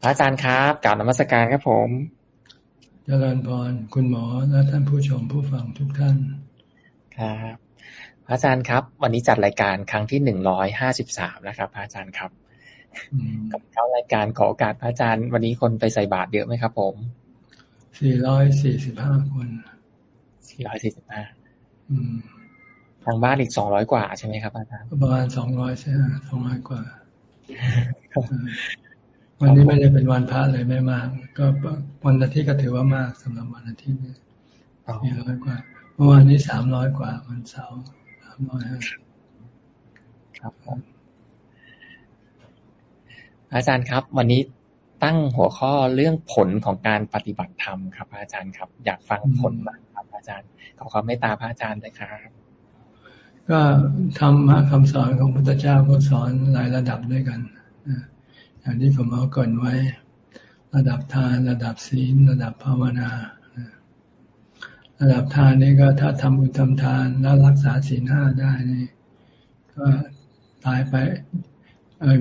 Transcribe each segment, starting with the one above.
พระอาจารย์ครับกล่าวนมัสการครับผมเจริญพรคุณหมอและท่านผู้ชมผู้ฟังทุกท่าน ครับพระอาจารย์ครับ วันนี้จัดรายการครั้งที่หนึ่งร้อยห้าสิบสามนะครับพระอาจารย์ครับกับเข้ารายการขอโอกาสพระอาจารย์ วันนี้คนไปใส่บาตรเยอะไหมครับ ผมสี่ร้อยสี่สิบห้าคนสี่ร้อยสี่สิบห้าทางบ้านอีกสองร้อยกว่าใช่ไหมครับอาจารย์ประมาณสองร้อยใช่ไหมสองร้อยกว่า วันนี้ไม่ได้เป็นวันพระเลยไม่มาก ก็วันอาทิตย์ก็ถือว่ามากสำหรับวันอาทิตย์เนี่ยสี่ร้อยกว่าเมื่อวานนี้สามร้อยกว่า วันเสาร์สามร้อยห้าครับอาจารย์ครับ วันนี้ตั้งหัวข้อเรื่องผลของการปฏิบัติธรรมครับ อาจารย์ครับ อยากฟังผลบ้างครับ อาจารย์ขอความเมตตาพระอาจารย์ด้วยครับ ก็ธรรมะคำสอนของพระพุทธเจ้าก็สอนหลายระดับด้วยกัน อย่างที่ผมเอาก่อนไว้ ระดับทาน ระดับศีล ระดับภาวนา ระดับทานนี่ก็ถ้าทำบุญทำทานแล้วรักษาศีลห้าได้นี่ ก็ตายไป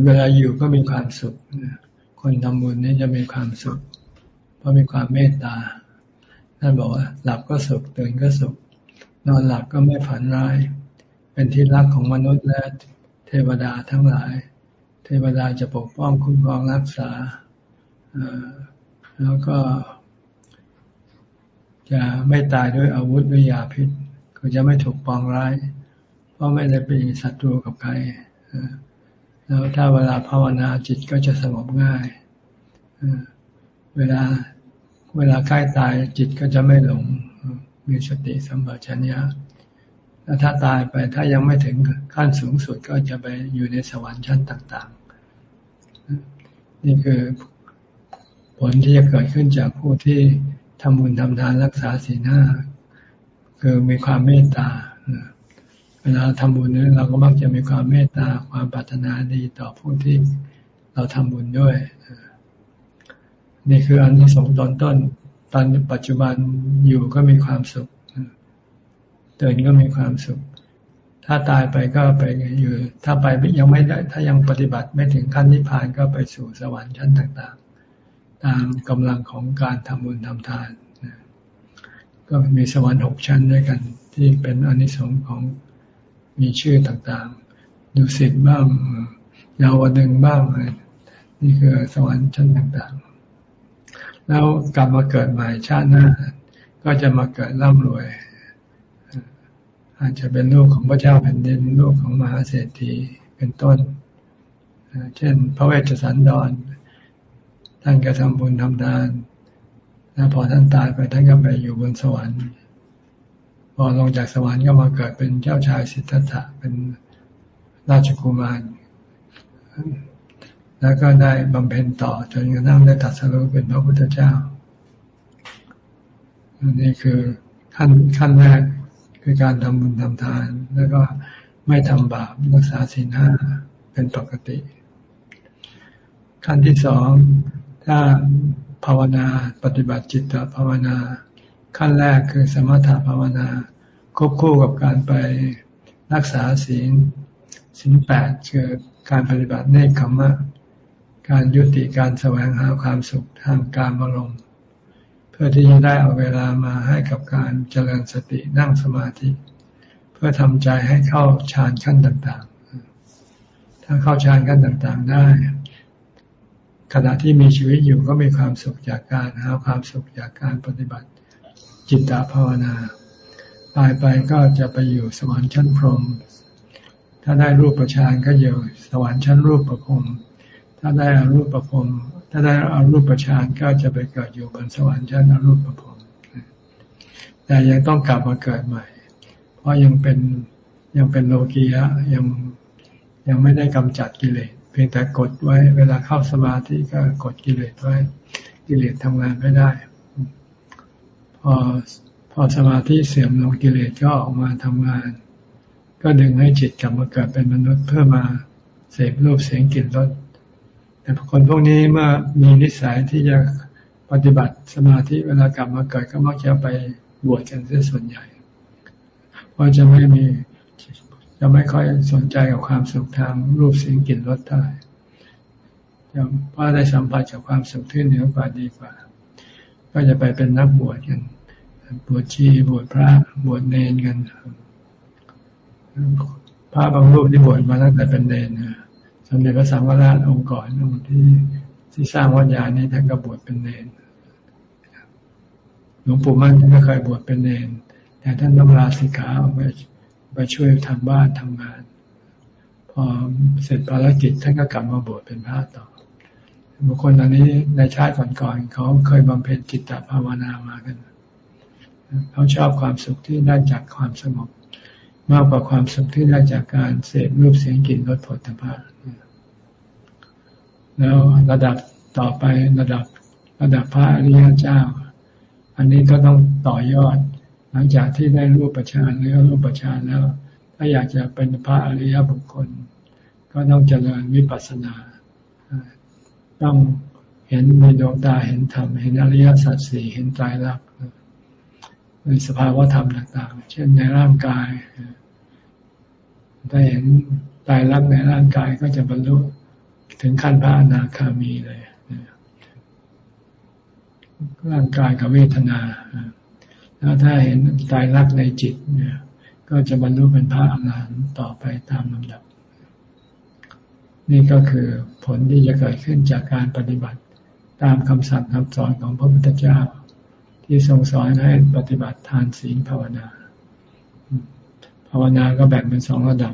เวลาอยู่ก็มีความสุขคนทำบุญนี่จะมีความสุข เพราะมีความเมตตาท่านบอกว่า หลับก็สุขตื่นก็สุข นอนหลับก็ไม่ฝันร้าย เป็นที่รักของมนุษย์และเทวดาทั้งหลาย เทวดาจะปกป้องคุ้มครองรักษา แล้วก็จะไม่ตายด้วยอาวุธด้วยยาพิษ ก็จะไม่ถูกปองร้าย เพราะไม่ได้เป็นศัตรูกับใคร แล้วถ้าเวลาภาวนาจิตก็จะสงบง่าย เวลาเวลาใกล้ตายจิตก็จะไม่หลง มีสติสัมปชัญญะ แล้วถ้าตายไปถ้ายังไม่ถึงขั้นสูงสุดก็จะไปอยู่ในสวรรค์ชั้นต่างๆ นี่คือผลที่จะเกิดขึ้นจากผู้ที่ทำบุญทำทานรักษาศีลห้าคือมีความเมตตาเวลาทำบุญนี้เราก็มักจะมีความเมตตาความปรารถนาดีต่อผู้ที่เราทำบุญด้วย นี่คืออันที่สงตอนต้นตอนปัจจุบันอยู่ก็มีความสุข ตือนก็มีความสุข ถ้าตายไปก็ไปอยู่ ถ้าไปยังไม่ได้ถ้ายังปฏิบัติไม่ถึงขั้นนิพพานก็ไปสู่สวรรค์ชั้นต่างๆ ตามกำลังของการทำบุญทำทานก็มีสวรรค์หกชั้นด้วยกัน ที่เป็นอนิสงส์ของมีชื่อต่างๆดูสิทธ์บ้างยาวดึงบ้างนี่คือสวรรค์ชั้นต่างๆ แล้วกลับมาเกิดใหม่ชาติหน้า ก็จะมาเกิดร่ำรวย อาจจะเป็นลูกของพระเจ้าแผ่นดินลูกของมหาเศรษฐีเป็นต้น เช่น พระเวชสันดร ท่านก็ทำบุญทำทาน แล้วพอท่านตายไปท่านก็ไปอยู่บนสวรรค์ พอลงจากสวรรค์ก็มาเกิดเป็นเจ้าชายสิทธัตถะเป็นราชกุมาร แล้วก็ได้บำเพ็ญต่อจนกระทั่งได้ตัดสรุปเป็นพระพุทธเจ้าอันนี้คือขั้นขั้นแรก คือการทำบุญทำทาน แล้วก็ไม่ทำบาปรักษาศีลห้าเป็นปกติ ขั้นที่สองถ้าภาวนาปฏิบัติจิตตภาวนา ขั้นแรกคือสมถภาวนา ควบคู่กับการไปรักษาศีลศีลแปดคือการปฏิบัติเนคขมะ การยุติการแสวงหาความสุขทางการอารมณ์ เพื่อที่จะได้เอาเวลามาให้กับการเจริญสตินั่งสมาธิ เพื่อทำใจให้เข้าฌานขั้นต่าง ๆ ถ้าเข้าฌานขั้นต่างๆได้ ขณะที่มีชีวิตอยู่ก็มีความสุขจากการหาความสุขจากการปฏิบัติจิตตภาวนาตายไปก็จะไปอยู่สวรรค์ชั้นพรหมถ้าได้รูปประชานก็อยู่สวรรค์ชั้นรูปประพรมถ้าได้อารูปประพรม ถ้าได้อารูปประชานก็จะไปเกิดอยู่บนสวรรค์ชั้นอารูปประพรมแต่ยังต้องกลับมาเกิดใหม่ เพราะยังเป็นยังเป็นโลกียะยังยังไม่ได้กำจัดกิเลสเพียงแต่กดไว้ เวลาเข้าสมาธิก็กดกิเลสไว้ กิเลสทำงานไม่ได้ พอพอสมาธิเสื่อมลงกิเลสก็ออกมาทำงาน ก็ดึงให้จิตกลับมาเกิดเป็นมนุษย์เพื่อมาเสพรูปเสียงกลิ่นรส แต่คนพวกนี้เมื่อมีนิสัยที่จะปฏิบัติสมาธิเวลากลับมาเกิดก็มักจะไปบวชกันเสียส่วนใหญ่เพราะจะไม่มีจะไม่ค่อยสนใจกับความสุขทางรูปเสียงกลิ่นรสไหร่จเพราะได้สัมผัสกับความสุขที่เหนือกว่าดีกว่า ก็จะไปเป็นนักบวชกัน บวชชีบวชพระบวชเนนกันพระบางรูปที่บวชมาตั้งแต่เป็นเนนะ สมเด็จพระสังฆราชองค์ก่อนองค์ที่ที่สร้างวัดยานี้ท่านก็บวชเป็นเนนหลวงปู่มั่นท่านก็เคยบวชเป็นเนนแต่ท่านต้องลาสิกขาไปไปช่วยทำบ้านทำงาน พอเสร็จภารกิจท่านก็กลับมาบวชเป็นพระต่อบุคคลอันนี้ในชาติก่อนๆเขาเคยบำเพ็ญจิตตภาวนามากันเขาชอบความสุขที่ได้จากความสงบมากกว่าความสุขที่ได้จากการเสพรูปเสียงกลิ่นรสผลตภะ แล้วระดับต่อไประดับระดับพระอริยเจ้า อันนี้ก็ต้องต่อยอด หลังจากที่ได้รูปประชานหรือรูปประชานแล้ว ถ้าอยากจะเป็นพระอริยบุคคล ก็ต้องเจริญวิปัสสนา ต้องเห็นมีดวงตาเห็นธรรมเห็นอริยสัจสี่เห็นใจรักในสภาวะธรรมต่าง ๆ เช่นในร่างกายถ้าเห็นตายรักในร่างกายก็จะบรรลุ ถึงขั้นพระอนาคามีเลยร่างกายกับเวทนา แล้วถ้าเห็นตายรักในจิตเนี่ย ก็จะบรรลุเป็นพระอรหันต์ต่อไปตามลำดับ นี่ก็คือผลที่จะเกิดขึ้นจากการปฏิบัติตามคำสั่งคำสอนของพระพุทธเจ้า ที่ทรงสอนให้ปฏิบัติทานศีลภาวนา ภาวนาก็แบ่งเป็นสองระดับ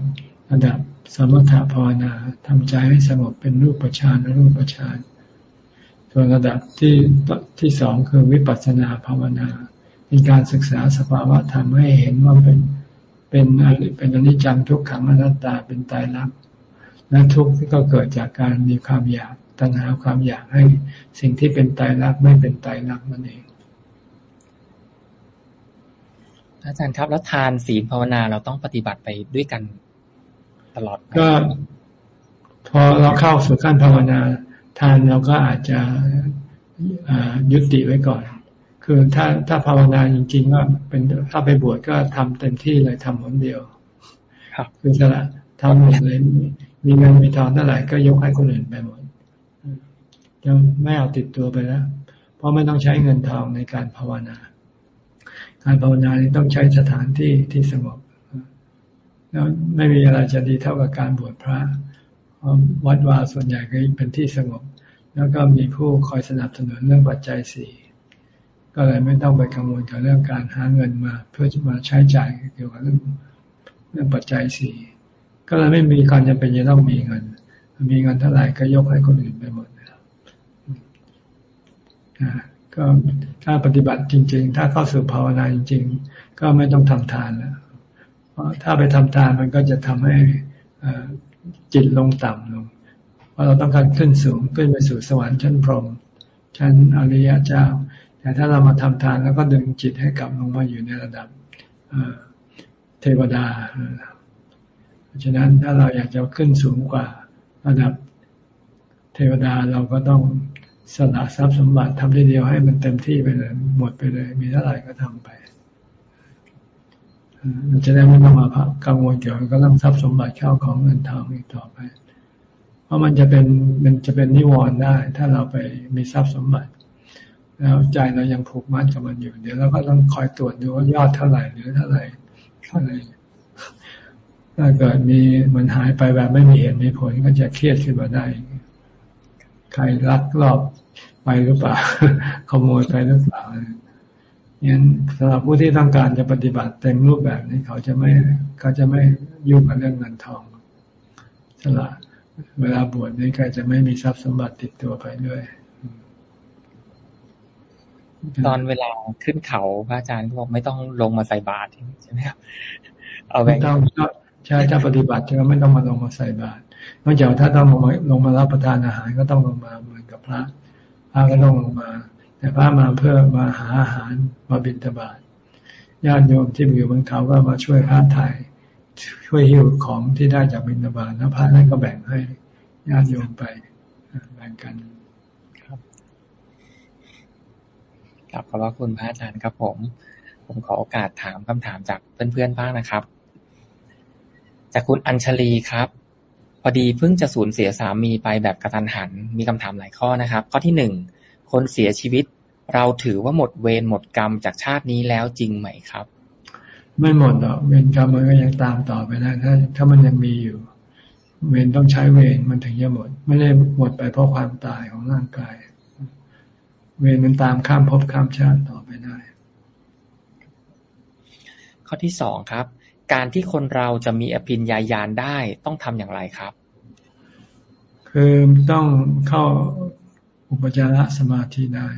ระดับ สมถภาวนาทำใจให้สงบเป็นรูปฌานรูปฌานส่วนระดับที่ที่สองคือวิปัสสนาภาวนาเป็นการศึกษาสภาวะธรรมให้เห็นว่าเป็นเป็นเป็นอนิจจังทุกขังอนัตตาเป็นตายรักและทุกข์ก็เกิดจากการมีความอยากตัณหาความอยากให้สิ่งที่เป็นตายรักไม่เป็นตายรักนั่นเอง อาจารย์ครับแล้วทานศีลภาวนาเราต้องปฏิบัติไปด้วยกัน ตลอดก็พอเราเข้าสู่ขั้นภาวนาทานเราก็อาจจะยุติไว้ก่อน คือถ้าถ้าภาวนาจริงๆว่าเป็นถ้าไปบวชก็ทำเต็มที่เลยทำหนเดียว ครับ คือสละทำหมดเลยมีเงินมีทองเท่าไหร่ก็ยกให้คนอื่นไปหมดยังไม่เอาติดตัวไปแล้วเพราะไม่ต้องใช้เงินทองในการภาวนา การภาวนานี้ต้องใช้สถานที่ที่สงบ แล้วไม่มีอะไรจะดีเท่ากับการบวชพระวัดวาส่วนใหญ่ก็เป็นที่สงบ แล้วก็มีผู้คอยสนับสนุนเรื่องปัจจัยสี่ก็เลยไม่ต้องไปกังวลกับเรื่องการหาเงินมา เพื่อจะมาใช้จ่ายเกี่ยวกับเรื่องเรื่องปัจจัยสี่ก็เลยไม่มีการจำเป็นจะต้องมีเงิน มีเงินเท่าไหร่ก็ยกให้คนอื่นไปหมดนะก็ถ้าปฏิบัติจริง ๆ ถ้าเข้าสู่ภาวนาจริง ๆ ก็ไม่ต้องทำทานแล้ว ถ้าไปทำทานมันก็จะทำให้จิตลงต่ำลง เพราะเราต้องการขึ้นสูงขึ้นไปสู่สวรรค์ชั้นพรหมชั้นอริยเจ้า แต่ถ้าเรามาทำทานแล้วก็ดึงจิตให้กลับลงมาอยู่ในระดับเทวดาเพราะฉะนั้นถ้าเราอยากจะขึ้นสูงกว่าระดับเทวดาเราก็ต้องสละทรัพย์สมบัติทำทีเดียวให้มันเต็มที่ไปเลย หมดไปเลย มีเท่าไหร่ก็ทำไป มันจะได้ไม่ต้องมากังวลเกี่ยวกับเรื่องทรัพย์สมบัติเข้าของเงินทองอีกต่อไป เพราะมันจะเป็นมันจะเป็นนิวรณ์ได้ ถ้าเราไปมีทรัพย์สมบัติ แล้วใจเรายังผูกมัดกับมันอยู่ เดี๋ยวเราก็ต้องคอยตรวจดูว่ายอดเท่าไหร่หรือเท่าไหร่เท่าไหร่ถ้าเกิดมีมันหายไปแบบไม่มีเหตุมีผลก็จะเครียดขึ้นมาได้ ใครลักลอบไปหรือเปล่าขโมยไปหรือเปล่า งั้นสำหรับผู้ที่ต้องการจะปฏิบัติเต็มรูปแบบนี้เขาจะไม่เขาจะไม่ยุ่งกับเรื่องเงินทองสละเวลาบวชนี่ก็จะไม่มีทรัพย์สมบัติติดตัวไปด้วย ตอนเวลาขึ้นเขาพระอาจารย์บอกไม่ต้องลงมาใส่บาตรใช่ไหมครับเอาไม่ต้องใช่ถ้าปฏิบัติก็ไม่ต้องมาลงมาใส่บาตรนอกจากถ้าต้องลงมาลงมารับประทานอาหารก็ต้องลงมาเหมือนกับพระพระก็ต้องลงมา แต่พระมาเพื่อมาหาอาหารมาบิณฑบาตญาติโยมที่อยู่บนเขาก็มาช่วยพระไทยช่วยหิ้วของที่ได้จากบิณฑบาตแล้วพระนั้นก็แบ่งให้ญาติโยมไปแบ่งกันครับขอบพระคุณพระอาจารย์ครับผม ผมขอโอกาสถามคำถามจากเพื่อนๆบ้างนะครับ จากคุณอัญชลีครับ พอดีเพิ่งจะสูญเสียสามีไปแบบกระทันหัน มีคำถามหลายข้อนะครับ ข้อที่หนึ่ง คนเสียชีวิต เราถือว่าหมดเวรหมดกรรมจากชาตินี้แล้วจริงไหมครับ ไม่หมดหรอกเวรกรรมมันก็ยังตามต่อไปได้ถ้าถ้ามันยังมีอยู่ เวรต้องใช้เวรมันถึงจะหมด ไม่ได้หมดไปเพราะความตายของร่างกาย เวรมันตามข้ามภพข้ามชาติต่อไปได้ ข้อที่สองครับ การที่คนเราจะมีอภิญญาญาณได้ต้องทำอย่างไรครับคือต้องเข้า อุปจารสมาธิได้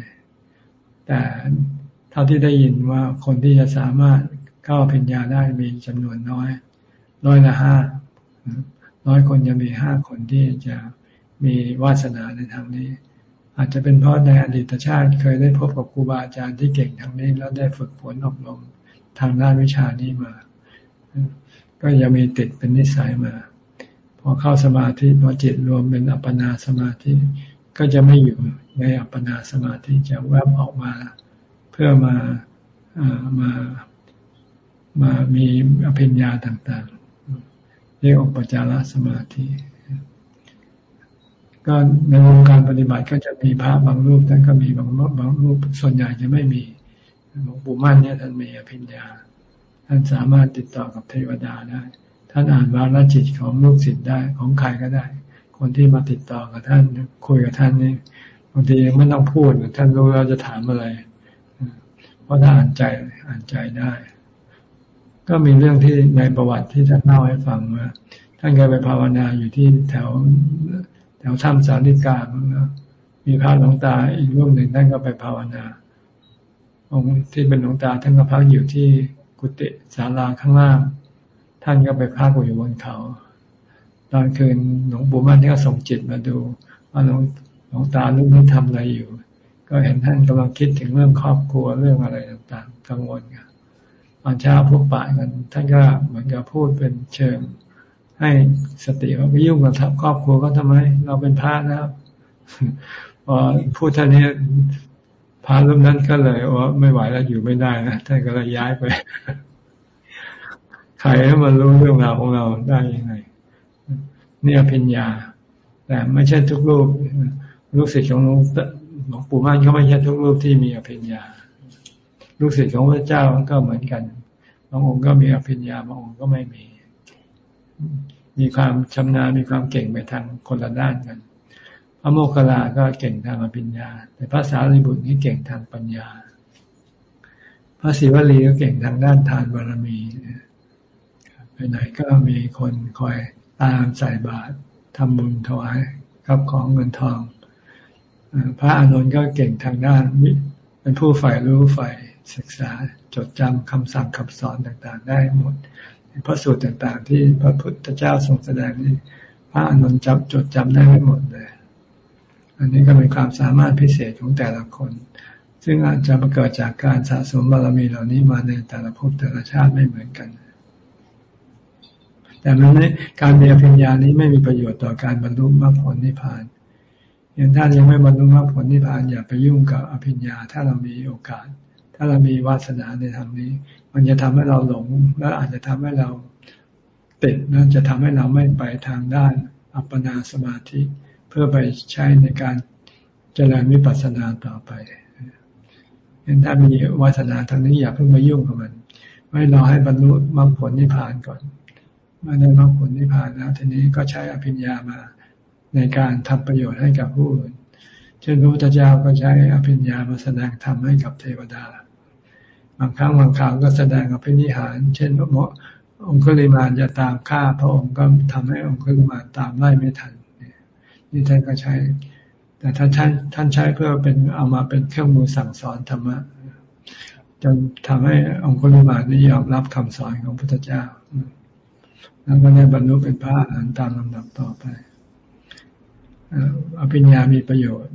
แต่เท่าที่ได้ยินว่าคนที่จะสามารถเข้าอภิญญาได้มีจำนวนน้อย ร้อยละห้าร้อยคนจะมีห้าคนที่จะมีวาสนาในทางนี้ อาจจะเป็นเพราะในอดีตชาติเคยได้พบกับครูบาอาจารย์ที่เก่งทางนี้ แล้วได้ฝึกฝนอบรมทางด้านวิชานี้มา ก็ยังมีติดเป็นนิสัยมา พอเข้าสมาธิพอจิตรวมเป็นอัปปนาสมาธิ ก็จะไม่อยู่ในอัปปนาสมาธิจะแวบออกมาเพื่อมาามามามีอภิญญาต่างๆ เรียกอุปจารสมาธิก็ในวงการปฏิบัติก็จะมีพระบางรูปท่านก็มีบางบางรูปส่วนใหญ่จะไม่มีหลวงปู่มั่นเนี่ยท่านมีอภิญญา ท่านสามารถติดต่อกับเทวดาได้ ท่านอ่านวาลจิตของลูกศิษย์ได้ของใครก็ได้ คนที่มาติดต่อกับท่าน คุยกับท่านนี่บางทีไม่ต้องพูดท่านรู้เราจะถามอะไร เพราะท่านอ่านใจอ่านใจได้ ก็มีเรื่องที่ในประวัติที่ท่านเล่าให้ฟังว่าท่านเคยไปภาวนาอยู่ที่แถวแถวถ้ำสาริกานะมีพระหลวงตาอีกรูปหนึ่งท่านก็ไปภาวนาองค์ที่เป็นหลวงตาท่านก็พักอยู่ที่กุฏิศาลาข้างล่าง ท่านก็ไปพักอยู่บนเขา ตอนคืนหลวงปู่มั่นก็ส่งจิตมาดูว่าหลวงหลวงตาลูกนี้ทำอะไรอยู่ ก็เห็นท่านกำลังคิดถึงเรื่องครอบครัวเรื่องอะไรต่างๆ กังวลกันตอนเช้าพบปะกันท่านก็เหมือนกับพูดเป็นเชิง ให้สติว่าไปยุ่งกับครอบครัวก็ทำไม เราเป็นพระนะครับพอพูดท่านนี้พระรูปนั้นก็เลยว่าไม่ไหวแล้วอยู่ไม่ได้นะท่านก็เลยย้ายไปใครให้มันรู้เรื่องราวของเราได้ยังไง นี่อภิญญา แต่ไม่ใช่ทุกรูป ลูกศิษย์ของหลวงหลวงปู่มั่นก็ไม่ใช่ทุกรูปที่มีอภิญญา ลูกศิษย์ของพระเจ้าก็เหมือนกันบางองค์ก็มีอภิญญาบางองค์ก็ไม่มี มีความชำนาญมีความเก่งไปทางคนละด้านกัน พระโมคคัลลาก็เก่งทางอภิญญา แต่พระสารีบุตรนี่เก่งทางปัญญา พระศิวลีก็เก่งทางด้านทานบารมีไปไหนก็มีคนคอย ตามใส่บาตรทำบุญถวายกับของเงินทอง พระอานนท์ก็เก่งทางด้านเป็นผู้ฝ่ายรู้ฝ่ายศึกษาจดจำคำสั่งคำสอนต่างๆ ได้หมดพระสูตรต่างๆ ที่พระพุทธเจ้าทรงแสดงนี้พระอนุนจำจดจำได้ไม่หมดเลย อันนี้ก็เป็นความสามารถพิเศษของแต่ละคน ซึ่งอาจจะมาเกิดจากการสะสมบารมีเหล่านี้มาในแต่ละภพแต่ละชาติไม่เหมือนกัน แต่มันไม่การมีอภิญญานี้ไม่มีประโยชน์ต่อการบรรลุมรรคผลนิพพานอย่างถ้ายังไม่บรรลุมรรคผลนิพพานอย่าไปยุ่งกับอภิญญา ถ้าเรามีโอกาส ถ้าเรามีวาสนาในทางนี้ มันจะทำให้เราหลง และอาจจะทำให้เราติดและจะทำให้เราไม่ไปทางด้านอัปปนาสมาธิ เพื่อไปใช้ในการเจริญวิปัสสนาต่อไปเห็นถ้ามีวาสนาทางนี้อย่าเพิ่งมายุ่งกับมันไม่รอให้บรรลุมรรคผลนิพพานก่อน เมื่อได้มรรคผลนิพพานแล้วทีนี้ก็ใช้อภิญญามาในการทำประโยชน์ให้กับผู้อื่น เช่นพระพุทธเจ้าก็ใช้อภิญญามาแสดงธรรมให้กับเทวดา บางครั้งบางคราวก็แสดงอภินิหาร เช่นพระองคุลิมานจะตามฆ่าพระองค์ก็ทำให้องคุลิมานตามไล่ไม่ทันนี่ท่านก็ใช้ แต่ท่านท่านท่านใช้เพื่อเป็นเอามาเป็นเครื่องมือสั่งสอนธรรมะจนทำให้องคุลิมานนี้ยอมรับคำสอนของพระพุทธเจ้า แล้วก็ได้บรรลุเป็นพระอรหันต์ตามลำดับต่อไปอภิญญามีประโยชน์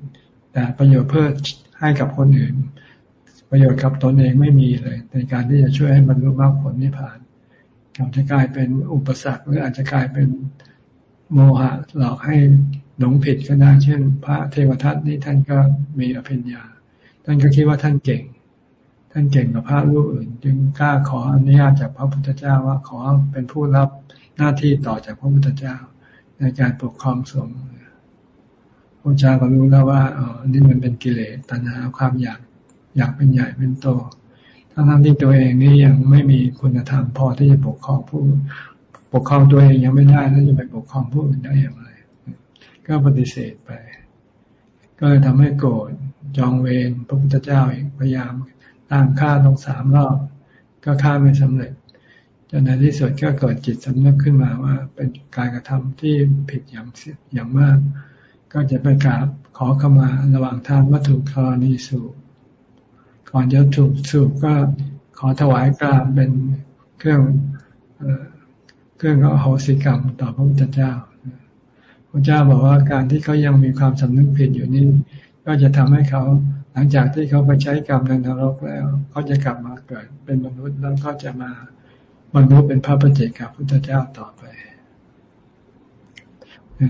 แต่ประโยชน์เพื่อให้กับคนอื่น ประโยชน์กับตนเองไม่มีเลย ในการที่จะช่วยให้บรรลุมรรคผลนิพพานอาจจะกลายเป็นอุปสรรคหรืออาจจะกลายเป็นโมหะหลอกให้หลงผิดก็ได้เช่น พระเทวทัตนี่ท่านก็มีอภิญญา ท่านก็คิดว่าท่านเก่ง ท่านเก่งกับพระรูปอื่น จึงกล้าขออนุญาตจากพระพุทธเจ้าว่าขอเป็นผู้รับหน้าที่ต่อจากพระพุทธเจ้า ในการปกครองสงฆ์พระเจ้าก็รู้แล้วว่าอ๋อนี่มันเป็นกิเลสตัณหาความอยากอยากเป็นใหญ่เป็นโตทั้งที่ตัวเองนี่ยังไม่มีคุณธรรมพอที่จะปกครองผู้ ปกครองตัวเองยังไม่ได้แล้วจะไปปกครองผู้อื่นได้อย่างไร ก็ปฏิเสธไป ก็เลยทำให้โกรธจองเวรพระพุทธเจ้าพยายาม ตามฆ่าตรงสามรอบ ก็ฆ่าไม่สำเร็จจนในที่สุดก็เกิดจิตสำนึกขึ้นมาว่า เป็นการกระทำที่ผิดอย่างอย่างมาก ก็จะไปกราบขอขมาระหว่างทางวัตถุกรณีสูบก่อนจะถูกสูบก็ขอถวายกราบเป็นเครื่องเครื่องอโหสิกรรมต่อพระพุทธเจ้าพระเจ้าบอกว่าการที่เขายังมีความสำนึกผิดอยู่นี่ก็จะทำให้เขา ลังจากที่เขาไปใช้กรรมในนรกแล้ว เขาจะกลับมาเกิดเป็นมนุษย์แล้วก็จะมาบรรลุเป็นพระปฏิเจกับพุทธเจ้าต่อไป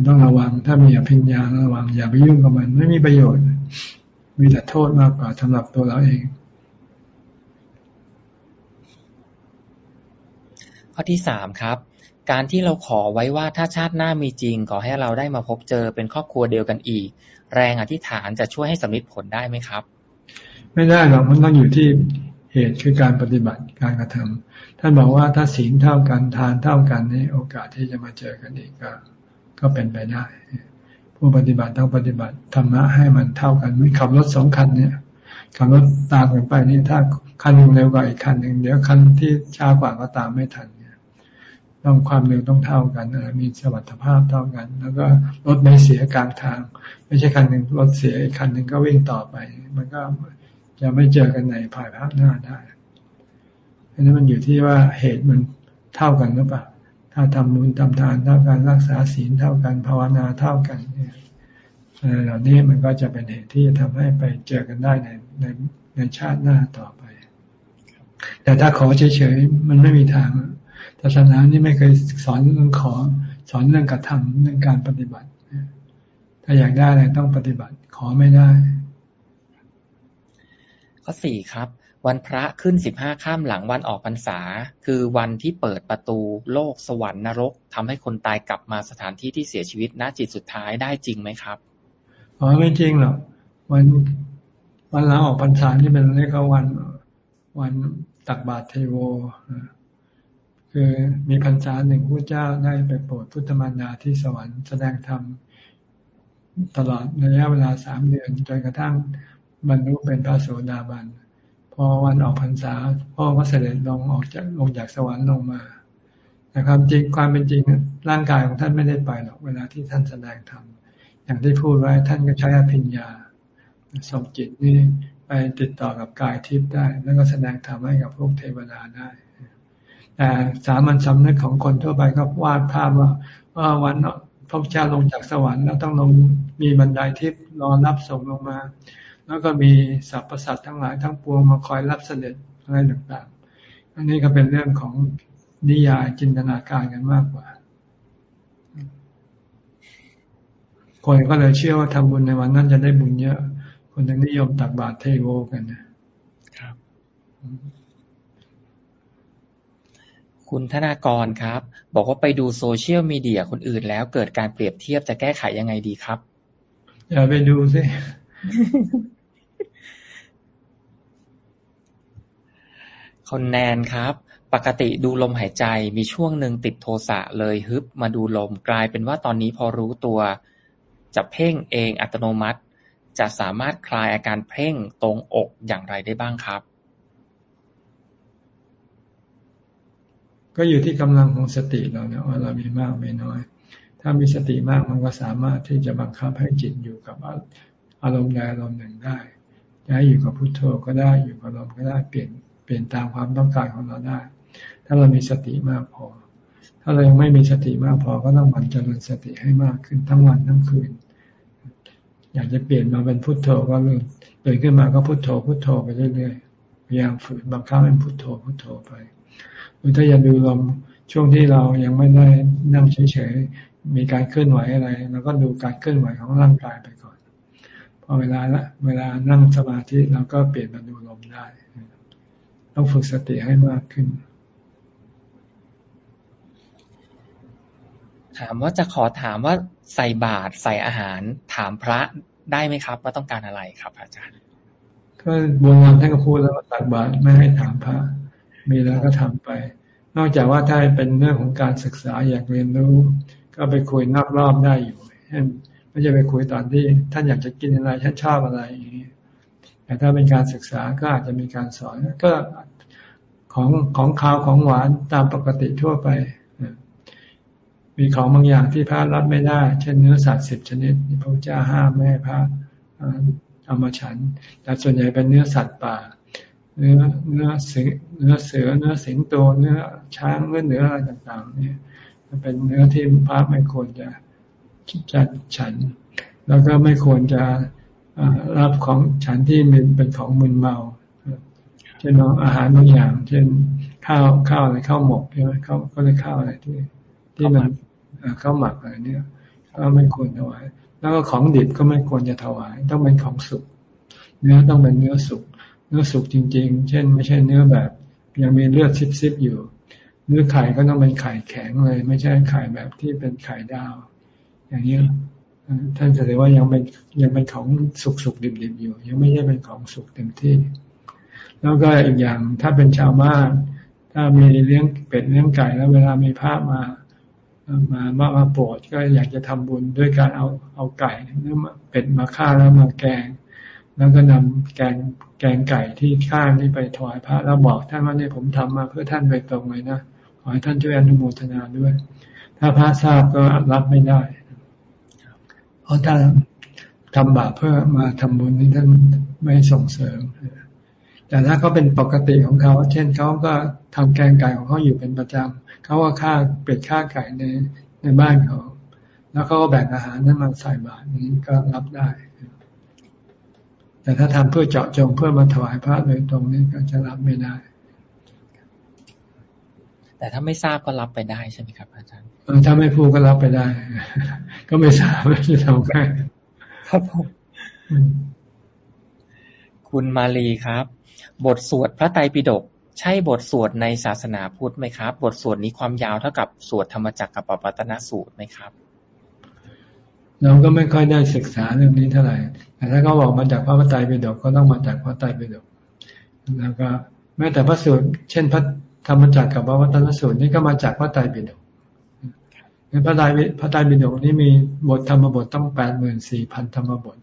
ต้องระวังถ้ามีอภิญญาระวังอย่าไปยุ่งกับมัน ไม่มีประโยชน์ มีแต่โทษมากกว่าสำหรับตัวเราเอง ข้อที่สามครับ การที่เราขอไว้ว่าถ้าชาติหน้ามีจริง ขอให้เราได้มาพบเจอเป็นครอบครัวเดียวกันอีก แรงอธิษฐานจะช่วยให้สำเร็จผลได้ไหมครับ ไม่ได้หรอกมันต้องอยู่ที่เหตุคือการปฏิบัติการกระทำท่านบอกว่าถ้าศีลเท่ากันทานเท่ากันนี่โอกาสที่จะมาเจอกันอีกก็ก็เป็นไปได้ ผู้ปฏิบัติต้องปฏิบัติธรรมะให้มันเท่ากันไม่ขับรถสองคันเนี่ยขับรถตามกันไปนี่ถ้าคันนึงเร็วกว่าอีกคันหนึ่งเดี๋ยวคันที่ช้ากว่าก็ตามไม่ทัน ต้องความเร็วต้องเท่ากันมีสมรรถภาพเท่ากัน แล้วก็รถไม่เสียกลางทาง ไม่ใช่คันหนึ่งรถเสียอีกคันหนึ่งก็วิ่งต่อไป มันก็จะไม่เจอกันในภายภาคหน้าได้อันนี้มันอยู่ที่ว่าเหตุมันเท่ากันหรือเปล่าถ้าทำบุญทำทานเท่ากันรักษาศีลเท่ากันภาวนาเท่ากันเนี่ยเหล่านี้มันก็จะเป็นเหตุที่จะทำให้ไปเจอกันได้ในในในชาติหน้าต่อไป แต่ถ้าขอเฉยๆมันไม่มีทาง ศาสนานี่ไม่เคยสอนเรื่องขอ สอนเรื่องกระทำเรื่องการปฏิบัติ ถ้าอยากได้อะไรต้องปฏิบัติ ขอไม่ได้ ข้อสี่ครับ วันพระขึ้นสิบห้าข้ามหลังวันออกพรรษา คือวันที่เปิดประตูโลกสวรรค์นรกทำให้คนตายกลับมาสถานที่ที่เสียชีวิตณจิตสุดท้ายได้จริงไหมครับอ๋อไม่จริงหรอกวันวันหลังออกพรรษาที่เป็นเรียกว่าวันวันตักบาตรเทโว คือมีพรรษาหนึ่งพระเจ้าได้ไปโปรดพุทธมารดาที่สวรรค์แสดงธรรมตลอดระยะเวลาสามเดือนจนกระทั่งบรรลุเป็นพระโสดาบันพอวันออกพรรษาพ่อก็เสด็จลงออกจากลงจากสวรรค์ลงมานะครับจริงความเป็นจริงร่างกายของท่านไม่ได้ไปหรอกเวลาที่ท่านแสดงธรรมอย่างที่พูดไว้ท่านก็ใช้อภิญญาส่งจิตนี่ไปติดต่อกับกายทิพย์ได้ แล้วก็แสดงธรรมให้กับพวกเทวดาได้ แต่สามัญสำนึกของคนทั่วไปก็วาดภาพว่าว่าวันพระเจ้าลงจากสวรรค์แล้วต้องลงมีบันไดทิพย์รอรับส่งลงมา แล้วก็มีสรรพสัตว์ทั้งหลายทั้งปวงมาคอยรับเสด็จอะไรต่างๆ อันนี้ก็เป็นเรื่องของนิยายจินตนาการกันมากกว่า คนก็เลยเชื่อว่าทำบุญในวันนั้นจะได้บุญเยอะ คนถึงนิยมตักบาตรเทโวกันนะครับ คุณธนากรครับ บอกว่าไปดูโซเชียลมีเดียคนอื่นแล้วเกิดการเปรียบเทียบจะแก้ไขยังไงดีครับ อย่าไปดูสิคนแนนครับ ปกติดูลมหายใจมีช่วงหนึ่งติดโทสะเลยฮึบมาดูลมกลายเป็นว่าตอนนี้พอรู้ตัวจะเพ่งเองอัตโนมัติ จะสามารถคลายอาการเพ่งตรงอกอย่างไรได้บ้างครับ ก็อยู่ที่กำลังของสติเราเนี่ยว่าเรามีมากไม่น้อย ถ้ามีสติมากมันก็สามารถที่จะบังคับให้จิตอยู่กับอารมณ์ใดอารมณ์หนึ่งได้จะให้อยู่กับพุโทโธก็ได้อยู่กับลมก็ได้เปลี่ยนเปลี่ยนตามความต้องการของเราได้ ถ้าเรามีสติมากพอ ถ้าเรายังไม่มีสติมากพอก็ต้องมันเจริญสติให้มากขึ้นทั้งวันทั้งคืน อยากจะเปลี่ยนมาเป็นพุทโธก็เลยตื่นขึ้นมาก็พุทโธพุทโธไปเรื่อยๆพยายามฝืนบังคับให้พุทโธพุทโธไป หรือถ้าอยากดูลมช่วงที่เรายังไม่ได้นั่งเฉยๆ มีการเคลื่อนไหวอะไรเราก็ดูการเคลื่อนไหวของร่างกายไปก่อน พอเวลาละเวลานั่งสมาธิเราก็เปลี่ยนมาดูลมได้ ต้องฝึกสติให้มากขึ้น ถามว่าจะขอถามว่าใส่บาตรใส่อาหารถามพระได้ไหมครับ ว่าต้องการอะไรครับ อาจารย์ ก็บนวันท่านก็พูดแล้วว่าตักบาตรไม่ให้ถามพระ มีแล้วก็ทำไป นอกจากว่าถ้าเป็นเรื่องของการศึกษาอยากเรียนรู้ ก็ไปคุยนอกรอบได้อยู่ไม่จะไปคุยตอนที่ท่านอยากจะกินอะไรท่านชอบอะไรอย่างนี้แต่ถ้าเป็นการศึกษาก็อาจจะมีการสอนก็ของของข้าวของหวานตามปกติทั่วไป มีของบางอย่างที่พระรับไม่ได้ เช่นเนื้อสัตว์สิบชนิดพระเจ้าห้ามแม่ให้พระเอามาฉัน แต่ส่วนใหญ่เป็นเนื้อสัตว์ป่า เนื้อเนื้อสิงเนื้อเสือเนื้อสิงโตเนื้อช้างเนื้อเนื้ออะไรต่าง ๆ เนี่ยมันเป็นเนื้อที่พระไม่ควรจะจะฉัน แล้วก็ไม่ควรจะรับของฉันที่มันเป็นของมึนเมาเช่นอาหารบางอย่าง เช่นข้าวข้าวอะไรข้าวหมกใช่ไหมข้าวก็เลยข้าวอะไรที่ ที่มันข้าวหมักอะไรเนี่ยก็ไม่ควรถวาย แล้วก็ของดิบก็ไม่ควรจะถวาย ต้องเป็นของสุกเนื้อต้องเป็นเนื้อสุก เนื้อสุกจริง ๆ เช่น ไม่ใช่เนื้อแบบ ยังมีเลือดซิบๆอยู่เนื้อไข่ก็ต้องเป็นไข่แข็งเลย ไม่ใช่ไข่แบบที่เป็นไข่ดาว อย่างนี้ท่านแสดงว่ายังเป็นยังเป็นของสุกสุกดิบๆอยู่ ยังไม่ใช่เป็นของสุกเต็มที่ แล้วก็อีกอย่างถ้าเป็นชาวบ้านถ้ามีเลี้ยงเป็ดเลี้ยงไก่แล้วเวลามีพระมามามามาโปรดก็อยากจะทำบุญด้วยการเอาเอาไก่หรือเป็ดมาฆ่าแล้วมาแกง แล้วก็นำแกงแกงไก่ที่ฆ่านี่ไปถวายพระ แล้วบอกท่านว่าเนี่ยผมทำมาเพื่อท่านโดยตรงเลยนะขอให้ท่านช่วยอนุโมทนาด้วย ถ้าพระทราบก็รับไม่ได้ เพราะถ้าทำบาปเพื่อมาทำบุญนี่ท่านไม่ส่งเสริม แต่ถ้าเขาเป็นปกติของเขา เช่นเขาก็ทำแกงไก่ของเขาอยู่เป็นประจำเขาว่าฆ่าเป็ดฆ่าไก่ในในบ้านเขา แล้วเขาก็แบ่งอาหารนั้นมาใส่บาตรนี้ก็รับได้ แต่ถ้าทำเพื่อเจาะจงเพื่อมาถวายพระโดยตรงนี้ก็จะรับไม่ได้ แต่ถ้าไม่ทราบก็รับไปได้ใช่ไหมครับอาจารย์ถ้าไม่พูดก็รับไปได้ ก็ไม่ทราบว่าจะทำไงครับผมคุณมาลีครับ บทสวดพระไตรปิฎกใช่บทสวดในศาสนาพุทธไหมครับ บทสวดนี้ความยาวเท่ากับสวดธรรมจักรกับปปัตนสูตรไหมครับ เราก็ไม่ค่อยได้ศึกษาเรื่องนี้เท่าไหร่ แต่ถ้าเขาบอกมาจากพระไตรปิฎกก็ต้องมาจากพระไตรปิฎกแล้วก็แม้แต่พระสูตรเช่นพระธรรมจักรกับพระวัตนสูตรนี่ก็มาจากพระไตรปิฎกในพระไตรพระไตรปิฎกนี้มีบทธรรมบทต้องแปดหมื่นสี่พันธรรมบท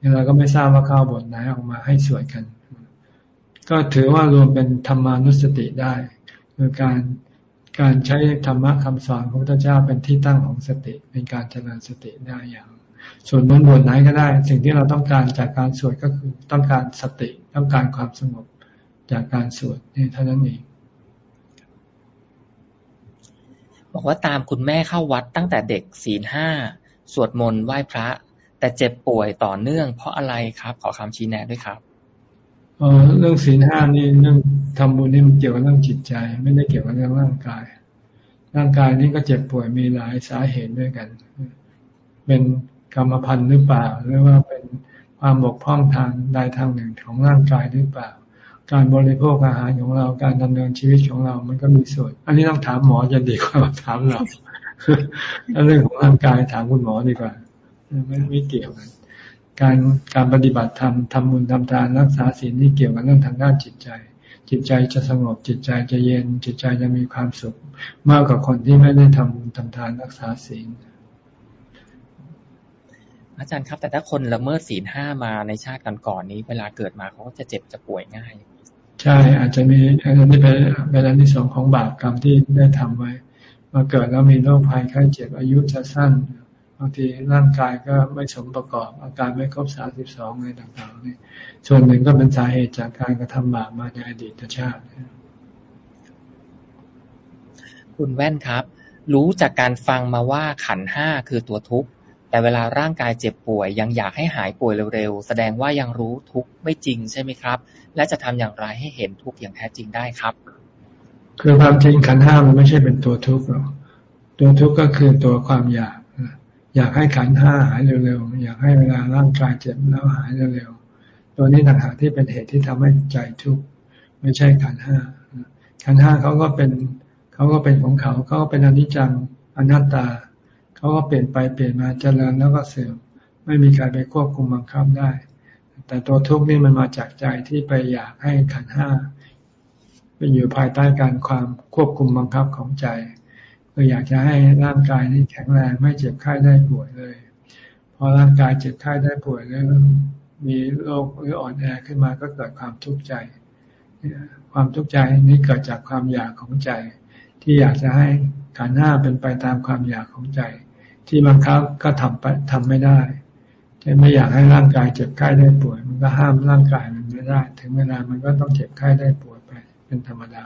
นี่เราก็ไม่ทราบว่าเข้าบทไหนออกมาให้สวดกัน ก็ถือว่ารวมเป็นธรรมานุสติได้คือการการใช้ธรรมะคำสอนของพระพุทธเจ้าเป็นที่ตั้งของสติ เป็นการเจริญสติได้อย่าง ส่วนบนบทไหนก็ได้ สิ่งที่เราต้องการจากการสวดก็คือต้องการสติต้องการความสงบจากการสวดนี่เท่านั้นเองบอกว่าตามคุณแม่เข้าวัดตั้งแต่เด็กศีลห้าสวดมนต์ไหว้พระ แต่เจ็บป่วยต่อเนื่อง เพราะอะไรครับ ขอคำชี้แนะด้วยครับเรื่องศีลห้านี่เรื่องทำบุญนี่มันเกี่ยวกับเรื่องจิตใจ ไม่ได้เกี่ยวกับเรื่องร่างกาย ร่างกายนี้ก็เจ็บป่วยมีหลายสาเหตุด้วยกัน เป็น กรรมพันธุ์หรือเปล่า หรือว่าเป็นความบกพร่องทางใดทางหนึ่งของร่างกายหรือเปล่า การบริโภคอาหารของเราการดำเนินชีวิตของเรา มันก็มีส่วน อันนี้ต้องถามหมอจะดีกว่าถามเราเรื่องของร่างกายถามคุณหมอดีกว่าไม่ไม่เกี่ยวกันการการปฏิบัติธรรมทำบุญทำทานรักษาศีลนี่เกี่ยวกับเรื่องทางด้านจิตใจ จิตใจจะสงบจิตใจจะเย็น จิตใจจะมีความสุข มากกว่าคนที่ไม่ได้ทำบุญทำทานรักษาศีล อาจารย์ครับ แต่ถ้าคนละเมิดศีลห้ามาในชาติก่อนๆนี้ เวลาเกิดมาเขาก็จะเจ็บจะป่วยง่าย ใช่ อาจจะมีอันนี้เป็นเป็นอันที่สองของบาปกรรมที่ได้ทำไว้ มาเกิดแล้วมีโรคภัยไข้เจ็บอายุจะสั้นางทีร่างกายก็ไม่สมประกอบ อาการไม่ครบสามสิบสองอะไรต่างๆนี่ส่วนหนึ่งก็เป็นสาเหตุจากการกระทำบาปมาในอดีตชาติ คุณแว่นครับ รู้จากการฟังมาว่าขันห้าคือตัวทุกข์ แต่เวลาร่างกายเจ็บป่วย ยังอยากให้หายป่วยเร็วๆ แสดงว่ายังรู้ทุกข์ไม่จริงใช่ไหมครับ และจะทำอย่างไรให้เห็นทุกข์อย่างแท้จริงได้ครับ คือความจริงขันห้ามันไม่ใช่เป็นตัวทุกข์หรอก ตัวทุกข์ก็คือตัวความอยาก อยากให้ขันห้าหายเร็วๆ อยากให้เวลาร่างกายเจ็บแล้วหายเร็วๆ ตัวนี้ต่างหากที่เป็นเหตุที่ทำให้ใจทุกข์ไม่ใช่ขันห้า ขันห้าเขาก็เป็นเขาก็เป็นของเขาเขาก็เป็นอนิจจังอนัตตาเขาก็เปลี่ยนไปเปลี่ยนมาเจริญแล้วก็เสื่อมไม่มีใครไปควบคุมบังคับได้ แต่ตัวทุกข์นี่มันมาจากใจที่ไปอยากให้ขันห้าไปอยู่ภายใต้การความควบคุมบังคับของใจก็อยากจะให้ร่างกายนี้แข็งแรงไม่เจ็บไข้ได้ป่วยเลยพอร่างกายเจ็บไข้ได้ป่วยแล้วมีโรคหรืออ่อนแอขึ้นมาก็เกิดความทุกข์ใจ ความทุกข์ใจนี้เกิดจากความอยากของใจ ที่อยากจะให้ขันห้าเป็นไปตามความอยากของใจ ที่บางครั้งก็ทำไปทำไม่ได้จะไม่อยากให้ร่างกายเจ็บไข้ได้ป่วย มันก็ห้ามร่างกายมันไม่ได้ ถึงเวลามันก็ต้องเจ็บไข้ได้ป่วยไป เป็นธรรมดา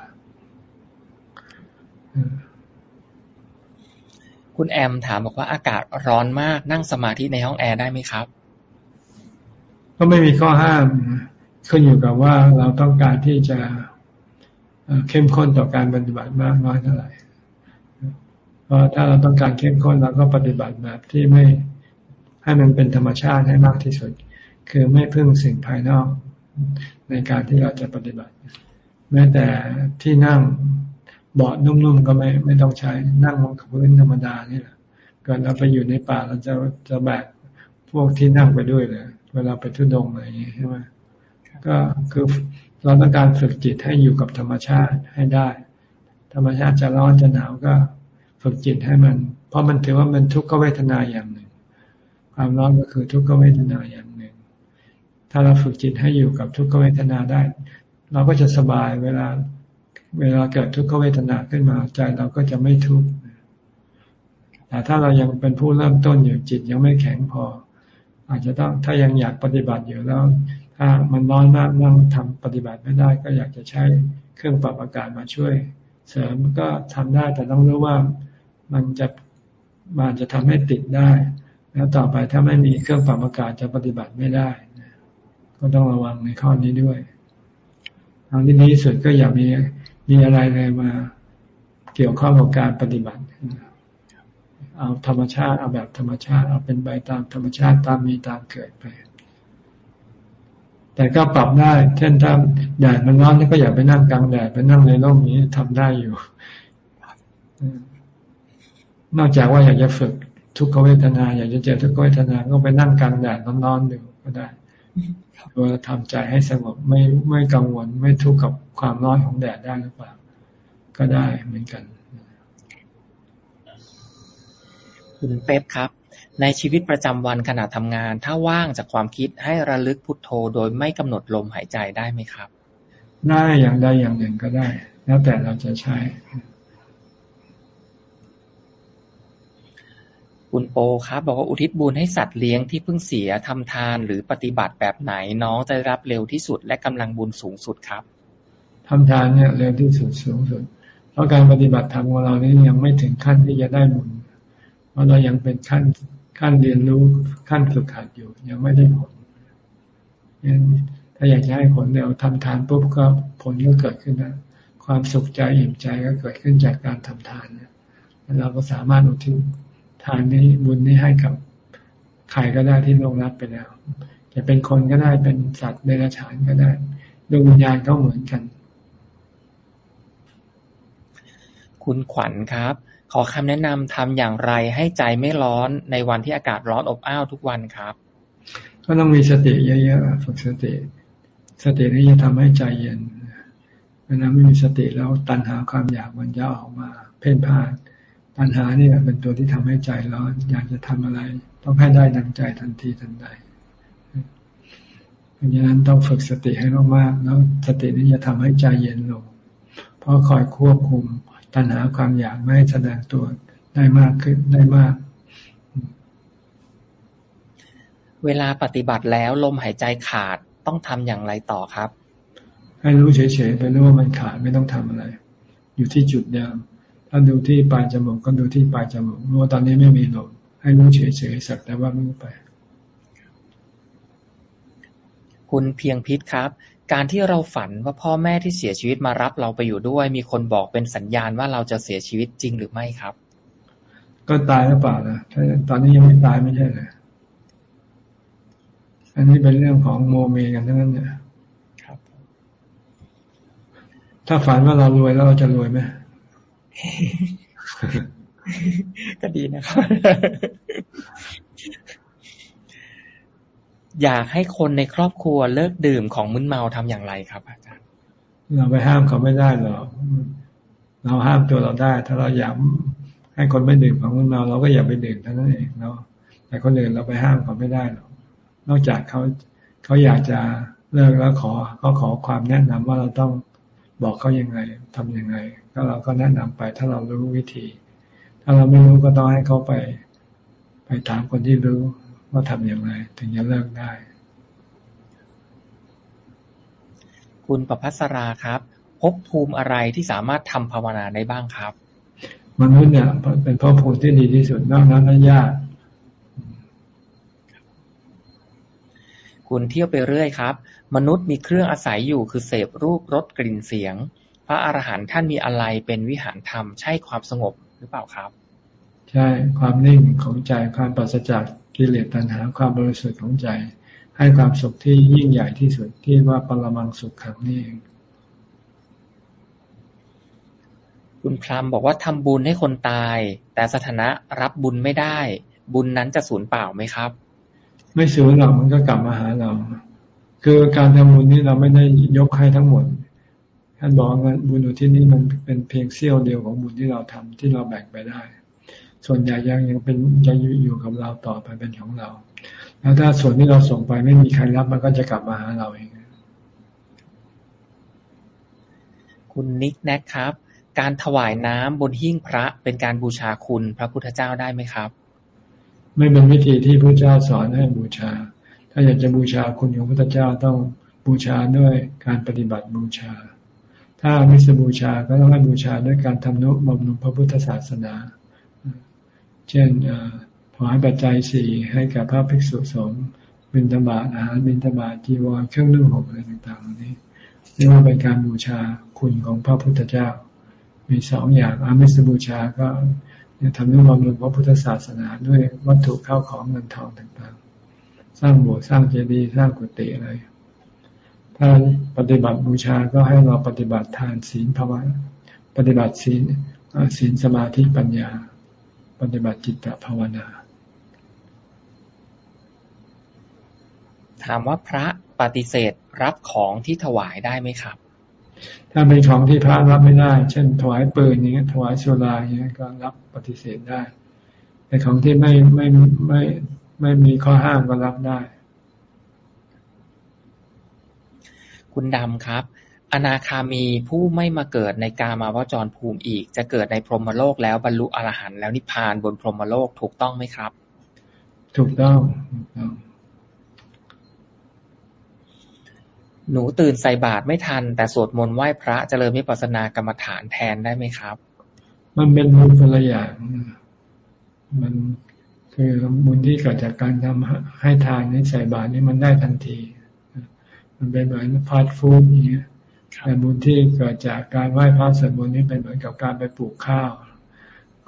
คุณแอมถามบอกว่าอากาศร้อนมากนั่งสมาธิในห้องแอร์ได้ไหมครับ ก็ไม่มีข้อห้ามขึ้นอยู่กับว่าเราต้องการที่จะเข้มข้นต่อการปฏิบัติมากน้อยเท่าไหร่ เพราะถ้าเราต้องการเข้มข้นเราก็ปฏิบัติแบบที่ไม่ให้มันเป็นธรรมชาติให้มากที่สุด คือไม่พึ่งสิ่งภายนอกในการที่เราจะปฏิบัติ แม้แต่ที่นั่งเบาะนุ่มๆก็ไม่ไม่ต้องใช้นั่งบนพื้นธรรมดานี่แหละก่อนเราไปอยู่ในป่าเราจะจะแบกพวกที่นั่งไปด้วยเลยเวลาไปทุดงอะไรอย่างนี้ใช่ไหมก็คือเราต้องการฝึกจิตให้อยู่กับธรรมชาติให้ได้ ธรรมชาติจะร้อนจะหนาวก็ ฝึกจิตให้มัน เพราะมันถือว่ามันทุกขเวทนาอย่างหนึ่ง ความร้อนก็คือทุกขเวทนาอย่างหนึ่ง ถ้าเราฝึกจิตให้อยู่กับทุกขเวทนาได้ เราก็จะสบายเวลา เวลาเกิดทุกขเวทนาขึ้นมา ใจเราก็จะไม่ทุกข์แต่ถ้าเรายังเป็นผู้เริ่มต้นอยู่จิตยังไม่แข็งพอ อาจจะต้องถ้ายังอยากปฏิบัติอยู่แล้ว ถ้ามันร้อนมากนั่งทำปฏิบัติไม่ได้ ก็อยากจะใช้เครื่องปรับอากาศมาช่วย เสริมก็ทำได้แต่ต้องรู้ว่า มันจะมันจะทำให้ติดได้ แล้วต่อไปถ้าไม่มีเครื่องปรับอากาศจะปฏิบัติไม่ได้ ก็ต้องระวังในข้อนี้ด้วยทางที่ดีที่สุดก็อย่ามีมีอะไรเลยมาเกี่ยวข้องกับการปฏิบัติ เอาธรรมชาติเอาแบบธรรมชาติ เอาเป็นไปตามธรรมชาติตามมีตามเกิดไป แต่ก็ปรับได้ เช่นถ้าแดดมันร้อนก็อย่าไปนั่งกลางแดดไปนั่งในร่มนี้ทำได้อยู่ นอกจากว่าอยากจะฝึกทุกขเวทนา อยากจะเจอทุกขเวทนาก็ไปนั่งกลางแดดร้อนๆดูก็ได้ตัวทำใจให้สงบไม่ไม่กังวลไม่ทุกข์กับความร้อนของแดดได้หรือเปล่า ก็ได้เหมือนกัน คุณเป๊ปครับ ในชีวิตประจำวันขณะทำงาน ถ้าว่างจากความคิดให้ระลึกพุทโธ โดยไม่กำหนดลมหายใจได้ไหมครับ ได้อย่างใดอย่างหนึ่งก็ได้ แล้วแต่เราจะใช้ คุณโปครับ บอกว่าอุทิศบุญให้สัตว์เลี้ยงที่เพิ่งเสียทำทานหรือปฏิบัติแบบไหนน้องจะรับเร็วที่สุดและกำลังบุญสูงสุดครับทำทานเนี่ยเร็วที่สุดสูงสุด เพราะการปฏิบัติธรรมของเรานี่ยังไม่ถึงขั้นที่จะได้บุญเพราะเรายังเป็นขั้นขั้นเรียนรู้ขั้นฝึกหัดอยู่ ยังไม่ได้ผลงั้นถ้าอยากจะให้ผลเร็วทำทานปุ๊บก็ผลก็เกิดขึ้นนะความสุขใจอิ่มใจก็เกิดขึ้นจากการทำทานเนี่ยเราก็สามารถอุทิศ ทานนี้บุญนี้ให้กับใครก็ได้ที่ลงรับไปแล้ว จะเป็นคนก็ได้เป็นสัตว์เดรัจฉานก็ได้ดวงวิญญาณก็เหมือนกัน คุณขวัญครับ ขอคำแนะนำทำอย่างไรให้ใจไม่ร้อนในวันที่อากาศร้อนอบอ้าวทุกวันครับ ก็ต้องมีสติเยอะๆฝึกสติ สตินี้จะทำให้ใจเย็นเวลาไม่มีสติแล้วตัณหาความอยากมันจะออกมา เพ่นพ่าน ปัญหานี่เป็นตัวที่ทำให้ใจร้อน อยากจะทำอะไร ต้องให้ได้ดังใจทันทีทันใดเพราะฉะนั้นต้องฝึกสติให้มากๆแล้วสตินี้จะทำให้ใจเย็นลง เพราะคอยควบคุมตัณหาความอยากไม่ให้แสดงตัวได้มากขึ้นได้มาก เวลาปฏิบัติแล้วลมหายใจขาดต้องทำอย่างไรต่อครับ ให้รู้เฉยๆไปรู้ว่ามันขาดไม่ต้องทำอะไร อยู่ที่จุดเดิม ถ้าดูที่ปลายจมูกก็ดูที่ปลายจมูกรู้ว่าตอนนี้ไม่มีลมให้รู้เฉยๆสักแต่ว่ารู้ไป คุณเพียงพิษครับ การที่เราฝันว่าพ่อแม่ที่เสียชีวิตมารับเราไปอยู่ด้วย มีคนบอกเป็นสัญญาณว่าเราจะเสียชีวิตจริงหรือไม่ครับ ก็ตายหรือเปล่านะถ้าตอนนี้ยังไม่ตายไม่ใช่เลยอันนี้เป็นเรื่องของโมเมกันทั้งนั้นเนี่ยครับถ้าฝันว่าเรารวยแล้วเราจะรวยไหม ก็ดีนะครับ อยากให้คนในครอบครัวเลิกดื่มของมึนเมาทำอย่างไรครับ อาจารย์ เราไปห้ามเขาไม่ได้หรอกเราห้ามตัวเราได้ ถ้าเราอยากให้คนไม่ดื่มของมึนเมาเราก็อย่าไปดื่มเท่านั้นเองเนาะแต่คนอื่นเราไปห้ามเขาไม่ได้หรอกนอกจากเขาเขาอยากจะเลิกแล้วขอเขาขอความแนะนำว่าเราต้อง บอกเขายังไงทํำยังไง ก็เราก็แนะนำไปถ้าเรารู้วิธี ถ้าเราไม่รู้ก็ต้องให้เขาไป ไปถามคนที่รู้ว่าทำอย่างไร ถึงจะเลิกได้ คุณประพัสราครับภพภูมิอะไรที่สามารถทำภาวนาได้บ้างครับ มนุษย์เนี่ยเป็นภพภูมิที่ดีที่สุดนอกนั้นนั้นยากคุณเที่ยวไปเรื่อยครับ มนุษย์มีเครื่องอาศัยอยู่คือเสพรูปรสกลิ่นเสียง พระอรหันต์ท่านมีอะไรเป็นวิหารธรรม ใช่ความสงบหรือเปล่าครับ ใช่ความนิ่งของใจความปราศจากกิเลสตัณหาความบริสุทธิ์ของใจ ให้ความสุขที่ยิ่งใหญ่ที่สุดที่ว่าปรมังสุขขังนี่เองคุณพรามบอกว่าทำบุญให้คนตาย แต่สถานะรับบุญไม่ได้ บุญนั้นจะสูญเปล่าไหมครับ ไม่สูญหรอกมันก็กลับมาหาเรา คือการทำบุญนี้เราไม่ได้ยกให้ทั้งหมดท่านบอกว่าบุญอุทิศนี้มันเป็นเพียงเสี้ยวเดียวของบุญที่เราทำที่เราแบ่งไปได้ ส่วนใหญ่ยังยังเป็นยังอยู่กับเราต่อไปเป็นของเรา แล้วถ้าส่วนที่เราส่งไปไม่มีใครรับมันก็จะกลับมาหาเราเอง คุณนิกแนกครับ การถวายน้ำบนหิ้งพระเป็นการบูชาคุณพระพุทธเจ้าได้ไหมครับ ไม่เป็นวิธีที่พระเจ้าสอนให้บูชา ถ้าอยากจะบูชาคุณของพระเจ้าต้องบูชาด้วยการปฏิบัติบูชา ถ้าไม่สบูชาก็ต้องให้บูชาด้วยการทำนุบำรุงพระพุทธศาสนา เช่นถวายปัจจัยสี่ให้กับพระภิกษุสงฆ์บิณฑบาตอาหารบิณฑบาตจีวรเครื่องนึ่งห่มอะไรต่างๆเหล่านี้เรียกว่าเป็นการบูชาคุณของพระพุทธเจ้า มีสองอย่างอามิสบูชาก็ทำนุบำรุงพระพุทธศาสนาด้วยวัตถุเข้าของเงินทองต่างๆ สร้างโบสถ์สร้างเจดีย์สร้างกุฏิอะไร ถ้าปฏิบัติบูชาก็ให้เราปฏิบัติทานศีลภาวะปฏิบัติศีลศีลสมาธิปัญญา ปฏิบัติจิตตภาวนา ถามว่าพระปฏิเสธรับของที่ถวายได้ไหมครับ ถ้าเป็นของที่พระรับไม่ได้ เช่นถวายปืนอย่างเงี้ยถวายสุราอย่างเงี้ยก็รับปฏิเสธได้ แต่ของที่ไม่ไม่ไม่ ไม่มีข้อห้ามก็รับได้ คุณดำครับ อนาคามีผู้ไม่มาเกิดในกามาวจรภูมิอีก จะเกิดในพรหมโลกแล้วบรรลุอรหันต์แล้วนิพพานบนพรหมโลกถูกต้องไหมครับ ถูกต้องถูกต้องหนูตื่นใส่บาตรไม่ทัน แต่สวดมนต์ไหว้พระเจริญวิปัสสนากรรมฐานแทนได้ไหมครับ มันเป็นบุญคนละอย่างมัน คือบุญที่เกิดจากการทำให้ทานนี้ใส่บาตรนี้มันได้ทันที มันเป็นเหมือนพาสฟู้ดอย่างเงี้ยแต่บุญที่เกิดจากการไหว้พระสวดมนต์นี้เป็นเหมือนกับการไปปลูกข้าว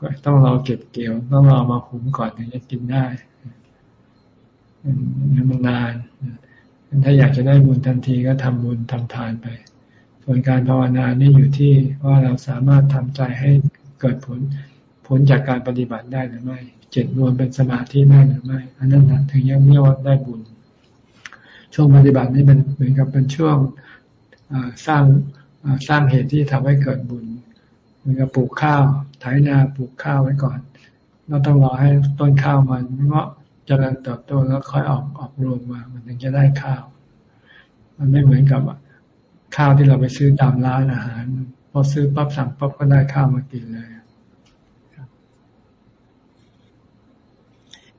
ก็ต้องรอเก็บเกี่ยว ต้องรอมาหุงก่อนถึงจะกินได้มันนานถ้าอยากจะได้บุญทันทีก็ทำบุญทำทานไป ส่วนการภาวนานี่อยู่ที่ว่าเราสามารถทำใจให้เกิดผล ผลจากการปฏิบัติได้หรือไม่เจ็ดรวมเป็นสมาธิได้หรือไม่ อันนั้นนะถึงยังเรียกว่าได้บุญ ช่วงปฏิบัตินี่เป็นเหมือนกับเป็นช่วงสร้างสร้างเหตุที่ทำให้เกิดบุญเหมือนกับปลูกข้าวไถนาปลูกข้าวไว้ก่อนเราต้องรอให้ต้นข้าวมันเงาะเจริญเติบโตแล้วค่อยออกออกรวงมา มันถึงจะได้ข้าว มันไม่เหมือนกับข้าวที่เราไปซื้อตามร้านอาหาร พอซื้อปั๊บสั่งปั๊บก็ได้ข้าวมากินเลย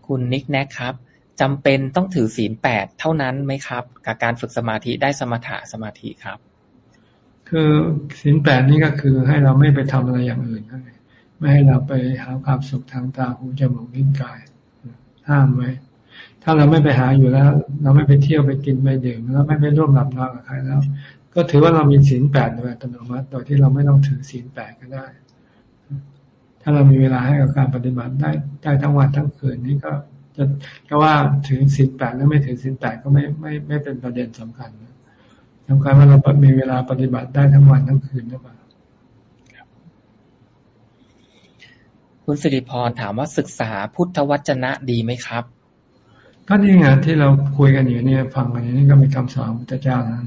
คุณนิกแนกครับจำเป็นต้องถือศีลแปดเท่านั้นไหมครับ กับการฝึกสมาธิได้สมถะสมาธิครับ คือศีลแปดนี่ก็คือให้เราไม่ไปทำอะไรอย่างอื่นไม่ให้เราไปหาความสุขทางตาหูจมูกลิ้นกายห้ามไว้ถ้าเราไม่ไปหาอยู่แล้ว เราไม่ไปเที่ยวไปกินไปดื่มแล้วไม่ไปร่วมหลับนอนกับใครแล้ว ก็ถือว่าเรามีศีลแปดโดยอัตโนมัติโดยที่เราไม่ต้องถือศีลแปดก็ได้าเรามีเวลาให้กับการปฏิบัติได้ได้ทั้งวันทั้งคืนนี้ก็จะก็ว่าถือศีลแปดหรือไม่ถือศีลแปดก็ไม่ไม่ไม่เป็นประเด็นสำคัญสำคัญว่าเรามีเวลาปฏิบัติได้ทั้งวันทั้งคืนหรือเปล่าคคุณสิริพรถามว่าศึกษาพุทธวจนะดีไหมครับก็นี่ไงที่เราคุยกันอยู่เนี่ยฟังกันอยู่นี่ก็มีคำสอนพระเจ้านั่น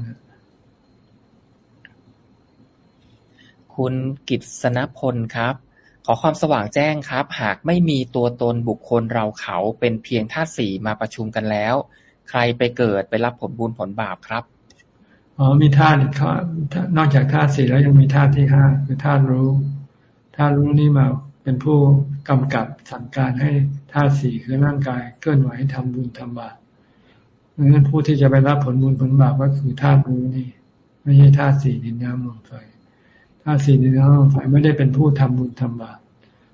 คุณกิตสนพลครับ ขอความสว่างแจ้งครับ หากไม่มีตัวตนบุคคลเราเขาเป็นเพียงธาตุสี่มาประชุมกันแล้ว ใครไปเกิดไปรับผลบุญผลบาปครับอ๋อมีธาตุนอกจากธาตุสี่แล้วยังมีธาตุที่ห้าคือธาตุรู้ธาตุรู้นี่มาเป็นผู้กำกับสั่งการให้ธาตุสี่คือร่างกายเคลื่อนไหวทำบุญทำบาปดังนั้นผู้ที่จะไปรับผลบุญผลบาปก็คือธาตุรู้นี่ ไม่ใช่ธาตุสี่ดินน้ำลมไฟ ธาตุสี่ดินน้ำลมไฟไม่ได้เป็นผู้ทำบุญทำบาป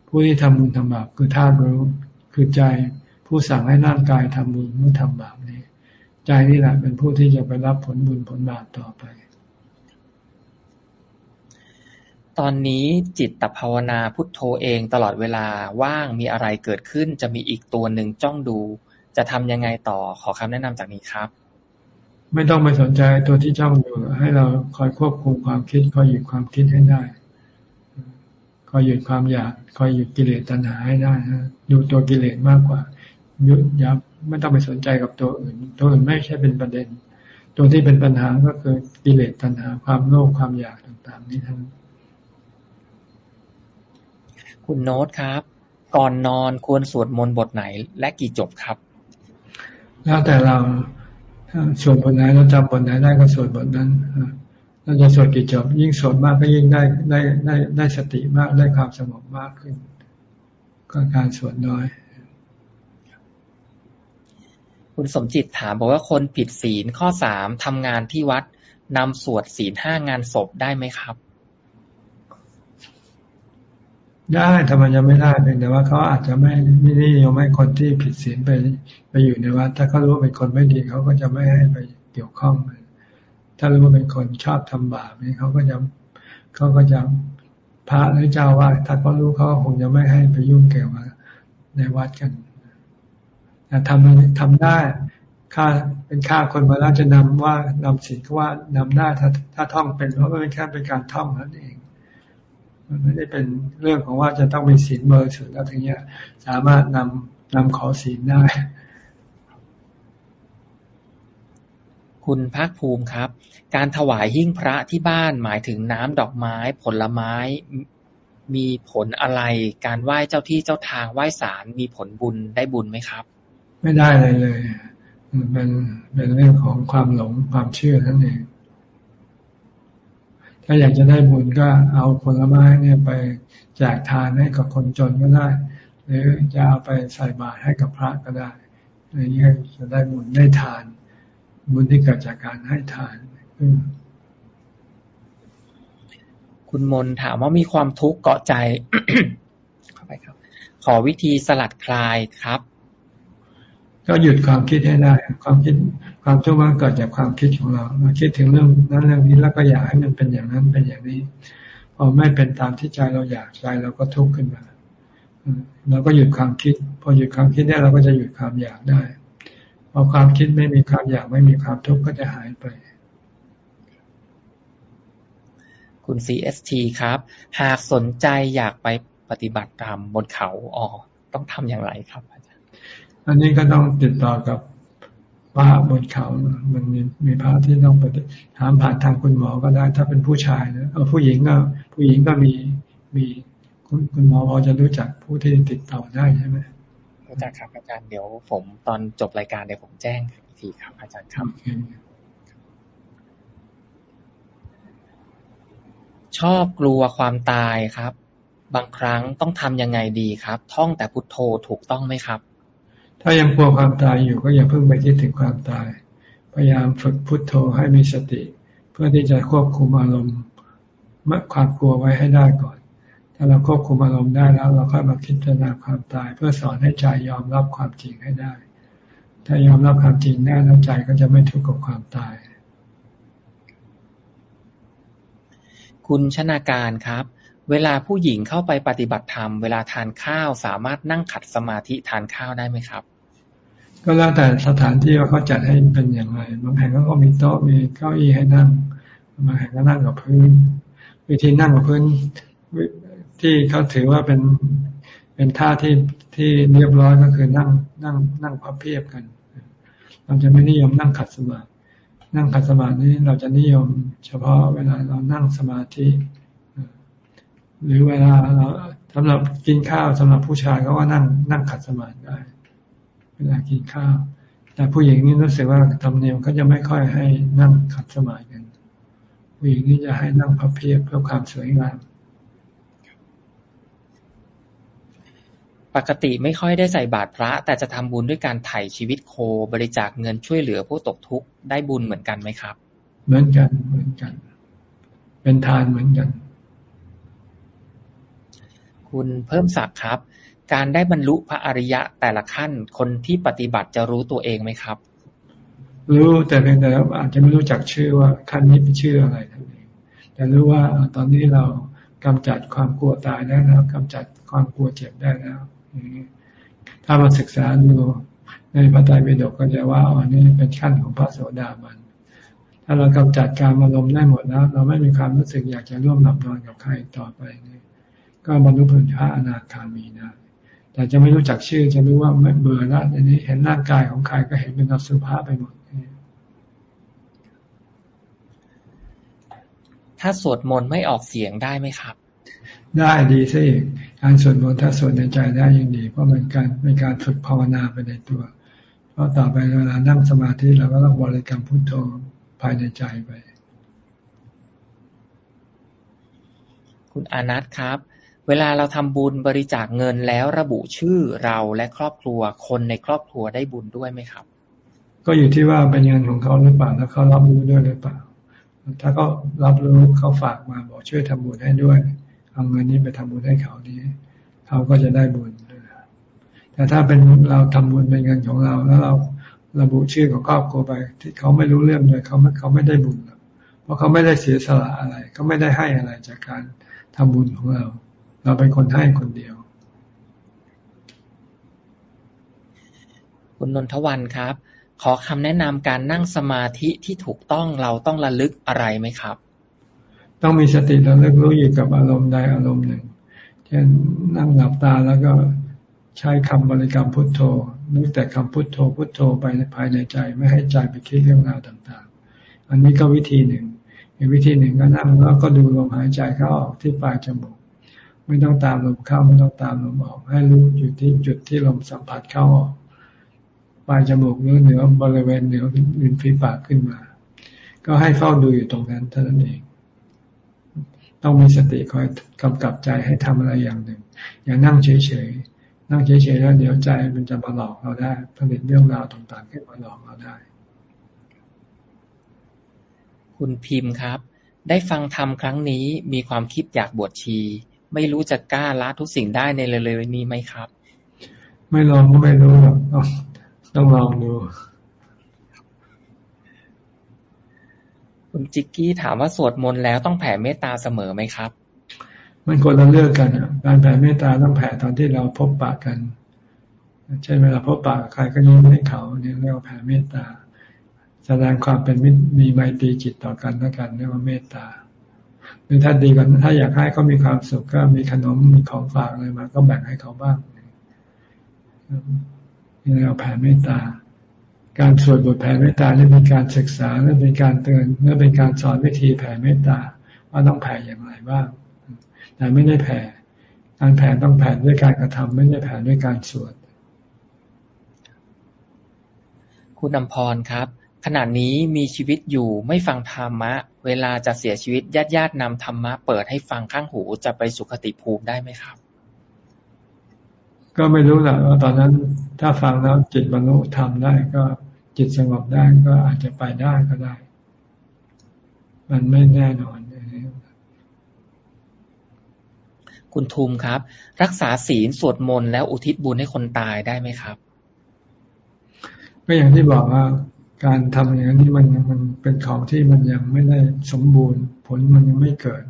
ผู้ที่ทำบุญทำบาปคือธาตุรู้คือใจผู้สั่งให้ร่างกายทำบุญเมื่อทำบาปนี้ ใจนี่แหละเป็นผู้ที่จะไปรับผลบุญผลบาปต่อไป ตอนนี้จิตตภาวนาพุทโธเองตลอดเวลาว่างมีอะไรเกิดขึ้น จะมีอีกตัวหนึ่งจ้องดู จะทำยังไงต่อขอคำแนะนำจากนี้ครับ ไม่ต้องไปสนใจตัวที่จ้องดูให้เราคอยควบคุมความคิดคอยหยุดความคิดให้ได้คอยหยุดความอยากคอยหยุดกิเลสตัณหาให้ได้นะดูตัวกิเลสมากกว่าหยุดยับไม่ต้องไปสนใจกับตัวอื่น ตัวอื่นไม่ใช่เป็นประเด็น ตัวที่เป็นปัญหาก็คือกิเลสตัณหา ความโลภความอยากต่างๆนี้ทั้งคุณโน้ตครับ ก่อนนอนควรสวดมนต์บทไหนและกี่จบครับ แล้วแต่เรา สวดบทไหนเราจำบทไหนได้ก็สวดบทนั้นเราจะสวดกี่จบ ยิ่งสวดมากก็ยิ่งได้ได้ได้ได้สติมากได้ความสงบมากขึ้น ก็การสวดน้อย คุณสมจิตถามบอกว่าคนผิดศีลข้อสามทำงานที่วัดนำสวดศีลห้างานศพได้ไหมครับ ได้ทำไมจะไม่ได้เพียงแต่ว่าเขาอาจจะไม่ไม่นิยมให้คนที่ผิดศีลไปไปอยู่ในวัดถ้าเขารู้ว่าเป็นคนไม่ดีเขาก็จะไม่ให้ไปเกี่ยวข้อง ถ้ารู้ว่าเป็นคนชอบทำบาปนี่เขาก็จะเขาก็จะพระหรือเจ้าว่าถ้าเขารู้เขาคงจะไม่ให้ไปยุ่งเกี่ยวกับในวัดกันแต่ทำทำได้ค่าเป็นค่าคนมาแล้วจะนำว่านำศีลก็ว่านำได้ถ้าถ้าท่องเป็นเพราะมันเป็นแค่เป็นการท่องนั่นเอง มันไม่ได้เป็นเรื่องของว่าจะต้องมีศีลเบอร์สุดแล้วถึงจะสามารถนำนำขอศีลได้ คุณภาคภูมิครับ การถวายหิ้งพระที่บ้านหมายถึงน้ำดอกไม้ ผลไม้มีผลอะไร การไหว้เจ้าที่เจ้าทางไหว้ศาลมีผลบุญได้บุญไหมครับ ไม่ได้เลยเลยเป็นเป็นเรื่องของความหลงความเชื่อนั่นเอง ถ้าอยากจะได้บุญก็เอาผลไม้เนี่ยไปแจกทานให้กับคนจนก็ได้ หรือจะเอาไปใส่บาตรให้กับพระก็ได้อย่างนี้จะได้บุญได้ทาน บุญที่เกิดจากการให้ทานคุณมนถามว่ามีความทุกข์เกาะใจ เข้าไปครับ ขอวิธีสลัดคลายครับ ก็หยุดความคิดให้ได้ ความคิดความทุกข์มันเกิดจากความคิดของเราเราคิดถึงเรื่องนั้นเรื่องนี้แล้วก็อยากให้มันเป็นอย่างนั้นเป็นอย่างนี้พอไม่เป็นตามที่ใจเราอยากใจเราก็ทุกข์ขึ้นมาเราก็หยุดความคิด พอหยุดความคิดได้เราก็จะหยุดความอยากได้พอความคิดไม่มีความอยากไม่มีความทุกข์ก็จะหายไป คุณ CST ครับ หากสนใจอยากไปปฏิบัติธรรมบนเขาอ๋อต้องทำอย่างไรครับ อันนี้ก็ต้องติดต่อกับพระบนเขา มันมีมีพระที่ต้องไปถามผ่านทางคุณหมอก็ได้ ถ้าเป็นผู้ชายนะเออผู้หญิงก็ ผู้หญิงก็มีมีคุณคุณหมอพอจะรู้จักผู้ที่ติดต่อได้ใช่ไหมรู้จักครับอาจารย์เดี๋ยวผมตอนจบรายการเดี๋ยวผมแจ้งอีกทีครับ อาจารย์ครับ ชอบกลัวความตายครับ บางครั้งต้องทำยังไงดีครับ ท่องแต่พุทโธถูกต้องไหมครับ ถ้ายังกลัวความตายอยู่ก็อย่าเพิ่งไปคิดถึงความตาย พยายามฝึกพุทโธให้มีสติ เพื่อที่จะควบคุมอารมณ์ความกลัวไว้ให้ได้ก่อน ถ้าเราควบคุมอารมณ์ได้แล้ว เราค่อยมาคิดจารณาความตาย เพื่อสอนให้ใจยอมรับความจริงให้ได้ ถ้ายอมรับความจริงได้แล้วใจก็จะไม่ทุกข์กับความตาย คุณชนาการครับ เวลาผู้หญิงเข้าไปปฏิบัติธรรม เวลาทานข้าวสามารถนั่งขัดสมาธิทานข้าวได้ไหมครับ ก็แล้วแต่สถานที่ว่าเขาจัดให้เป็นอย่างไรบางแห่งก็มีโต๊ะมีเก้าอี้ให้นั่งบางแห่งก็นั่งกับพื้น วิธีนั่งกับพื้นที่เขาถือว่าเป็นเป็นท่าที่ที่เรียบร้อยก็คือนั่งนั่งนั่งพับเพียบกัน เราจะไม่นิยมนั่งขัดสมาธินั่งขัดสมาธินี้เราจะนิยม เฉพาะเวลาเรานั่งสมาธิ หรือเวลาเราสำหรับกินข้าวสำหรับผู้ชายก็ว่านั่งนั่งขัดสมาธิได้ เวลากินข้าว แต่ผู้หญิงนี่รู้สึกว่าทำเนียมก็จะไม่ค่อยให้นั่งขัดสมาธิกันผู้หญิงนี่จะให้นั่งพับเพียบเพื่อความสวยงามปกติไม่ค่อยได้ใส่บาตรพระ แต่จะทำบุญด้วยการไถ่ชีวิตโคบริจาคเงินช่วยเหลือผู้ตกทุกข์ได้บุญเหมือนกันไหมครับ เหมือนกันเหมือนกัน เป็นทานเหมือนกัน คุณเพิ่มศักดิ์ครับ การได้บรรลุพระอริยะแต่ละขั้น คนที่ปฏิบัติจะรู้ตัวเองไหมครับ รู้แต่เพียงแต่อาจจะไม่รู้จักชื่อว่าขั้นนี้เป็นชื่ออะไรนั่นเองแต่รู้ว่าตอนนี้เรากำจัดความกลัวตายได้แล้วกำจัดความกลัวเจ็บได้แล้วถ้ามาศึกษาดูในพระไตรปิฎกก็จะว่าอ๋อนี่เป็นขั้นของพระโสดาบันถ้าเรากำจัดการอารมณ์ได้หมดแล้ว เราไม่มีความรู้สึกอยากจะร่วมหลับนอนกับใครต่อไปนี่ ก็บรรลุผลพระอนาคามีนะแต่จะไม่รู้จักชื่อจะรู้ว่าไม่เบื่อแล้วอันนี้เห็นร่างกายของใครก็เห็นเป็นอสุภะไปหมดถ้าสวดมนต์ไม่ออกเสียงได้ไหมครับ ได้ดีซะอีกการสวดมนต์ถ้าสวดในใจได้ยิ่งดี เพราะเป็นการเป็นการฝึกภาวนาไปในตัว เพราะต่อไปเวลานั่งสมาธิเราก็ต้องบริกรรมพุทโธภายในใจไป คุณอนัทครับ เวลาเราทำบุญบริจาคเงินแล้วระบุชื่อเราและครอบครัว คนในครอบครัวได้บุญด้วยไหมครับ ก็อยู่ที่ว่าเป็นเงินของเขาหรือเปล่าแล้วเขารับรู้ด้วยหรือเปล่า ถ้าเขารับรู้เขาฝากมาบอกช่วยทำบุญให้ด้วย เอาเงินนี้ไปทำบุญให้เขานี้เขาก็จะได้บุญแต่ถ้าเป็นเราทำบุญเป็นเงินของเรา แล้วเราระบุชื่อของครอบครัวไป ที่เขาไม่รู้เรื่องเลยเขาไม่เขาไม่ได้บุญเพราะเขาไม่ได้เสียสละอะไรเขาไม่ได้ให้อะไรจากการทำบุญของเรา เราเป็นคนให้คนเดียว คุณนนทวันครับ ขอคำแนะนำการนั่งสมาธิที่ถูกต้องเราต้องระลึกอะไรไหมครับ ต้องมีสติระลึกรู้อยู่กับอารมณ์ใดอารมณ์หนึ่ง เช่นนั่งหลับตาแล้วก็ใช้คำบริกรรมพุทโธนึกแต่คำพุทโธพุทโธไปภายในใจไม่ให้ใจไปคิดเรื่องราวต่างๆ อันนี้ก็วิธีหนึ่งอีกวิธีหนึ่งก็นั่งแล้วก็ดูลมหายใจเข้าออกที่ปลายจมูก ไม่ต้องตามลมเข้าไม่ต้องตามลมออก ให้รู้อยู่ที่จุดที่ลมสัมผัสเข้าออกปลายจมูกหรือเหนือบริเวณเหนือริมฝีปากขึ้นมา ก็ให้เฝ้าดูอยู่ตรงนั้นเท่านั้นเอง ต้องมีสติคอยกำกับใจให้ทำอะไรอย่างหนึ่ง อย่านั่งเฉยๆนั่งเฉยๆแล้วเดี๋ยวใจมันจะมาหลอกเราได้ผลิตเรื่องราวต่างๆขึ้นมาหลอกเราได้ คุณพิมพ์ครับ ได้ฟังธรรมครั้งนี้มีความคิดอยากบวชชี ไม่รู้จะกล้าละทุกสิ่งได้ในเร็วๆนี้ไหมครับ ไม่ลองก็ไม่รู้หรอกต้องลองดูคุณจิกกี้ถามว่าสวดมนต์แล้วต้องแผ่เมตตาเสมอไหมครับ มันคนละเรื่องกันการแผ่เมตตาต้องแผ่ตอนที่เราพบปะกันใช่เวลาพบปะใครก็ยิ้มให้เขาเนี่ยเรียกว่าแผ่เมตตา แสดงความเป็นมิตรมีไมตรีจิตต่อกันแล้วกันเรียกว่าเมตตา หรือถ้าดีกันถ้าอยากให้เขามีความสุขก็มีขนมมีของฝากอะไรมา ก็แบ่งให้เขาบ้างนี่เราแผ่เมตตา การสวดบทแผ่เมตตาเนี่ยเป็นการศึกษาและเป็นการเตือนและเป็นการสอนวิธีแผ่เมตตา ว่าต้องแผ่อย่างไรบ้างแต่ไม่ได้แผ่การแผ่ต้องแผ่ด้วยการกระทำไม่ได้แผ่ด้วยการสวด คุณอำพรครับ ขณะนี้มีชีวิตอยู่ไม่ฟังธรรมะ เวลาจะเสียชีวิตญาติญาตินำธรรมะเปิดให้ฟังข้างหูจะไปสุขติภูมิได้ไหมครับ ก็ไม่รู้แหละว่าตอนนั้นถ้าฟังแล้วจิตบรรลุธรรมได้ก็จิตสงบได้ก็อาจจะไปได้ก็ได้ มันไม่แน่นอนคุณทุมครับ รักษาศีลสวดมนต์แล้วอุทิศบุญให้คนตายได้ไหมครับ ก็อย่างที่บอกว่า การทำอย่างนี้มันมันเป็นของที่มันยังไม่ได้สมบูรณ์ ผลมันยังไม่เกิด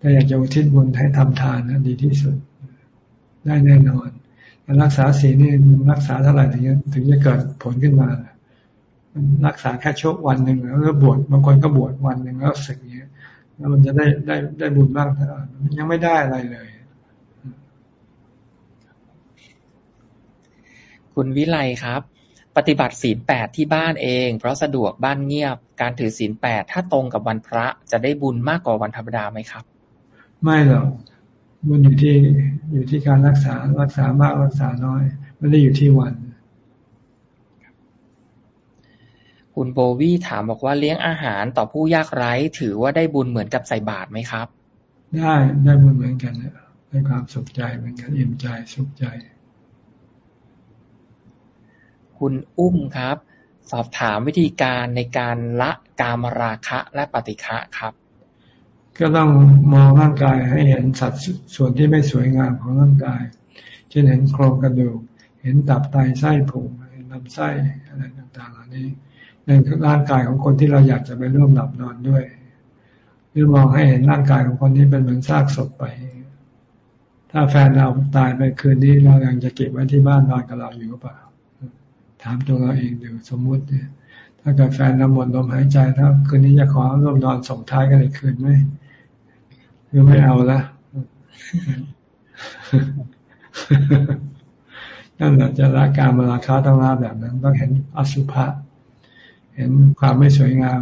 ถ้าอยากจะอุทิศบุญให้ทำทานนะดีที่สุด ได้แน่นอนแต่รักษาศีลนี่รักษาเท่าไหร่ถึงจะถึงจะเกิดผลขึ้นมารักษาแค่ชั่ววันหนึ่งแล้วก็บวชบางคนก็บวชวันหนึ่งแล้วสึกเงี้ย แล้วมันจะได้ได้ได้บุญมากเท่าไหร่ยังไม่ได้อะไรเลย คุณวิไลครับ ปฏิบัติศีลแปดที่บ้านเอง เพราะสะดวกบ้านเงียบ การถือศีลแปดถ้าตรงกับวันพระจะได้บุญมากกว่าวันธรรมดาไหมครับ ไม่หรอกบุญอยู่ที่อยู่ที่การรักษารักษามากรักษาน้อยไม่ได้อยู่ที่วัน คุณโบวี่ถามบอกว่าเลี้ยงอาหารต่อผู้ยากไร้ ถือว่าได้บุญเหมือนกับใส่บาตรไหมครับ ได้ได้บุญเหมือนกันได้ความสุขใจเหมือนกันอิ่มใจสุขใจ คุณอุ้มครับ สอบถามวิธีการในการละกามราคะและปฏิฆะครับ ก็ต้องมองร่างกายให้เห็นสัดส่วนที่ไม่สวยงามของร่างกายเช่นเห็นโครงกระดูก เห็นตับไตไส้พุงเห็นลำไส้อะไรต่างๆเหล่านี้ในร่างกายของคนที่เราอยากจะไปร่วมหลับนอนด้วยหรือมองให้เห็นร่างกายของคนนี้เป็นเหมือนซากศพไป ถ้าแฟนเราตายไปคืนนี้เรายังจะเก็บไว้ที่บ้านนอนกับเราอยู่หรือเปล่า ถามตัวเราเองดูสมมุติเนี่ย ถ้าเกิดแฟนเราหมดลมหายใจถ้าคืนนี้จะขอร่วมนอนส่งท้ายกันอีกคืนไหมหรือไม่เอาละนั่นแหละจะละการมาราคาต้องละแบบนั้นต้องเห็นอสุภะเห็นความไม่สวยงาม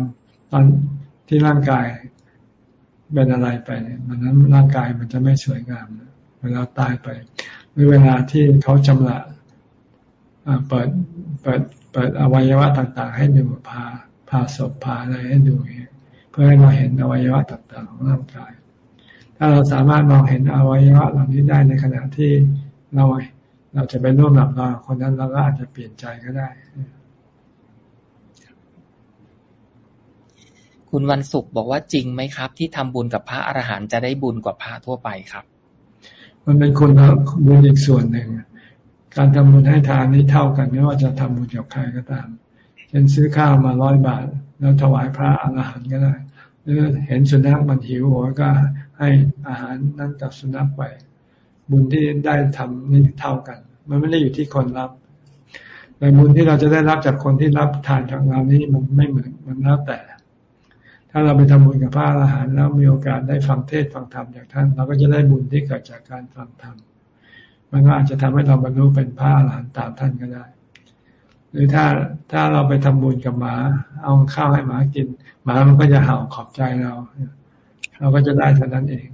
ตอนที่ร่างกายเป็นอะไรไปเนี่ยมันนั้นร่างกายมันจะไม่สวยงามเวลาตายไปหรือเวลาที่เขาจำละ เปิดเปิดเปิดอวัยวะต่างๆ ให้ดูพาพาศพพาอะไรให้ดูเพื่อให้เราเห็นอวัยวะต่างๆ ของร่างกาย ถ้าเราสามารถมองเห็นอวัยวะเหล่านี้ได้ในขณะที่เราเราจะไปร่วมหลับนอนคนนั้นเราก็อาจจะเปลี่ยนใจก็ได้ คุณวันศุกร์บอกว่าจริงไหมครับ ที่ทำบุญกับพระอรหันต์จะได้บุญกว่าพระทั่วไปครับ มันเป็นคนละบุญอีกส่วนหนึ่ง การทำบุญให้ทานนี้เท่ากันไม่ว่าจะทำบุญกับใครก็ตาม เช่นซื้อข้าวมาร้อยบาท แล้วถวายพระอรหันต์ก็ได้หรือเห็นสุนัขมันหิวหัวก็ให้อาหารนั่นกับสุนัขไป บุญที่ได้ทำนี่เท่ากัน มันไม่ได้อยู่ที่คนรับแต่บุญที่เราจะได้รับจากคนที่รับทานจากเรานี้มันไม่เหมือนมันแล้วแต่ ถ้าเราไปทำบุญกับพระอรหันต์แล้วมีโอกาสได้ฟังเทศฟังธรรมจากท่าน เราก็จะได้บุญที่เกิดจากการฟังธรรม มันก็อาจจะทำให้เราบรรลุเป็นพระอรหันต์ตามท่านก็ได้ หรือถ้าถ้าเราไปทำบุญกับหมา เอาข้าวให้หมากิน หมามันก็จะเห่าขอบใจเรา เราก็จะได้เท่านั้นเอง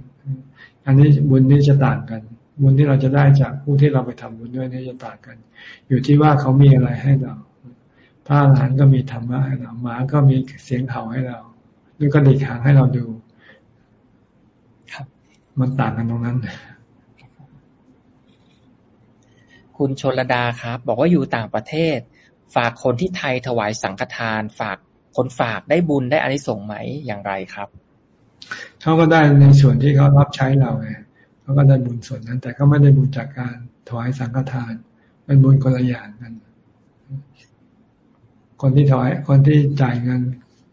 อันนี้บุญนี้จะต่างกัน บุญที่เราจะได้จากผู้ที่เราไปทำบุญด้วยนี่จะต่างกัน อยู่ที่ว่าเขามีอะไรให้เราพระอรหันต์ก็มีธรรมะให้เราหมาก็มีเสียงเห่าให้เราหรือก็ดีหางให้เราดู ครับ มันต่างกันตรงนั้น คุณชนลดาครับ บอกว่าอยู่ต่างประเทศ ฝากคนที่ไทยถวายสังฆทาน ฝากคนฝากได้บุญได้อานิสงส์ไหมอย่างไรครับเขาก็ได้ในส่วนที่เขารับใช้เราไงเขาก็ได้บุญส่วนนั้น แต่เขาไม่ได้บุญจากการถวายสังฆทานเป็นบุญคนละอย่างกันคนที่ถวายคนที่จ่ายเงิน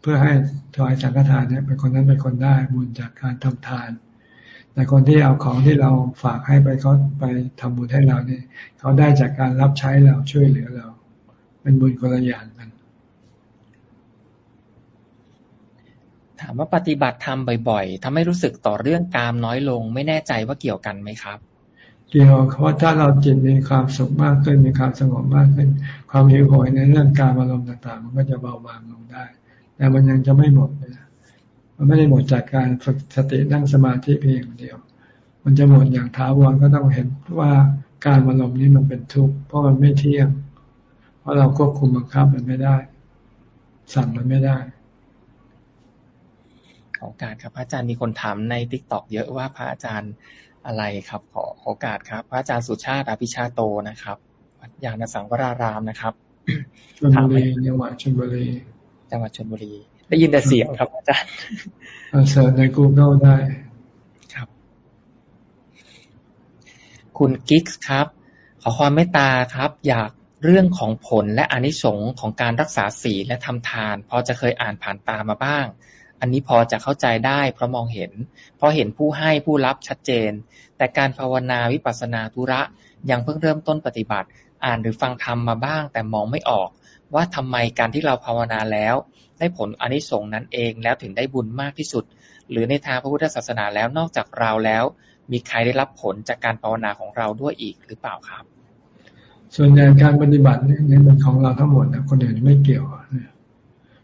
เพื่อให้ถวายสังฆทานเนี่ยเป็นคนนั้นเป็นคนได้บุญจากการทำทาน แต่คนที่เอาของที่เราฝากให้ไปเขาไปทำบุญให้เราเนี่ยเขาได้จากการรับใช้เราช่วยเหลือเรา เป็นบุญคนละอย่างกัน ถามว่าปฏิบัติธรรมบ่อยๆทำให้รู้สึกต่อเรื่องกามน้อยลง ไม่แน่ใจว่าเกี่ยวกันไหมครับ เกี่ยวเพราะถ้าเราจิตมีความสุขมากขึ้นมีความสงบมากขึ้น ความหิวโหยในเรื่องการอารมณ์ต่างๆ มันก็จะเบาบางลงได้ แต่มันยังจะไม่หมด มันไม่ได้หมดจากการฝึกสตินั่งสมาธิเพียงเดียว มันจะหมดอย่างท้าวรก็ต้องเห็นว่าการอารมณ์นี้มันเป็นทุกข์เพราะมันไม่เที่ยง เพราะเราควบคุมบังคับมันไม่ได้ สั่งมันไม่ได้ขอโอกาสครับพระอาจารย์มีคนถามใน TikTok เยอะว่าพระอาจารย์อะไรครับ ขอโอกาสครับ พระอาจารย์สุชาติอภิชาโตนะครับวัดญาณสังวรารามนะครับชลบุรีจังหวัดชลบุรีจังหวัดชลบุรี ได้ยินแต่เสียงครับอาจารย์ search ใน Google ได้ครับ คุณกิ๊กครับ ขอความเมตตาครับ อยากเรื่องของผลและอนิสงค์ของการรักษาศีลและทำทาน พอจะเคยอ่านผ่านตามาบ้าง อันนี้พอจะเข้าใจได้เพราะมองเห็น เพราะเห็นผู้ให้ผู้รับชัดเจน แต่การภาวนาวิปัสสนาธุระยังเพิ่งเริ่มต้นปฏิบัติ อ่านหรือฟังธรรมมาบ้าง แต่มองไม่ออก ว่าทำไมการที่เราภาวนาแล้ว ได้ผลอนิสงส์นั้นเองแล้วถึงได้บุญมากที่สุด หรือในทางพระพุทธศาสนาแล้วนอกจากเราแล้ว มีใครได้รับผลจากการภาวนาของเราด้วยอีกหรือเปล่าครับ ส่วนใหญ่การปฏิบัติเนี่ยเป็นของเราทั้งหมดนะคนอื่นไม่เกี่ยว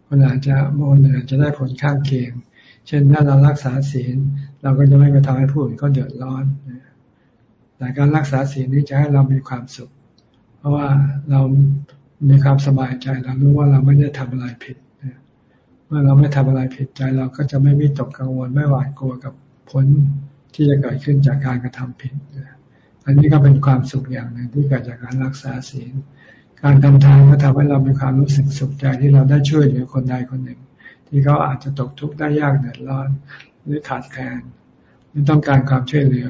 คนอาจจะคนอื่นจะได้ผลข้างเคียง เช่นถ้าเรารักษาศีล เราก็จะไม่ไปทำให้ผู้อื่นเขาเดือดร้อนแต่การรักษาศีลนี้จะให้เรามีความสุข เพราะว่าเรา มีความสบายใจเรารู้ว่าเราไม่ได้ทำอะไรผิดเมื่อเราไม่ทำอะไรผิดใจ เราก็จะไม่วิตกกังวลไม่หวาดกลัวกับผลที่จะเกิดขึ้นจากการกระทำผิดอันนี้ก็เป็นความสุขอย่างหนึ่งที่เกิดจากการรักษาศีล การทำทานก็ทำให้เรามีความรู้สึกสุขใจที่เราได้ช่วยเหลือคนใดคนหนึ่ง ที่เขาอาจจะตกทุกข์ได้ยากเดือดร้อนหรือขาดแคลนหรือต้องการความช่วยเหลือ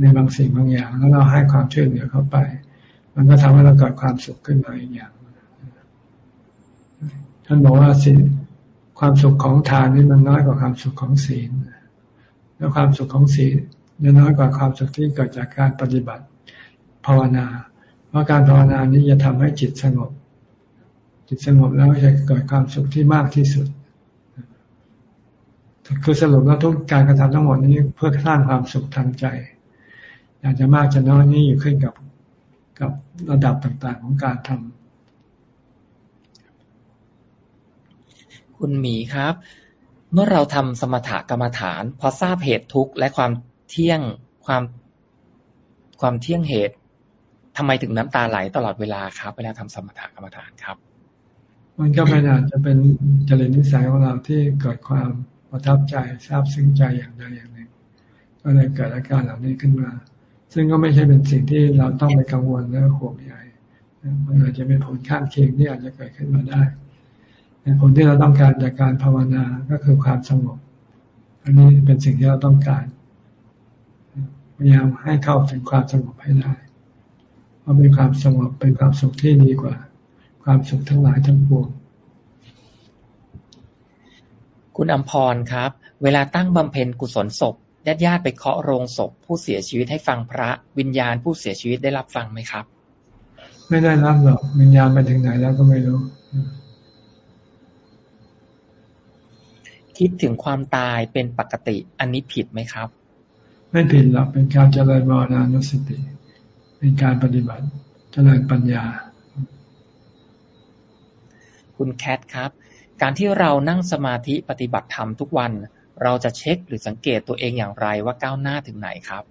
ในบางสิ่งบางอย่าง แล้วเราให้ความช่วยเหลือเขาไป มันก็ทำให้เราเกิดความสุขขึ้นมาอีกอย่าง ท่านบอกว่าสิความสุขของทานนี่มันน้อยกว่าความสุขของศีล แล้วความสุขของศีลจะน้อยกว่าความสุขที่เกิดจากการปฏิบัติภาวนา เพราะการภาวนานี้จะทำให้จิตสงบ จิตสงบแล้วจะเกิดความสุขที่มากที่สุด คือสรุปแล้วทุกการกระทำทั้งหมดนี้เพื่อสร้างความสุขทางใจ อยากจะมากจะน้อยนี่อยู่ขึ้นกับ กับระดับต่างๆของการทำคุณหมีครับ เมื่อเราทำสมถกรรมฐาน พอทราบเหตุทุกข์และความเที่ยงความความเที่ยงเหตุทำไมถึงน้ำตาไหลตลอดเวลาครับเวลาทำสมถะกรรมฐานครับมันก็ไม่อาจจะเป็นจริตนิสัยของเราที่เกิดความประทับใจทราบซึ้งใจอย่างใดอย่างหนึ่งก็เลยเกิดอาการเหล่านี้ขึ้นมา ซึ่งก็ไม่ใช่เป็นสิ่งที่เราต้องไปกังวลและห่วงใยมันอาจจะเป็นผลข้างเคียงที่อาจจะเกิดขึ้นมาได้ผลที่เราต้องการจากการภาวนาก็คือความสงบ อันนี้เป็นสิ่งที่เราต้องการพยายามให้เข้าถึงความสงบให้ได้ เพราะเป็นความสงบเป็นความสุขที่ดีกว่า ความสุขทั้งหลายทั้งปวง คุณอัมพรครับ เวลาตั้งบำเพ็ญกุศลศพ ญาติญาติไปเคาะโรงศพผู้เสียชีวิตให้ฟังพระ วิญญาณผู้เสียชีวิตได้รับฟังไหมครับ ไม่ได้รับหรอกวิญญาณไปถึงไหนแล้วก็ไม่รู้ คิดถึงความตายเป็นปกติอันนี้ผิดไหมครับ ไม่ผิดหรอกเป็นการเจริญมรณานุสติ เป็นการปฏิบัติเจริญปัญญา คุณแคทครับ การที่เรานั่งสมาธิปฏิบัติธรรมทุกวัน เราจะเช็คหรือสังเกตตัวเองอย่างไรว่าก้าวหน้าถึงไหนครับ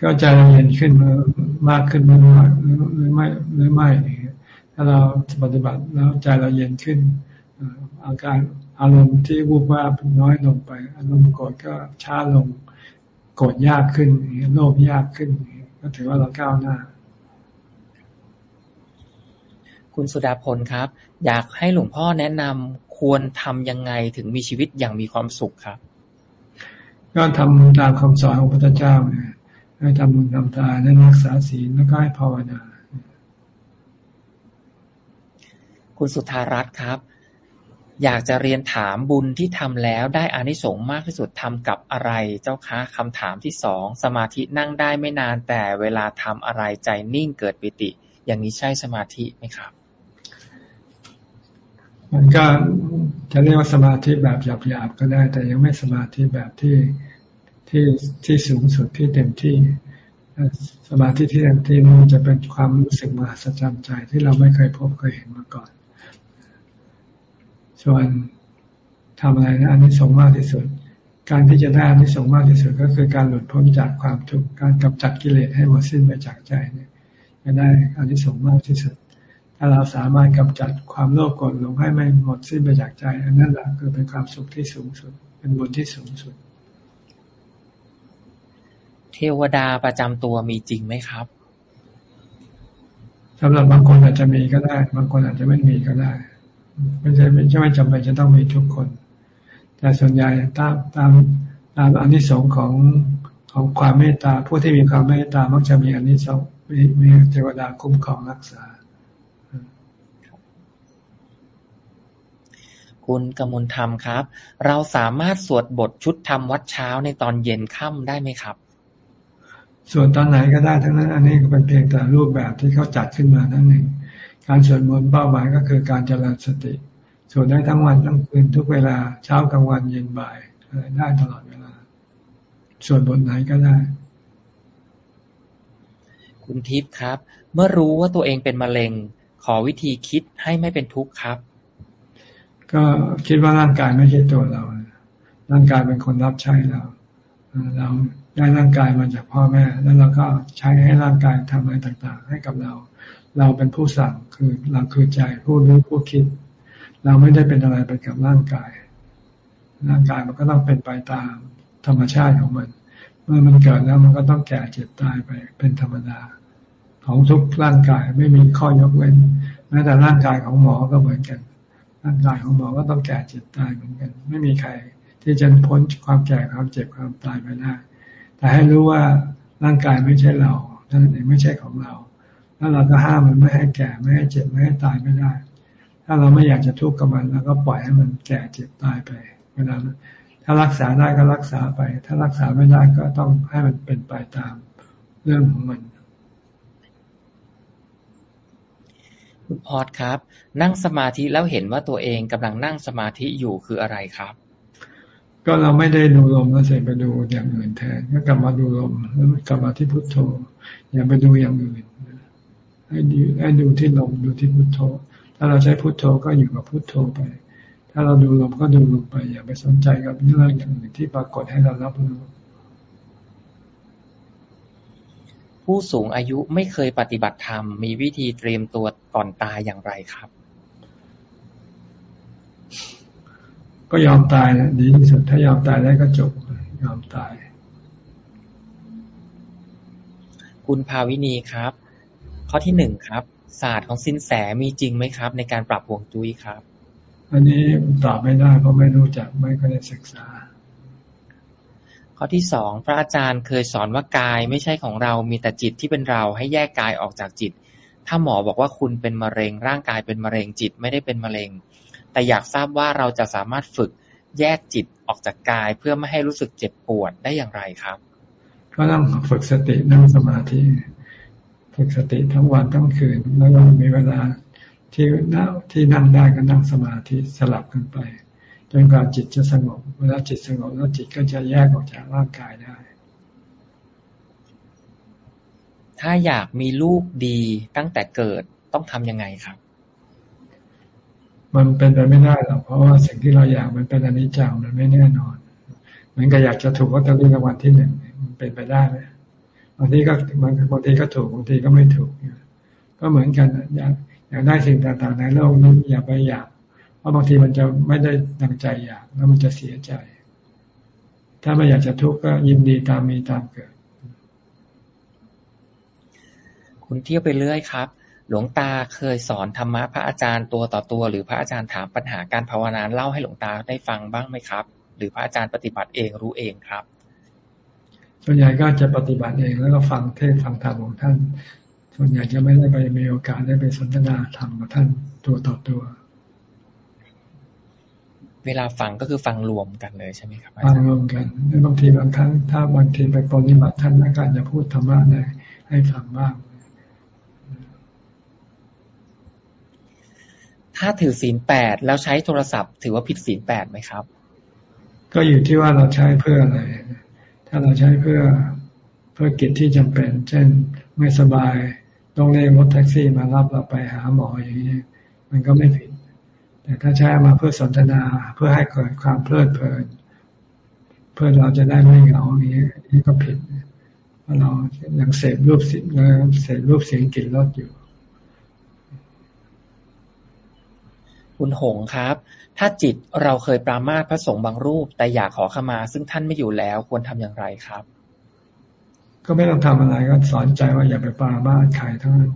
ก็ใจเราเย็นขึ้นมากขึ้นมากหรือไม่หรือไม่ ถ้าเราปฏิบัติแล้วใจเราเย็นขึ้นอาการอารมณ์ที่วูบว่าน้อยลงไป อารมณ์โกรธก็ช้าลงโกรธยากขึ้นโลภยากขึ้น ก็ถือว่าเราก้าวหน้า คุณสุดาพลครับ อยากให้หลวงพ่อแนะนำ ควรทำยังไงถึงมีชีวิตอย่างมีความสุขครับ ก็ทำตามคำสอนของพระพุทธเจ้าเนี่ยให้ทำบุญทำทานให้รักษาศีลแล้วก็ให้ภาวนา คุณสุธารัตน์ครับ อยากจะเรียนถามบุญที่ทำแล้วได้อานิสงส์มากที่สุดทำกับอะไรเจ้าคะคำถามที่สองสมาธินั่งได้ไม่นานแต่เวลาทำอะไรใจนิ่งเกิดปิติ อย่างนี้ใช่สมาธิไหมครับ มันก็จะเรียกว่าสมาธิแบบหยาบๆก็ได้ แต่ยังไม่สมาธิแบบที่ที่ที่สูงสุดที่เต็มที่ สมาธิที่เต็มที่มันจะเป็นความรู้สึกมหัศจรรย์ใจที่เราไม่เคยพบเคยเห็นมาก่อน ส่วนทำอะไรนะอันนี้สงมากที่สุด การที่จะได้อันนี้สงมากที่สุดก็คือการหลุดพ้นจากความทุกข์การกำจัดกิเลสให้หมดสิ้นไปจากใจเนี่ยจะได้อันนี้สงมากที่สุด ถ้าเราสามารถกำจัดความโลภโกรธหลงให้ไม่หมดสิ้นไปจากใจ อันนั้นแหละคือเป็นความสุขที่สูงสุด เป็นบุญที่สูงสุด เทวดาประจำตัวมีจริงไหมครับสำหรับบางคนอาจจะมีก็ได้ บางคนอาจจะไม่มีก็ได้ไม่ใช่ไม่ใช่ไม่จำเป็นจะต้องมีทุกคน แต่ส่วนใหญ่ตามตามตามอนิสงส์ของของความเมตตาผู้ที่มีความเมตตามักจะมีอนิสงส์มีมีเทวดาคุ้มครองรักษา คุณกมลธรรมครับ เราสามารถสวดบทชุดธรรมวัดเช้าในตอนเย็นค่ำได้ไหมครับ ส่วนตอนไหนก็ได้ทั้งนั้น อันนี้เป็นเพียงแต่รูปแบบที่เขาจัดขึ้นมานั่นเองการสวดมนต์เป้าหมายก็คือการเจริญสติสวดได้ทั้งวันทั้งคืนทุกเวลาเช้ากลางวันเย็นบ่ายได้ตลอดเวลาสวดบทไหนก็ได้ คุคุณทิพย์ครับ เมื่อรู้ว่าตัวเองเป็นมะเร็ง ขอวิธีคิดให้ไม่เป็นทุกข์ครับ ก็คิดว่าร่างกายไม่ใช่ตัวเรา ร่างกายเป็นคนรับใช้เราเราได้ร่างกายมาจากพ่อแม่ แล้วเราก็ใช้ให้ร่างกายทำอะไรต่างๆ ให้กับเรา เราเป็นผู้สั่งคือเราคือใจผู้รู้ผู้คิด เราไม่ได้เป็นอะไรไปกับร่างกาย ร่างกายมันก็ต้องเป็นไปตามธรรมชาติของมัน เมื่อมันเกิดแล้วมันก็ต้องแก่เจ็บตายไปเป็นธรรมดา ของทุกร่างกายไม่มีข้อยกเว้นแม้แต่ร่างกายของหมอก็เหมือนกัน ร่างกายของหมอก็ต้องแก่เจ็บตายเหมือนกัน ไม่มีใครที่จะพ้นความแก่ความเจ็บความตายไปได้ แต่ให้รู้ว่าร่างกายไม่ใช่เราท่านเองไม่ใช่ของเรา แล้วเราก็ห้ามมันไม่ให้แก่ไม่ให้เจ็บไม่ให้ตายไม่ได้ ถ้าเราไม่อยากจะทุกข์กับมันเราก็ปล่อยให้มันแก่เจ็บตายไปเวลาถ้ารักษาได้ก็รักษาไป ถ้ารักษาไม่ได้ก็ต้องให้มันเป็นไปตามเรื่องของมัน คุณพอดครับ นั่งสมาธิแล้วเห็นว่าตัวเองกำลังนั่งสมาธิอยู่คืออะไรครับ ก็เราไม่ได้ดูลมแล้วเสร็จไปดูอย่างอื่นแทนก็กลับมาดูลมแล้วกลับมาที่พุทโธ อย่าไปดูอย่างอื่นให้ดูให้ดูที่ลมดูที่พุทโธ ถ้าเราใช้พุทโธก็อยู่กับพุทโธไป ถ้าเราดูลมก็ดูลมไป อย่าไปสนใจกับเรื่องอย่างอื่นที่ปรากฏให้เรารับรู้ ผู้สูงอายุไม่เคยปฏิบัติธรรม มีวิธีเตรียมตัวก่อนตายอย่างไรครับ ก็ยอมตายนะดีที่สุด ถ้ายอมตายได้ก็จบ ยอมตาย คุณภาวินีครับ ข้อที่หนึ่งครับ ศาสตร์ของสินแสมีจริงไหมครับ ในการปรับห่วงจุ้ยครับ อันนี้ตอบไม่ได้เพราะไม่รู้จักไม่เคยได้ศึกษา ข้อที่สอง พระอาจารย์เคยสอนว่ากายไม่ใช่ของเรา มีแต่จิตที่เป็นเรา ให้แยกกายออกจากจิต ถ้าหมอบอกว่าคุณเป็นมะเร็ง ร่างกายเป็นมะเร็ง จิตไม่ได้เป็นมะเร็ง แต่อยากทราบว่าเราจะสามารถฝึกแยกจิตออกจากกายเพื่อไม่ให้รู้สึกเจ็บปวดได้อย่างไรครับ ก็ต้องฝึกสตินั่งสมาธิ ฝึกสติทั้งวันทั้งคืน แล้วก็มีเวลาที่นั่งที่นั่งได้ก็นั่งสมาธิสลับกันไป จนกว่าจิตจะสงบเวลาจิตสงบแล้วจิตก็จะแยกออกจากร่างกายได้ ถ้าอยากมีลูกดีตั้งแต่เกิดต้องทำยังไงครับ มันเป็นไปไม่ได้หรอกเพราะว่าสิ่งที่เราอยากมันเป็นอนิจจังมันไม่แน่นอนเหมือนกับอยากจะถูกก็ตอรี่รางวัลที่หนึ่งมันเป็นไปได้ไหมบางทีก็บางบางทีก็ถูกบางทีก็ไม่ถูกก็เหมือนกันอยากอยากได้สิ่งต่างๆในโลกนี้อย่าไปอยาก เพราะบางทีมันจะไม่ได้ดังใจอยาก แล้วมันจะเสียใจ ถ้าไม่อยากจะทุกข์ก็ยินดีตามมีตามเกิด คุณเที่ยวไปเรื่อยครับ หลวงตาเคยสอนธรรมะพระอาจารย์ตัวต่อตัว หรือพระอาจารย์ถามปัญหาการภาวนาเล่าให้หลวงตาได้ฟังบ้างไหมครับ หรือพระอาจารย์ปฏิบัติเองรู้เองครับส่วนใหญ่ก็จะปฏิบัติเองแล้วก็ฟังเทศฟังธรรมของท่าน ส่วนใหญ่จะไม่ได้ไปมีโอกาสได้ไปสนทนาธรรมกับท่านตัวต่อตัว เวลาฟังก็คือฟังรวมกันเลยใช่ไหมครับฟังรวมกันบางทีบางครั้งถ้าบางทีไปปฏิบัติท่านแล้วก็จะพูดธรรมะได้ให้ฟังบ้างถ้าถือศีลแปดแล้วใช้โทรศัพท์ ถือว่าผิดศีลแปดไหมครับ ก็อยู่ที่ว่าเราใช้เพื่ออะไร ถ้าเราใช้เพื่อเพื่อกิจที่จำเป็น เช่นไม่สบายต้องเรียกรถแท็กซี่มารับเราไปหาหมออย่างนี้มันก็ไม่ผิด แต่ถ้าใช้มาเพื่อสนทนาเพื่อให้เกิดความเพลิดเพลิน เพื่อเราจะได้ไม่เหงาอย่างนี้นี่ก็ผิดเพราะเรายังเสพรูปสิ่งเสพรูปเสียงกลิ่นรสอยู่ คุณหงครับ ถ้าจิตเราเคยปรามาสพระสงฆ์บางรูป แต่อยากขอขมา ซึ่งท่านไม่อยู่แล้วควรทำอย่างไรครับ ก็ไม่ต้องทำอะไรก็สอนใจว่าอย่าไปปรามาสใครทั้งนั้น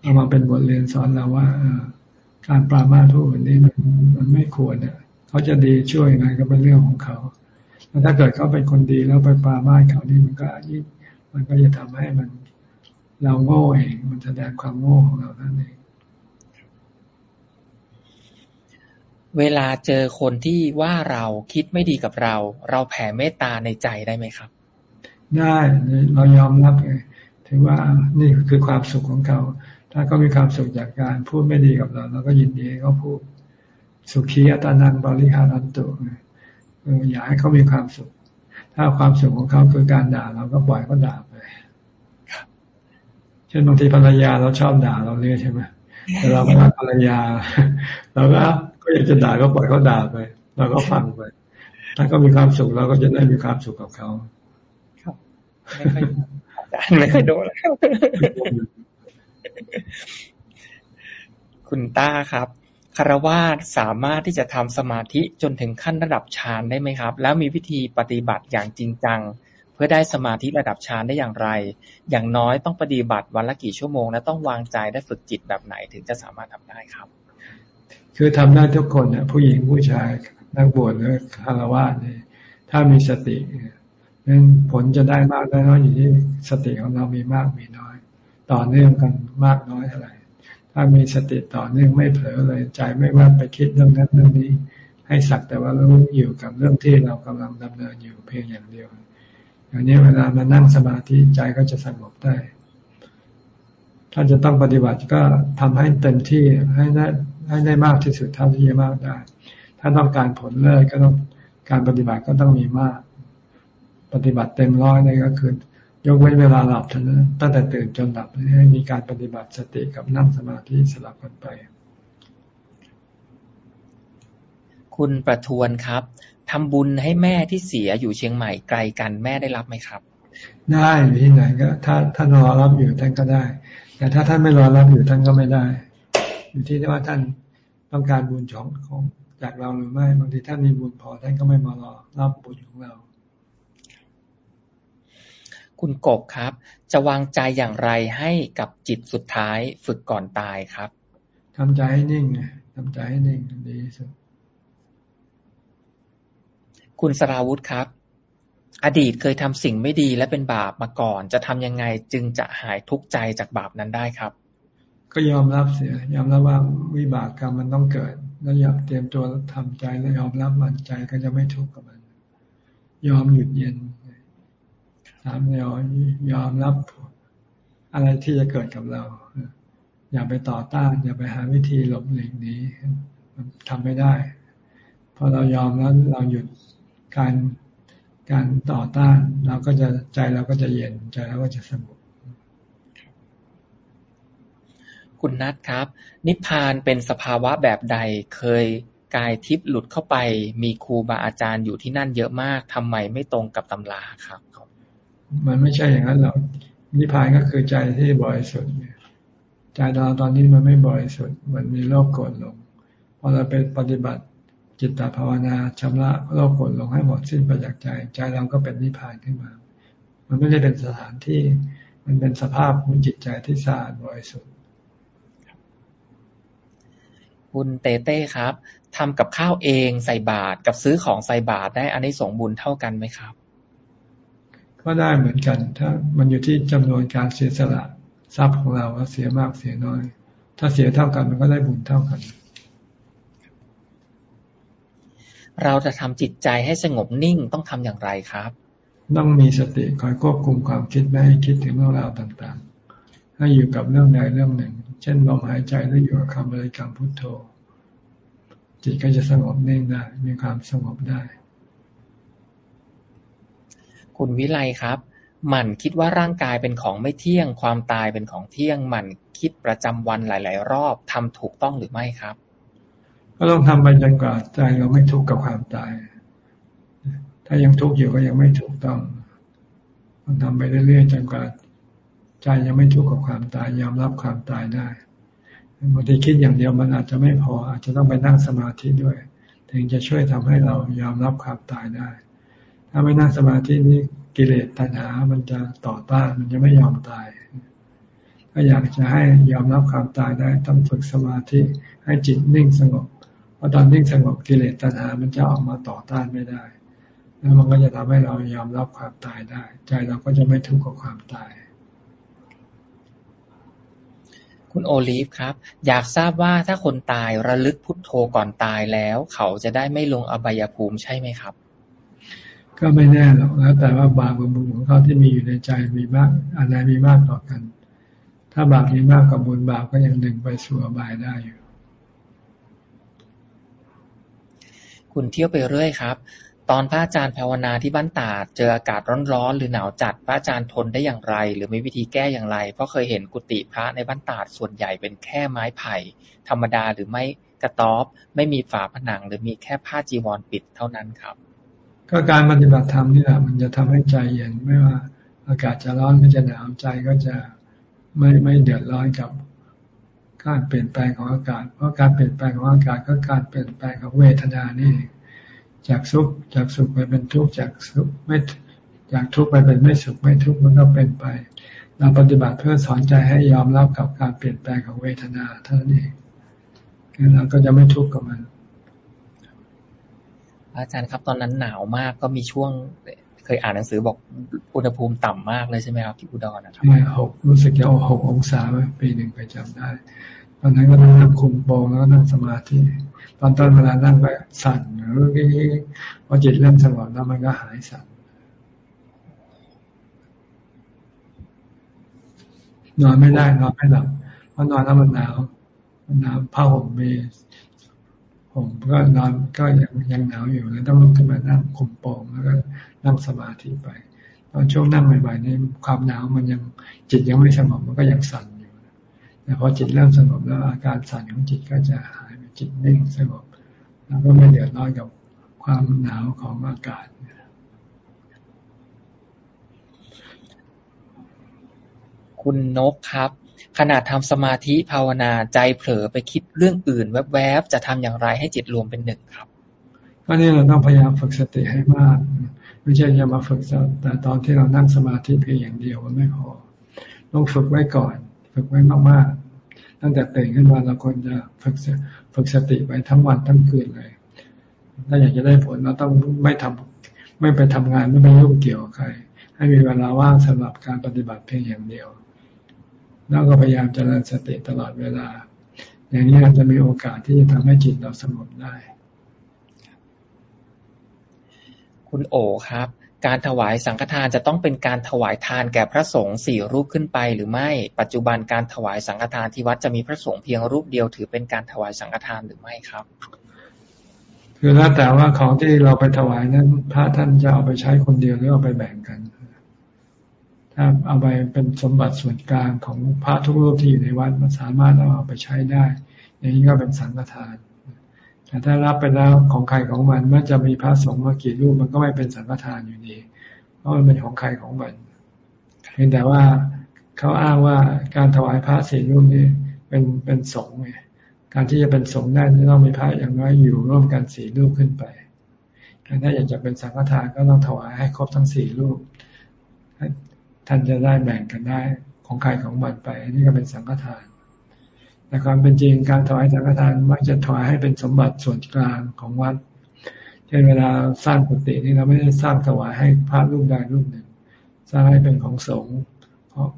เอามาเป็นบทเรียนสอนเราว่า การปรามาสผู้อื่นนี่มันมันไม่ควรเนี่ยเขาจะดีช่วยยังไงก็เป็นเรื่องของเขาแล้วถ้าเกิดเขาเป็นคนดีแล้วไปปรามาสเขานี่มันก็ยิ่งมันก็จะทำให้มันเราโง่เอง มันแสดงความโง่ของเรานั่นเอง เวลาเจอคนที่ว่าเราคิดไม่ดีกับเรา เราแผ่เมตตาในใจได้ไหมครับ ได้เรายอมรับเลยถือว่านี่คือความสุขของเขา ถ้าเขามีความสุขจากการพูดไม่ดีกับเราเราก็ยินดีเขาพูด สุขีอัตานังบริหารันตุอยากให้เขามีความสุข ถ้าความสุขของเขาคือการด่าเราก็ปล่อยเขาด่าไปเช่นบางทีภรรยาเราชอบด่าเราเรื่อยใช่ไหมแต่เราก็รักภรรยาเราก็ก็อยากจะด่าก็ปล่อยเขาด่าไปเราก็ฟังไปถ้าเขามีความสุขเราก็จะได้มีความสุขกับเขาครับไม่ค่อยไม่ค่อยโดน คุณต้าครับคารวาสสามารถที่จะทำสมาธิจนถึงขั้นระดับฌานได้ไหมครับ แล้วมีวิธีปฏิบัติอย่างจริงจัง เพื่อได้สมาธิระดับฌานได้อย่างไร อย่างน้อยต้องปฏิบัติวันละกี่ชั่วโมง และต้องวางใจได้ฝึกจิตแบบไหนถึงจะสามารถทำได้ครับ คือทำได้ทุกคนเนี่ยผู้หญิงผู้ชายนักบวชหรือคารวะเนี่ยถ้ามีสตินั้นผลจะได้มากได้น้อยอยู่ที่สติของเรามีมากมีน้อย ต่อเนื่องกันมากน้อยเท่าไหร่ถ้ามีสติต่อเนื่องไม่เผลอเลยใจไม่ว่าไปคิดเรื่องนั้นเรื่องนี้ ให้สักแต่ว่ารู้อยู่กับเรื่องที่เรากำลังดำเนินอยู่เพียงอย่างเดียวอย่างนี้เวลามานั่งสมาธิใจก็จะสงบได้ ถ้าจะต้องปฏิบัติก็ทำให้เต็มที่ให้ได้ให้ได้มากที่สุดเท่าที่จะมากได้ ถ้าต้องการผลเลิศก็ต้องการปฏิบัติก็ต้องมีมาก ปฏิบัติเต็มร้อยนี่ก็คือ ยกเว้นเวลาหลับเท่านั้นตั้งแต่ตื่นจนหลับให้มีการปฏิบัติสติกับนั่งสมาธิสลับกันไป คุณประทวนครับทำบุญให้แม่ที่เสียอยู่เชียงใหม่ไกลกันแม่ได้รับไหมครับ ได้อยู่ที่ไหนก็ ถ้าท่านรอรับอยู่ท่านก็ได้ แต่ถ้าท่านไม่รอรับอยู่ท่านก็ไม่ได้ อยู่ที่ว่าท่านต้องการบุญของของจากเราหรือไม่บางทีท่านมีบุญพอท่านก็ไม่มารอรับบุญของเรา คุณกบครับ จะวางใจอย่างไรให้กับจิตสุดท้ายฝึกก่อนตายครับทำใจให้นิ่งทำใจให้นิ่งดีที่สุดคุณสราวุธครับ อดีตเคยทำสิ่งไม่ดีและเป็นบาปมาก่อน จะทำยังไงจึงจะหายทุกข์ใจจากบาปนั้นได้ครับ ก็ยอมรับเสีย ยอมรับว่าวิบากกรรมมันต้องเกิด แล้วยอมเตรียมตัวทำใจแล้วยอมรับมันใจก็จะไม่ทุกข์กับมัน ยอมหยุดเย็น สามยอมยอมรับอะไรที่จะเกิดกับเรา อย่าไปต่อต้าน อย่าไปหาวิธีหลบหลีกนี้ทำไม่ได้พอเรายอมแล้วเราหยุดการการต่อต้าน เราก็จะใจเราก็จะเย็นใจเราก็จะสงบคุณนัทครับ นิพพานเป็นสภาวะแบบใดเคยกายทิพย์หลุดเข้าไป มีครูบาอาจารย์อยู่ที่นั่นเยอะมากทำไมไม่ตรงกับตำราครับ มันไม่ใช่อย่างนั้นหรอกนิพพานก็คือใจที่บริสุทธิ์ใจเราตอนนี้มันไม่บริสุทธิ์ มันมีโลภโกรธลงพอเราไปปฏิบัติจิตตภาวนาชำระโลภโกรธลงให้หมดสิ้นไปจากใจ ใจเราก็เป็นนิพพานขึ้นมา มันไม่ได้เป็นสถานที่มันเป็นสภาพของจิตใจที่สะอาดบริสุทธิ์คุณเต้เต้ครับทำกับข้าวเองใส่บาตรกับซื้อของใส่บาตรได้อันนี้สงบุญเท่ากันไหมครับ ก็ได้เหมือนกัน ถ้ามันอยู่ที่จำนวนการเสียสละทรัพย์ของเราว่าเสียมากเสียน้อย ถ้าเสียเท่ากันมันก็ได้บุญเท่ากัน เราจะทำจิตใจให้สงบนิ่งต้องทำอย่างไรครับ ต้องมีสติคอยควบคุมความคิดไม่ให้คิดถึงเรื่องราวต่างๆ ให้อยู่กับเรื่องใดเรื่องหนึ่ง เช่นลมหายใจหรืออยู่กับคำบริกรรมพุทโธจิตก็จะสงบนิ่งได้มีความสงบได้ คุณวิไลครับ หมั่นคิดว่าร่างกายเป็นของไม่เที่ยง ความตายเป็นของเที่ยง หมั่นคิดประจำวันหลาย ๆ รอบทำถูกต้องหรือไม่ครับ ก็ต้องทำไปจนกว่าใจเราไม่ทุกข์กับความตาย ถ้ายังทุกข์อยู่ก็ยังไม่ถูกต้องต้องทำไปเรื่อยๆจนกว่าใจยังไม่ทุกข์กับความตายยอมรับความตายได้บางทีคิดอย่างเดียวมันอาจจะไม่พอ อาจจะต้องไปนั่งสมาธิด้วย ถึงจะช่วยทำให้เรายอมรับความตายได้ ถ้าไม่นั่งสมาธินี้กิเลสตัณหา มันจะต่อต้าน มันจะไม่ยอมตาย ถ้าอยากจะให้ยอมรับความตายได้ต้องฝึกสมาธิให้จิตนิ่งสงบ เพราะตอนนิ่งสงบกิเลสตัณหา มันจะออกมาต่อต้านไม่ได้ แล้วมันก็จะทำให้เรายอมรับความตายได้ ใจเราก็จะไม่ทุกข์กับความตาย คุณโอลีฟครับ อยากทราบว่าถ้าคนตายระลึกพุทโธก่อนตายแล้ว เขาจะได้ไม่ลงอบายภูมิใช่ไหมครับ ก็ไม่แน่หรอกแล้วแต่ว่าบาปกับบุญของเขาที่มีอยู่ในใจมีมากอันไหนมีมากต่อกัน ถ้าบาปมีมากกว่าบุญบาปก็ยังดึงไปสู่อบายได้อยู่ คุณเที่ยวไปเรื่อยครับ ตอนพระอาจารย์ภาวนาที่บ้านตาดเจออากาศร้อนๆหรือหนาวจัดพระอาจารย์ทนได้อย่างไร หรือมีวิธีแก้อย่างไร เพราะเคยเห็นกุฏิพระในบ้านตาดส่วนใหญ่เป็นแค่ไม้ไผ่ ธรรมดาหรือไม่กระต๊อบ ไม่มีฝาผนัง หรือมีแค่ผ้าจีวรปิดเท่านั้นครับ ก็การปฏิบัติธรรมนี่แหละมันจะทำให้ใจเย็นไม่ว่า อากาศจะร้อนก็จะหนาวใจก็จะไม่ไม่เดือดร้อนกับการเปลี่ยนแปลงของอากาศ เพราะการเปลี่ยนแปลงของอากาศก็การเปลี่ยนแปลงของเวทนานี่จากสุขจากสุขไปเป็นทุกข์จากสุขไม่จากทุกข์ไปเป็นไม่สุขไม่ทุกข์มันก็เป็นไป เราปฏิบัติเพื่อสอนใจให้ยอมรับกับการเปลี่ยนแปลงของเวทนาเท่านั้นเองเราก็จะไม่ทุกข์กับมัน อาจารย์ครับ ตอนนั้นหนาวมากก็มีช่วง เคยอ่านหนังสือบอกอุณหภูมิต่ำมากเลยใช่ไหมครับที่อุดรนะครับไม่หกรู้สึกจะหกองศาปีหนึ่งไปจำได้ ตอนนั้นก็นั่งคุมโปงแล้วนั่งสมาธิตอนต้นเวลานั่งไปสั่นหรือพอจิตเริ่มสงบแล้วมันก็หายสั่นนอนไม่ได้นอนไม่หลับเพราะนอนแล้วมันหนาวมันหนาวผ้าห่มมี ผมก็นอนก็ยังยังหนาวอยู่แล้วต้องลุกขึ้นมานั่งคุมโปงแล้วก็นั่งสมาธิไป ตอนช่วงนั่งใหม่ๆนี่ความหนาวมันยังจิตยังไม่สงบมันก็ยังสั่นอยู่แต่พอจิตเริ่มสงบแล้วอาการสั่นของจิตก็จะหายไปจิตนิ่งสงบแล้วก็ไม่เดือดร้อนกับความหนาวของอากาศคุณนกครับ ขณะทำสมาธิภาวนาใจเผลอไปคิดเรื่องอื่น แวบๆจะทำอย่างไรให้จิตรวมเป็นหนึ่งครับก็นี่เราต้องพยายามฝึกสติให้มากไม่ใช่จะมาฝึกแต่ตอนที่เรานั่งสมาธิเพียงอย่างเดียวมันไม่พอต้องฝึกไว้ก่อน ฝึกไว้มากๆ ตั้งแต่ตื่นขึ้นมาเราควรจะฝึกฝึกสติไปทั้งวันทั้งคืนเลย ถ้าอยากจะได้ผลเราต้องไม่ทำไม่ไปทำงานไม่ไปยุ่งเกี่ยวกับใคร ให้มีเวลาว่างสำหรับการปฏิบัติเพียงอย่างเดียว แล้วก็พยายามเจริญสติตลอดเวลา อย่างนี้จะมีโอกาสที่จะทำให้จิตเราสงบได้ คุณโอครับ การถวายสังฆทานจะต้องเป็นการถวายทานแก่พระสงฆ์สี่รูปขึ้นไปหรือไม่ ปัจจุบันการถวายสังฆทานที่วัดจะมีพระสงฆ์เพียงรูปเดียวถือเป็นการถวายสังฆทานหรือไม่ครับคือแล้วแต่ว่าของที่เราไปถวายนั้น พระท่านจะเอาไปใช้คนเดียวหรือเอาไปแบ่งกัน ถ้าเอาไปเป็นสมบัติส่วนกลางของพระทุกรูปที่อยู่ในวัดมันสามารถเอาไปใช้ได้ อย่างนี้ก็เป็นสังฆทาน แต่ถ้ารับไปแล้วของใครของมันเมื่อจะมีพระสงฆ์มากี่รูปมันก็ไม่เป็นสังฆทานอยู่ดีเพราะมันเป็นของใครของมันเพียงแต่ว่าเขาอ้างว่าการถวายพระสี่รูปนี้เป็นเป็นสงฆ์ไงการที่จะเป็นสงฆ์ได้ต้องมีพระอย่างน้อยอยู่ร่วมกันสี่รูปขึ้นไปถ้าอยากจะเป็นสังฆทานก็ต้องถวายให้ครบทั้งสี่รูป ท่านจะได้แบ่งกันได้ของใครของมันไปนนี้ก็เป็นสังฆทานแต่ความเป็นจริงการถวายสังฆทานมักจะถวายให้เป็นสมบัติส่วนกลางของวัดเช่นเวลาสร้างกุฏินี่เราไม่ได้สร้างถวายให้พระรูปใดรูปหนึ่ง สร้างให้เป็นของสงฆ์เพราะ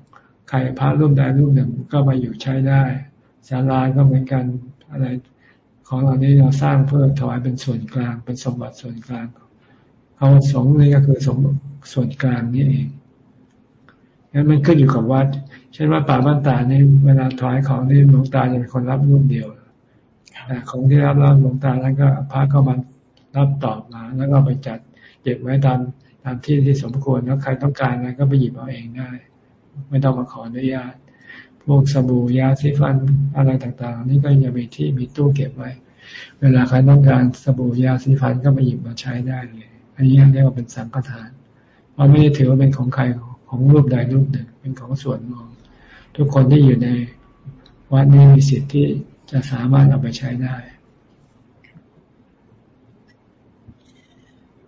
ใครพระรูปใดรูปหนึ่งก็มาอยู่ใช้ได้ศาลาก็เหมือนกันอะไร ของเหล่านี้เราสร้างเพื่อถวายเป็นส่วนกลาง เป็นสมบัติส่วนกลางเขาสงฆ์นี่ก็คือสมส่วนกลางนี่เอง งั้นมันขึ้นอยู่กับวัด เช่นว่าป่าบ้านตานี่เวลาถวายของนี่หลวงตาจะเป็นคนรับรูปเดียวแต่ของที่รับรับหลวงตาแล้วก็พระก็มารับตอบมา แล้วก็ไปจัดเก็บไว้ตามตามที่ที่สมควรแล้วใครต้องการอะไรก็ไปหยิบเอาเองได้ ไม่ต้องมาขออนุญาต พวกสบู่ยาสีฟันอะไรต่างๆ นี่ก็จะมีที่มีตู้เก็บไว้ เวลาใครต้องการสบู่ยาสีฟันก็ไปหยิบมาใช้ได้เลย อันนี้เรียกว่าเป็นสังฆทานเพราะไม่ได้ถือว่าเป็นของใครของ รูปใดรูปหนึ่ง เป็นของส่วนรวม ทุกคนที่อยู่ในวัดนี้มีสิทธิ์ที่จะสามารถเอาไปใช้ได้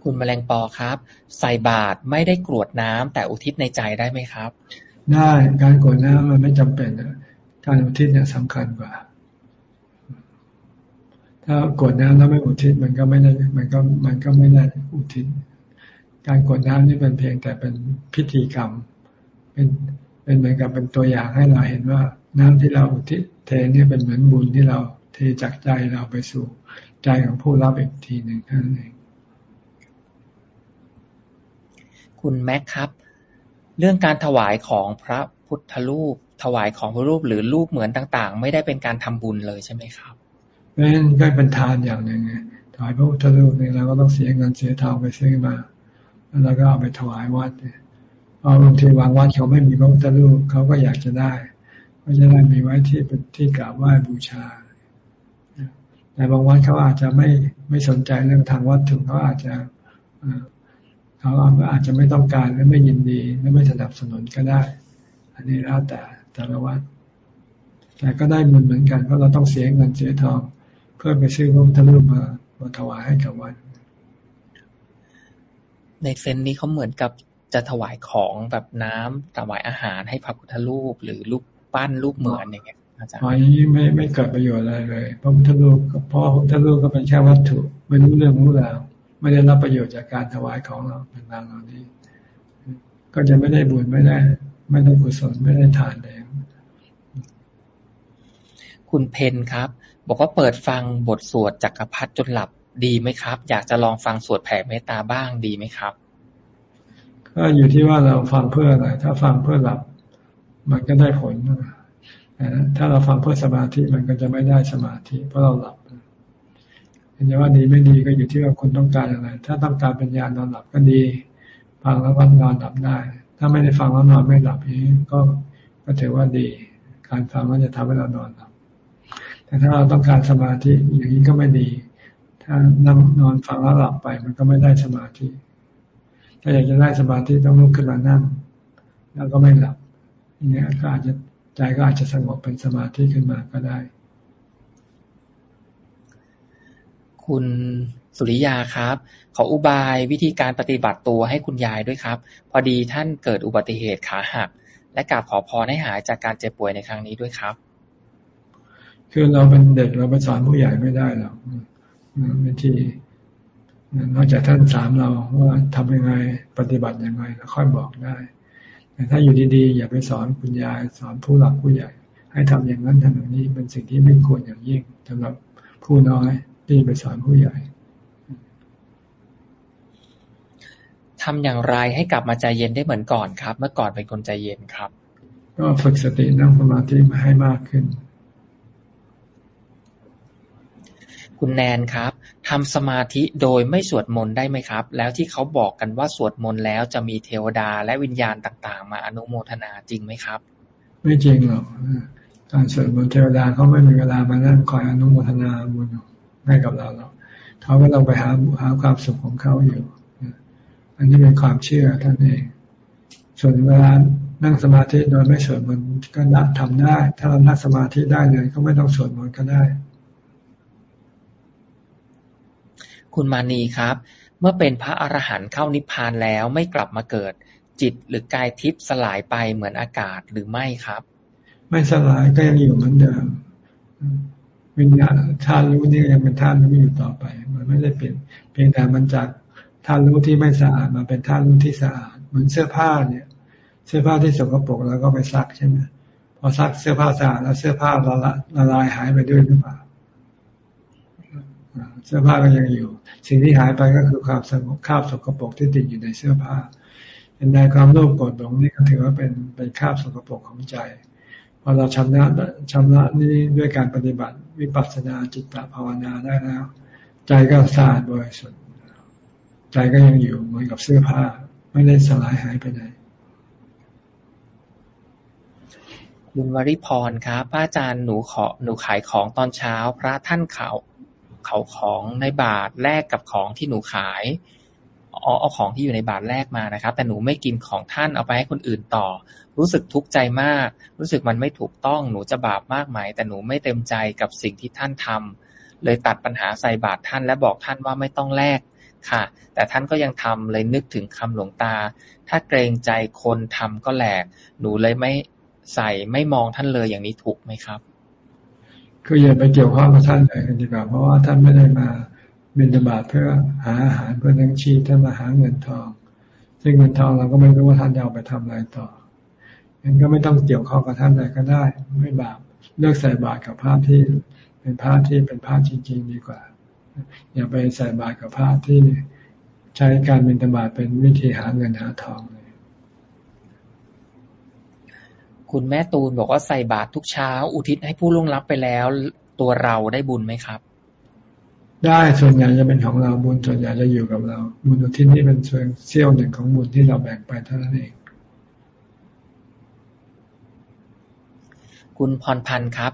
คุณแมลงปอครับ ใส่บาตรไม่ได้กรวดน้ำแต่อุทิศในใจได้ไหมครับ ได้การกรวดน้ำมันไม่จำเป็นการอุทิศเนี่ยสำคัญกว่า ถ้ากรวดน้ำแล้วไม่อุทิศมันก็ไม่ได้มันก็มันก็ไม่ได้อุทิศ การกดน้ำนี่เป็นเพียงแต่เป็นพิธีกรรม เป็นเป็นเหมือนกับเป็นตัวอย่างให้เราเห็นว่า น้ำที่เราทิเทนี่เป็นเหมือนบุญที่เราเทจากใจเราไปสู่ใจของผู้รับอีกทีหนึ่งเท่านั้นเองคุณแม็กครับ เรื่องการถวายของพระพุทธรูป ถวายของพระรูปหรือรูปเหมือนต่าง ๆ ไม่ได้เป็นการทำบุญเลยใช่ไหมครับเป็นก็เป็นทานอย่างหนึ่งถวายพระพุทธรูปเนี่ยเราก็ต้องเสียเงินเสียทองไปซื้อมา แล้วเราก็เอาไปถวายวัดเนี่ยพอบางทีวางวัดเขาไม่มีพระพุทธรูปเขาก็อยากจะได้ก็จะได้มีไว้ที่เป็นที่กราบไหว้บูชาแต่บางวัดเขาอาจจะไม่ไม่สนใจเรื่องทางวัตถุเขาอาจจะเขาอาจจะไม่ต้องการและไม่ยินดีและไม่สนับสนุนก็ได้ อันนี้แล้วแต่แต่ละวัดแต่ก็ได้บุญเหมือนกันเพราะเราต้องเสียเงินเสียทอง เพื่อไปซื้อพระพุทธรูปมามาถวายให้กับวัด ในเซนนี้เขาเหมือนกับจะถวายของแบบน้ำถวายอาหารให้พระพุทธรูป หรือรูปปั้นรูปเหมือนอย่างเงี้ยอาจารย์อันนี้ไม่ไม่เกิดประโยชน์อะไรเลยพระพุทธรูปเพราะพระพุทธรูปก็เป็นแค่วัตถุไม่รู้เรื่องรู้ราวไม่ได้รับประโยชน์จากการถวายของเราต่างๆเหล่านี้ ก็จะไม่ได้บุญไม่ได้ ไม่ได้กุศลไม่ได้ทานแดงคุณเพนครับ บอกว่าเปิดฟังบทสวดจักรพรรดิจนหลับ ดีไหมครับ อยากจะลองฟังสวดแผ่เมตตาบ้างดีไหมครับ ก็อยู่ที่ว่าเราฟังเพื่ออะไร ถ้าฟังเพื่อหลับ มันก็ได้ผลถ้าเราฟังเพื่อสมาธิมันก็จะไม่ได้สมาธิ เพราะเราหลับเห็นว่าดีไม่ดีก็อยู่ที่ว่าคุณต้องการอะไร ถ้าต้องการเป็นญาณนอนหลับก็ดี ฟังแล้ววันนอนหลับได้ ถ้าไม่ได้ฟังแล้วนอนไม่หลับนี้ก็ก็ถือว่าดี การฟังก็จะทำให้เรานอนหลับ แต่ถ้าเราต้องการสมาธิอย่างนี้ก็ไม่ดี ถ้านั่งนอนฟังแล้วหลับไป มันก็ไม่ได้สมาธิ ถ้าอยากจะได้สมาธิต้องลุกขึ้นมานั่ง แล้วก็ไม่หลับอย่างนี้ก็อาจจะใจก็อาจจะสงบเป็นสมาธิขึ้นมาก็ได้ คุณสุริยาครับ ขออุบายวิธีการปฏิบัติตัวให้คุณยายด้วยครับ พอดีท่านเกิดอุบัติเหตุขาหัก และกราบขอพรให้หายจากการเจ็บป่วยในครั้งนี้ด้วยครับ คือเราเป็นเด็กเราไปสอนผู้ใหญ่ไม่ได้หรอก วิธีนอกจากท่านสามเราว่าทำยังไงปฏิบัติยังไงแล้วค่อยบอกได้ แต่ถ้าอยู่ดีๆ อย่าไปสอนคุณยายสอนผู้หลักผู้ใหญ่ ให้ทำอย่างนั้นทำอย่างนี้เป็นสิ่งที่ไม่ควรอย่างยิ่งสำหรับผู้น้อยที่ไปสอนผู้ใหญ่ทำอย่างไรให้กลับมาใจเย็นได้เหมือนก่อนครับ เมื่อก่อนเป็นคนใจเย็นครับ ก็ฝึกสตินั่งสมาธิมาให้มากขึ้น คุณแนนครับ ทำสมาธิโดยไม่สวดมนต์ได้ไหมครับ แล้วที่เขาบอกกันว่าสวดมนต์แล้วจะมีเทวดาและวิญญาณต่าง ๆ มาอนุโมทนาจริงไหมครับ ไม่จริงหรอกการสวดมนต์เทวดาเขาไม่มีเวลามานั่งคอยอนุโมทนาบุญให้กับเราหรอกเขาก็ต้องไปหาหาความสุขของเขาอยู่ อันนี้เป็นความเชื่อท่านเอง ส่วนเวลานั่งสมาธิโดยไม่สวดมนต์ก็นัทำได้ ถ้าเรานั่งสมาธิได้เลยก็ไม่ต้องสวดมนต์ก็ได้ คุณมานีครับ เมื่อเป็นพระอรหันต์เข้านิพพานแล้วไม่กลับมาเกิด จิตหรือกายทิพย์สลายไปเหมือนอากาศหรือไม่ครับ ไม่สลายก็ยังอยู่เหมือนเดิม วิญญาณธาตุรู้นี่ยังเป็นธาตุรู้อยู่ต่อไป มันไม่ได้เปลี่ยนเพียงแต่มันจากธาตุรู้ที่ไม่สะอาดมาเป็นธาตุรู้ที่สะอาดเหมือนเสื้อผ้าเนี่ย เสื้อผ้าที่สกปรกแล้วก็ไปซักใช่ไหมพอซักเสื้อผ้าสะอาดแล้วเสื้อผ้าละละลายหายไปด้วยหรือเปล่าเสื้อผ้าก็ยังอยู่ สิ่งที่หายไปก็คือความสงบคราบสกปรกที่ติดอยู่ในเสื้อผ้าเป็นในความโลภโกรธหลงนี่ก็ถือว่าเป็นเป็นคราบสกปรกของใจพอเราชำระชำระนี่ด้วยการปฏิบัติวิปัสสนาจิตตภาวนาได้แล้ว ใจก็สะอาดบริสุทธิ์ใจก็ยังอยู่เหมือนกับเสื้อผ้า ไม่ได้สลายหายไปไหนคุณวริพรครับพระอาจารย์หนูขอหนูขายของตอนเช้า พระท่านเขา เขาของในบาทแลกกับของที่หนูขายเอาเอาของที่อยู่ในบาทแรกมานะครับ แต่หนูไม่กินของท่านเอาไปให้คนอื่นต่อ รู้สึกทุกข์ใจมาก รู้สึกมันไม่ถูกต้องหนูจะบาปมากไหมแต่หนูไม่เต็มใจกับสิ่งที่ท่านทำเลยตัดปัญหาใส่บาตรท่านและบอกท่านว่าไม่ต้องแลกค่ะ แต่ท่านก็ยังทำเลยนึกถึงคำหลวงตา ถ้าเกรงใจคนทำก็แหลก หนูเลยไม่ใส่ไม่มองท่านเลยอย่างนี้ถูกไหมครับ คืออย่าไปเกี่ยวข้องกับท่านเลยดีกว่า เพราะว่าท่านไม่ได้มาบินบาตเพื่อหาอาหารเพื่อเลี้ยงชีพท่านมาหาเงินทอง ซึ่งเงินทองเราก็ไม่รู้ว่าท่านจะเอาไปทำอะไรต่องั้นก็ไม่ต้องเกี่ยวข้องกับท่านเลยก็ได้ ไม่บาปเลือกใส่บาตรกับพระที่ เป็นพระที่เป็นพระจริง ๆ ดีกว่า อย่าไปใส่บาตรกับพระที่ใช้การบินบาตเป็นวิธีหาเงินหาทองเลย คุณแม่ตูนบอกว่าใส่บาตรทุกเช้า อุทิศให้ผู้ล่วงลับไปแล้ว ตัวเราได้บุญไหมครับ ได้ส่วนใหญ่จะเป็นของเราบุญส่วนใหญ่จะอยู่กับเรา บุญอุทิศนี่เป็นส่วนเสี้ยวหนึ่งของบุญที่เราแบ่งไปเท่านั้นเองคุณพรพันธ์ครับ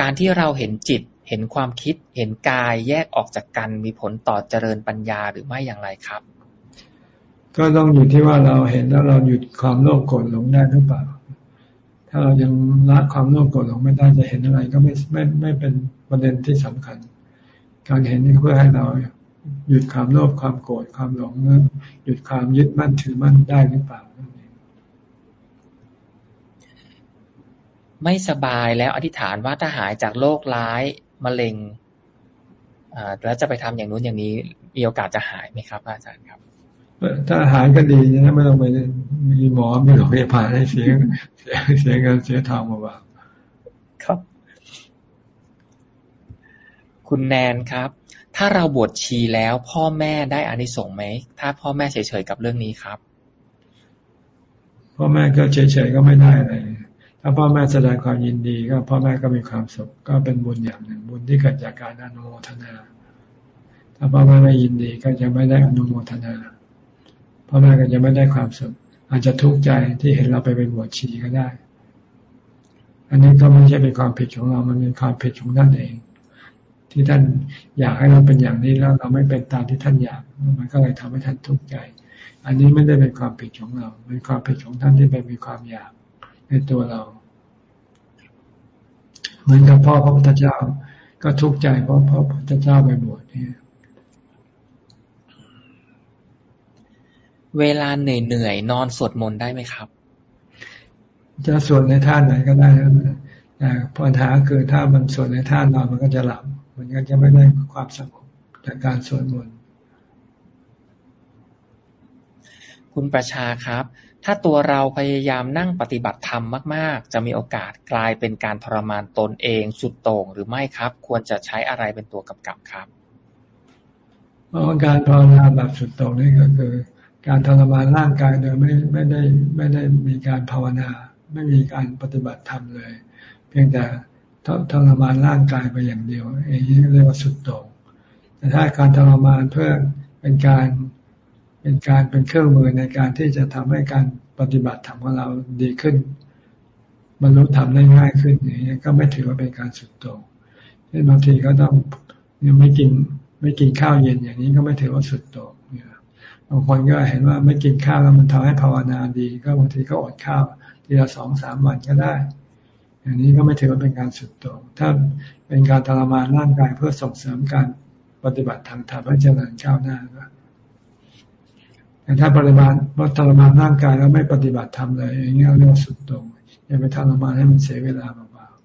การที่เราเห็นจิต เห็นความคิด เห็นกายแยกออกจากกันมีผลต่อเจริญปัญญาหรือไม่อย่างไรครับ ก็ต้องอยู่ที่ว่าเราเห็นแล้วเราหยุดความโลภโกรธหลงได้หรือเปล่า ถ้าเรายังละความโลภโกรธหลงไม่ได้จะเห็นอะไรก็ไม่ไม่ไม่เป็นประเด็นที่สำคัญ การเห็นนี่เพื่อให้เราหยุดความโลภความโกรธความหลงหยุดความยึดมั่นถือมั่นได้หรือเปล่าไม่สบายแล้วอธิษฐานว่าถ้าหายจากโรคร้ายมะเร็งแล้วจะไปทำอย่างนู้นอย่างนี้มีโอกาสจะหายไหมครับ อาจารย์ครับ ถ้าหายก็ดีนะไม่ต้องไปมีหมอมีโรงพยาบาลให้เสียเสียเสียเงินเสียทองมาบ้างครับ คุณแนนครับ ถ้าเราบวชชีแล้วพ่อแม่ได้อานิสงส์ไหม ถ้าพ่อแม่เฉยๆกับเรื่องนี้ครับ พ่อแม่ก็เฉยๆก็ไม่ได้อะไรถ้าพ่อแม่แสดงความยินดีก็พ่อแม่ก็มีความสุขก็เป็นบุญอย่างหนึ่งบุญที่เกิดจากการอนุโมทนา ถ้าพ่อแม่ไม่ยินดีก็จะไม่ได้อนุโมทนา พ่อแม่ก็จะไม่ได้ความสุขอาจจะทุกข์ใจที่เห็นเราไปเป็นบวชชีก็ได้ อันนี้ก็ไม่ใช่เป็นความผิดของเรา มันเป็นความผิดของท่านเอง ที่ท่านอยากให้เราเป็นอย่างนี้แล้วเราไม่เป็นตามที่ท่านอยาก มันก็เลยทำให้ท่านทุกข์ใจ อันนี้ไม่ได้เป็นความผิดของเรา เป็นความผิดของท่านที่ไปมีความอยากในตัวเรา เหมือนกับพ่อพระพุทธเจ้า ก็ทุกข์ใจเพราะพระพุทธเจ้าไปบวชเนี่ย เวลาเหนื่อยๆนอนสวดมนต์ได้ไหมครับ จะสวดในท่าไหนก็ได้แต่ปัญหาคือถ้ามันสวดในท่านอนมันก็จะหลับ มันก็จะไม่ได้ความสงบจากการสวดมนต์คุณประชาครับ ถ้าตัวเราพยายามนั่งปฏิบัติธรรมมาก ๆ จะมีโอกาสกลายเป็นการทรมานตนเองสุดโต่งหรือไม่ครับ ควรจะใช้อะไรเป็นตัวกำกับครับการภาวนาแบบสุดโต่งนี่ก็คือ การทรมานร่างกายโดยไม่ไม่ได้ไม่ได้มีการภาวนา ไม่มีการปฏิบัติธรรมเลย เพียงแต่ทรมานร่างกายไปอย่างเดียวอางนี้เรียกว่าสุดโต่งแต่ถ้าการทรมานเพื่อเป็นการเป็นการเป็นเครื่องมือในการที่จะทำให้การปฏิบัติธรรมของเราดีขึ้นบรรลุธรรมได้ง่ายขึ้นอย่างนี้ก็ไม่ถือว่าเป็นการสุดโต่งเช่นบางทีก็ต้องยังไม่กินไม่กินข้าวเย็นอย่างนี้ก็ไม่ถือว่าสุดโต่ง บางคนก็เห็นว่าไม่กินข้าวแล้วมันทำให้ภาวนาดี ก็บางทีก็อดข้าวทีละสองสามวันก็ได้ อย่างนี้ก็ไม่ถือว่าเป็นการสุดโต่งถ้าเป็นการทรมานร่างกายเพื่อส่งเสริมการปฏิบัติทางธรรมให้เจริญก้าวหน้าก็แต่ถ้าปริมาณว่าทรมานร่างกายแล้วไม่ปฏิบัติธรรมเลยอย่างนี้เรียกว่าสุดโต่งอย่าไปทรมานให้มันเสียเวลาเปล่าๆ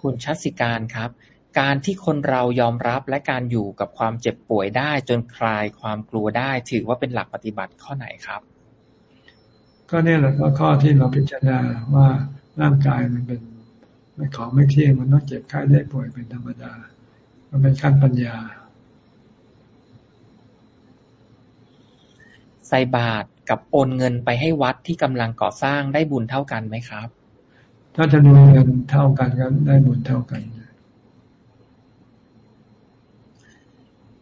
คุณชัดสิการครับ การที่คนเรายอมรับและการอยู่กับความเจ็บป่วยได้ จนคลายความกลัวได้ ถือว่าเป็นหลักปฏิบัติข้อไหนครับ ก็เนี่ยแหละก็ข้อที่เราพิจารณาว่าร่างกายมันเป็นไม่ของไม่เที่ยงมันต้องเจ็บไข้ได้ป่วยเป็นธรรมดา มันเป็นขั้นปัญญา ใส่บาตรกับโอนเงินไปให้วัดที่กำลังก่อสร้างได้บุญเท่ากันไหมครับ ถ้าจะดูเงินเท่ากันก็ได้บุญเท่ากัน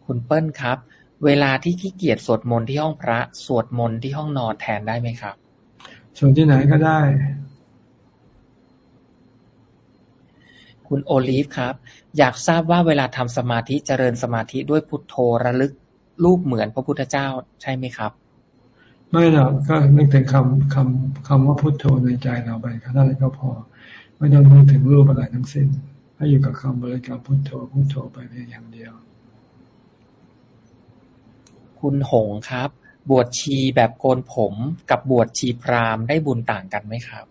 คุณเปิ้ลครับ เวลาที่ขี้เกียจสวดมนต์ที่ห้องพระ สวดมนต์ที่ห้องนอนแทนได้ไหมครับส่วนที่ไหนก็ได้ คุณโอลีฟครับ อยากทราบว่าเวลาทำสมาธิเจริญสมาธิด้วยพุทโธระลึกรูปเหมือนพระพุทธเจ้าใช่ไหมครับ ไม่หรอกก็นึกถึงคำคำคำว่าพุทโธในใจเราไปแค่นั้นก็พอ ไม่ต้องนึกถึงรูปอะไรทั้งสิ้นให้อยู่กับคำบริกรรมพุทโธพุทโธไปเพียงอย่างเดียว คุณหงครับ บวชชีแบบโกนผมกับบวชชีพราหมณ์ได้บุญต่างกันไหมครับ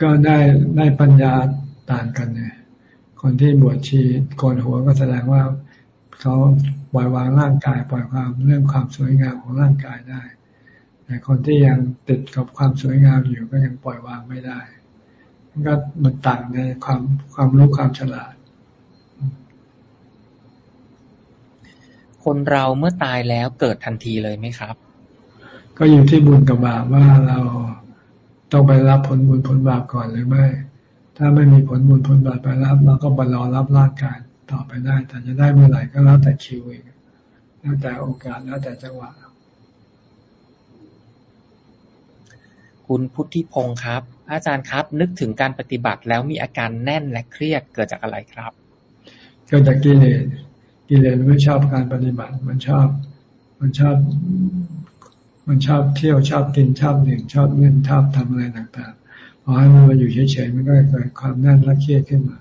ก็ได้ได้ปัญญาต่างกันเนี่ยคนที่บวชชีโกนหัวก็แสดงว่าเขาปล่อยวางร่างกาย ปล่อยความเรื่องความสวยงามของร่างกายได้ แต่คนที่ยังติดกับความสวยงามอยู่ก็ยังปล่อยวางไม่ได้ ก็มันต่างในความความรู้ความฉลาด คนเราเมื่อตายแล้วเกิดทันทีเลยไหมครับ ก็อยู่ที่บุญกับบาปว่าเราต้องไปรับผลบุญผลบาปก่อนหรือไม่ถ้ถ้าไม่มีผลบุญผลบาปไปรับเราก็บรรอรับร่างกายต่อไปได้ แต่จะได้เมื่อไหร่ก็แล้วแต่คิวเองแล้วแต่โอกาสแล้วแต่จังหวะ คุณพุทธิพงศ์ครับ อาจารย์ครับ นึกถึงการปฏิบัติแล้วมีอาการแน่นและเครียดเกิดจากอะไรครับ เกิดจากกิเลส กิเลสมันไม่ชอบการปฏิบัติ มันชอบ มันชอบ มันชอบเที่ยวชอบกินชอบดื่มชอบเล่นชอบทำอะไรต่างๆพอให้มันมาอยู่เฉยๆมันก็เกิดความแน่นและเครียดขึ้นมา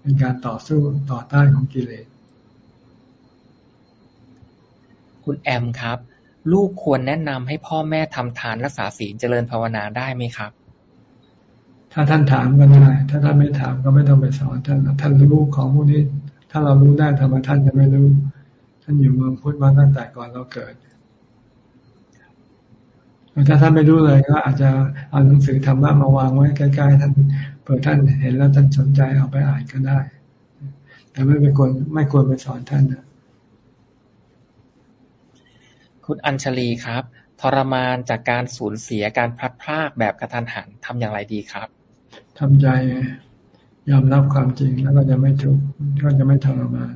เป็นการต่อสู้ต่อต้านของกิเลส คุณแอมครับ ลูกควรแนะนำให้พ่อแม่ทำทานรักษาศีลเจริญภาวนาได้ไหมครับถ้าท่านถามก็ได้ ถ้าท่านไม่ถามก็ไม่ต้องไปสอนท่าน ท่านรู้ของพวกนี้ ถ้าเรารู้ได้ทำไมท่านจะไม่รู้ ท่านอยู่เมืองพุทธมาตั้งแต่ก่อนเราเกิดถ้าท่านไม่รู้เลยก็อาจจะเอาหนังสือธรรมะมาวางไว้ใกล้ๆท่านเผื่อท่านเห็นแล้วท่านสนใจเอาไปอ่านก็ได้ แต่ไม่เป็นคนไม่ควรไปสอนท่านนะคุณอัญชลีครับ ทรมานจากการสูญเสียการพลัดพรากแบบกระทันหันทำอย่างไรดีครับทำใจ ยอมรับความจริงแล้วก็จะไม่ทุกข์ก็จะไม่ทรมาน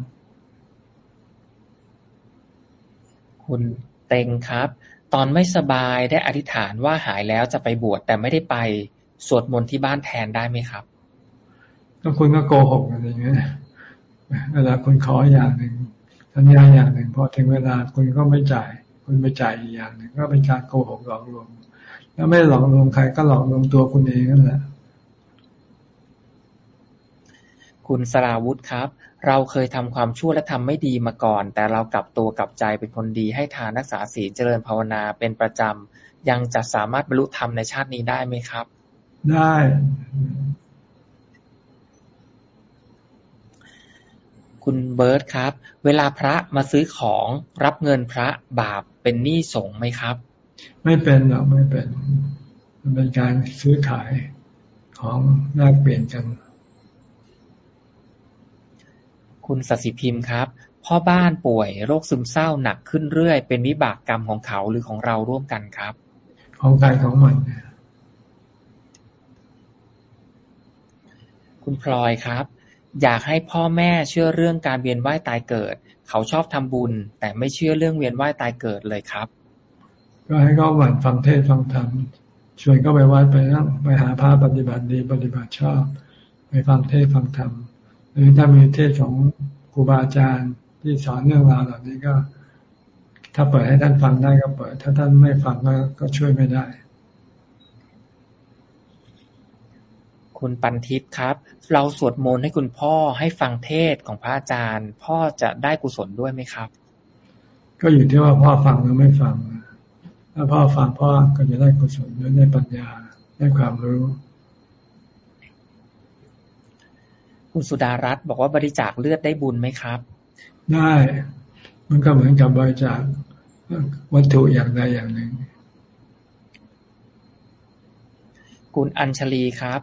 คุณเต็งครับ ตอนไม่สบายได้อธิษฐานว่าหายแล้วจะไปบวชแต่ไม่ได้ไปสวดมนต์ที่บ้านแทนได้ไหมครับก็คุณก็โกหกอะไรอย่างเงี้ยเวลาคุณขออย่างหนึ่งสัญญาอย่างหนึ่งพอถึงเวลาคุณก็ไม่จ่าย คุณไปจ่ายอีกอย่างหนึ่งก็เป็นการโกหกหลอกลวงแล้วไม่หลอกลวงใครก็หลอกลวงตัวคุณเองนั่นแหละ คุณสราวุธครับ เราเคยทำความชั่วและทำไม่ดีมาก่อน แต่เรากลับตัวกลับใจเป็นคนดีให้ทานรักษาศีลเจริญภาวนาเป็นประจำ ยังจะสามารถบรรลุธรรมในชาตินี้ได้ไหมครับ ได้ คุณเบิร์ตครับ เวลาพระมาซื้อของรับเงินพระบาปเป็นหนี้สงไหมครับ ไม่เป็นหรอกไม่เป็น มันเป็นการซื้อขายของแลกเปลี่ยนกัน คุณสศิพิมพ์ครับ พ่อบ้านป่วย โรคซึมเศร้าหนักขึ้นเรื่อย เป็นวิบากกรรมของเขาหรือของเราร่วมกันครับ ของใครของมันคุณพลอยครับ อยากให้พ่อแม่เชื่อเรื่องการเวียนว่ายตายเกิด เขาชอบทำบุญ แต่ไม่เชื่อเรื่องเวียนว่ายตายเกิดเลยครับ ก็ให้เขาหมั่นฟังเทศฟังธรรมชวนก็ไปวัดไปนั่งไปหาพระปฏิบัติดีปฏิบัติชอบ ไปฟังเทศฟังธรรม หรือถ้ามีเทศของครูบาอาจารย์ที่สอนเรื่องราวเหล่านี้ก็ ถ้าเปิดให้ท่านฟังได้ก็เปิด ถ้าท่านไม่ฟังก็ก็ช่วยไม่ได้ คุณปันทิพย์ครับ เราสวดมนต์ให้คุณพ่อให้ฟังเทศของพระอาจารย์ พ่อจะได้กุศลด้วยไหมครับ ก็อยู่ที่ว่าพ่อฟังหรือไม่ฟังถ้าพ่อฟังพ่อก็จะได้กุศลได้ปัญญาได้ความรู้ คุณสุดารัตน์บอกว่าบริจาคเลือดได้บุญไหมครับ ได้ มันก็เหมือนกับบริจาควัตถุอย่างใดอย่างหนึ่ง คุณอัญชลีครับ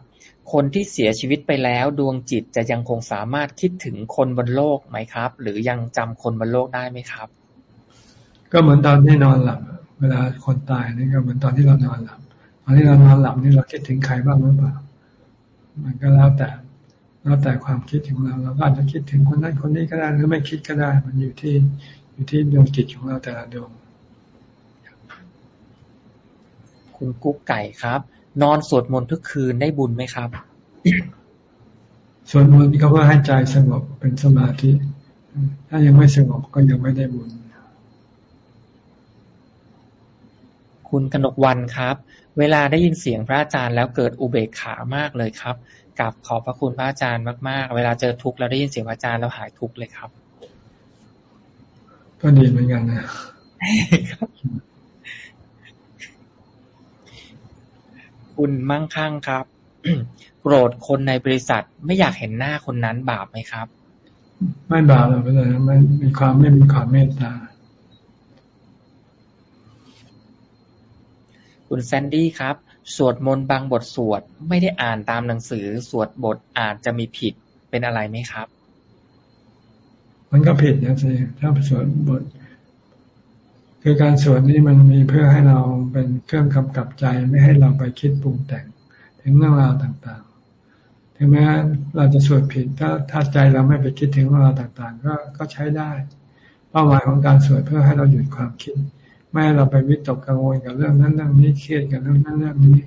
คนที่เสียชีวิตไปแล้วดวงจิตจะยังคงสามารถคิดถึงคนบนโลกไหมครับ หรือยังจำคนบนโลกได้ไหมครับ ก็เหมือนตอนที่นอนหลับ เวลาคนตายนี่ก็เหมือนตอนที่เรานอนหลับตอนที่เรานอนหลับนี่เราคิดถึงใครบ้างหรือเปล่ามันก็แล้วแต่ แล้วแต่ความคิดของเราเราก็อาจจะคิดถึงคนนั้นคนนี้ก็ได้หรือไม่คิดก็ได้ มันอยู่ที่อยู่ที่ดวงจิตของเราแต่ละดวงคุณกุ๊กไก่ครับ นอนสวดมนต์ทุกคืนได้บุญไหมครับสวดมนต์ก็เพื่อให้ใจสงบเป็นสมาธิ ถ้ายังไม่สงบก็ยังไม่ได้บุญ คุณกนกวันครับ เวลาได้ยินเสียงพระอาจารย์แล้วเกิดอุเบกขามากเลยครับ กับขอบพระคุณพระอาจารย์มาก ๆ เวลาเจอทุกข์แล้วได้ยินเสียงพระอาจารย์แล้วหายทุกข์เลยครับ ก็ดีเหมือนกันนะคุณมั่งคั่งครับโกรธคนในบริษัทไม่อยากเห็นหน้าคนนั้นบาปไหมครับ ไม่บาปหรอกเลยไม่มีความไม่มีความเมตตา คุณแซนดี้ครับ สวดมนต์บางบทสวด ไม่ได้อ่านตามหนังสือ สวดบทอาจจะมีผิดเป็นอะไรไหมครับ มันก็ผิดนะสิถ้าสวดบท คือการสวดนี่มันมีเพื่อให้เราเป็นเครื่องกำกับใจไม่ให้เราไปคิดปรุงแต่ง ถึงเรื่องราวต่างๆ ถึถึงแม้เราจะสวดผิด ถ้าถ้าใจเราไม่ไปคิดถึงเรื่องราวต่างๆ ก็ก็ใช้ได้ เป้าหมายของการสวดเพื่อให้เราหยุดความคิด ไม่ให้เราไปวิตกกังวลกับเรื่องนั้นเรื่องนี้เครียดกับเรื่องนั้นเรื่องนี้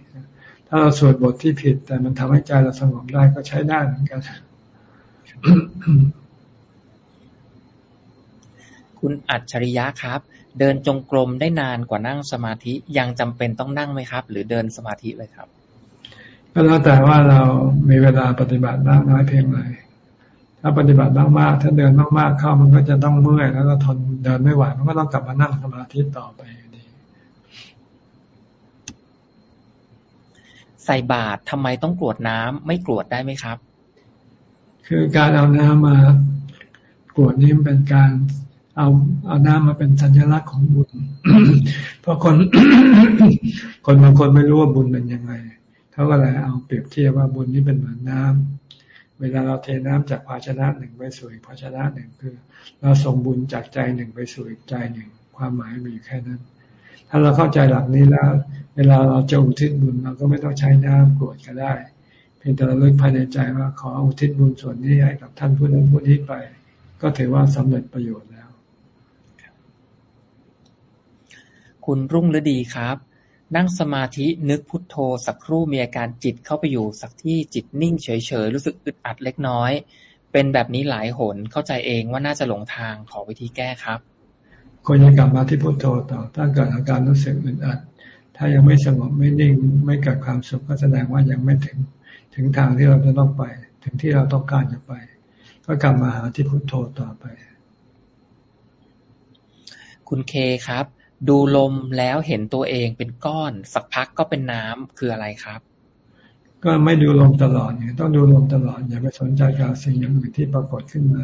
ถ้าเราสวดบทที่ผิด แต่มันทำให้ใจเราสงบได้ก็ใช้ได้เหมือนกัน คุณอัจฉริยะครับ เดินจงกรมได้นานกว่านั่งสมาธิยังจำเป็นต้องนั่งไหมครับ หรือเดินสมาธิเลยครับก็แล้วแต่ว่าเรามีเวลาปฏิบัติมากน้อยเพียงไร ถ้าปฏิบัติมากๆ ถ้าเดินมากๆ เข้ามันก็จะต้องเมื่อย แล้วก็ทนเดินไม่ไหว มันก็ต้องกลับมานั่งสมาธิต่อไปดี ใส่บาตรทำไมต้องกรวดน้ำ ไม่กรวดได้ไหมครับ คือการเอาน้ำมากรวดนี่เป็นการเอาเอาน้ำมาเป็นสัญลักษณ์ของบุญ เพราะคนคนบางคนไม่รู้ว่าบุญเป็นยังไงเขาก็เลยเอาเปรียบเทียบว่าบุญนี้เป็นเหมือนน้ำ เวลาเราเทน้ำจากภาชนะหนึ่งไปสู่อีกภาชนะหนึ่งคือ เราส่งบุญจากใจหนึ่งไปสู่อีกใจหนึ่ง ความหมายมีอยู่แค่นั้น ถ้าเราเข้าใจหลักนี้แล้ว เวลาเราจะอุทิศบุญเราก็ไม่ต้องใช้น้ำกรวดก็ได้ เพียงแต่เราเลือกภายในใจว่าขออุทิศบุญส่วนนี้ให้กับท่านผู้นั้นผู้นี้ไป ก็ถือว่าสำเร็จประโยชน์แล้ว คุณรุ่งฤดีครับ นั่งสมาธินึกพุทโธสักครู่มีอาการจิตเข้าไปอยู่สักที่จิตนิ่งเฉยๆ รู้สึกอึดอัดเล็กน้อย เป็นแบบนี้หลายหนเข้าใจเองว่าน่าจะหลงทางขอวิธีแก้ครับควรจะกลับมาที่พุทโธต่อถ้าเกิดอาการรู้สึกอึดอัด ถ้ายังไม่สงบไม่นิ่งไม่เกิดความสุขก็แสดงว่ายังไม่ถึงถึงทางที่เราจะต้องไป ถึงที่เราต้องการจะไป ก็กลับมาหาที่พุทโธต่อไป คุณเคครับ ดูลมแล้วเห็นตัวเองเป็นก้อน สักพักก็เป็นน้ำคืออะไรครับ ก็ไม่ดูลมตลอดเนี่ยต้องดูลมตลอด อย่าไปสนใจกับสิ่งอย่างอื่นที่ปรากฏขึ้นมา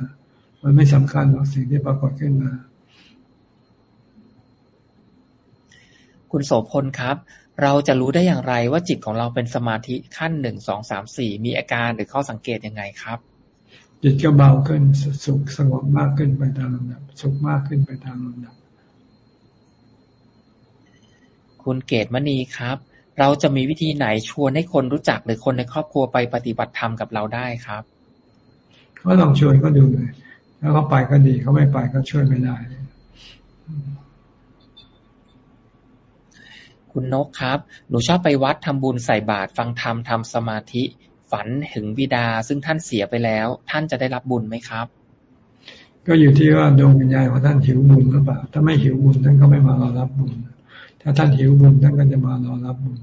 มันไม่สำคัญหรอกสิ่งที่ปรากฏขึ้นมา คุณโสพลครับเราจะรู้ได้อย่างไรว่าจิตของเราเป็นสมาธิขั้นหนึ่งสองสามสี่มีอาการหรือข้อสังเกตยังไงครับ จิตก็เบาขึ้นสุขสงบมากขึ้นไปตามลำดับสุขมากขึ้นไปตามลำดับ คุณเกตมณีครับ เราจะมีวิธีไหนชวนให้คนรู้จักหรือคนในครอบครัวไปปฏิบัติธรรมกับเราได้ครับ ก็ลองชวนก็ดูเลยแล้วเขาไปก็ดีเขาไม่ไปก็ช่วยไม่ได้ คุณนกครับ หนูชอบไปวัดทำบุญใส่บาตรฟังธรรมทำสมาธิ ฝันถึงบิดา ซึ่งท่านเสียไปแล้ว ท่านจะได้รับบุญไหมครับ ก็อยู่ที่ว่าดวงวิญญาณของท่านหิวบุญหรือเปล่าถ้าไม่หิวบุญท่านก็ไม่มารอรับบุญ ถ้าท่านหิวบุญท่านก็จะมารอรับบุญ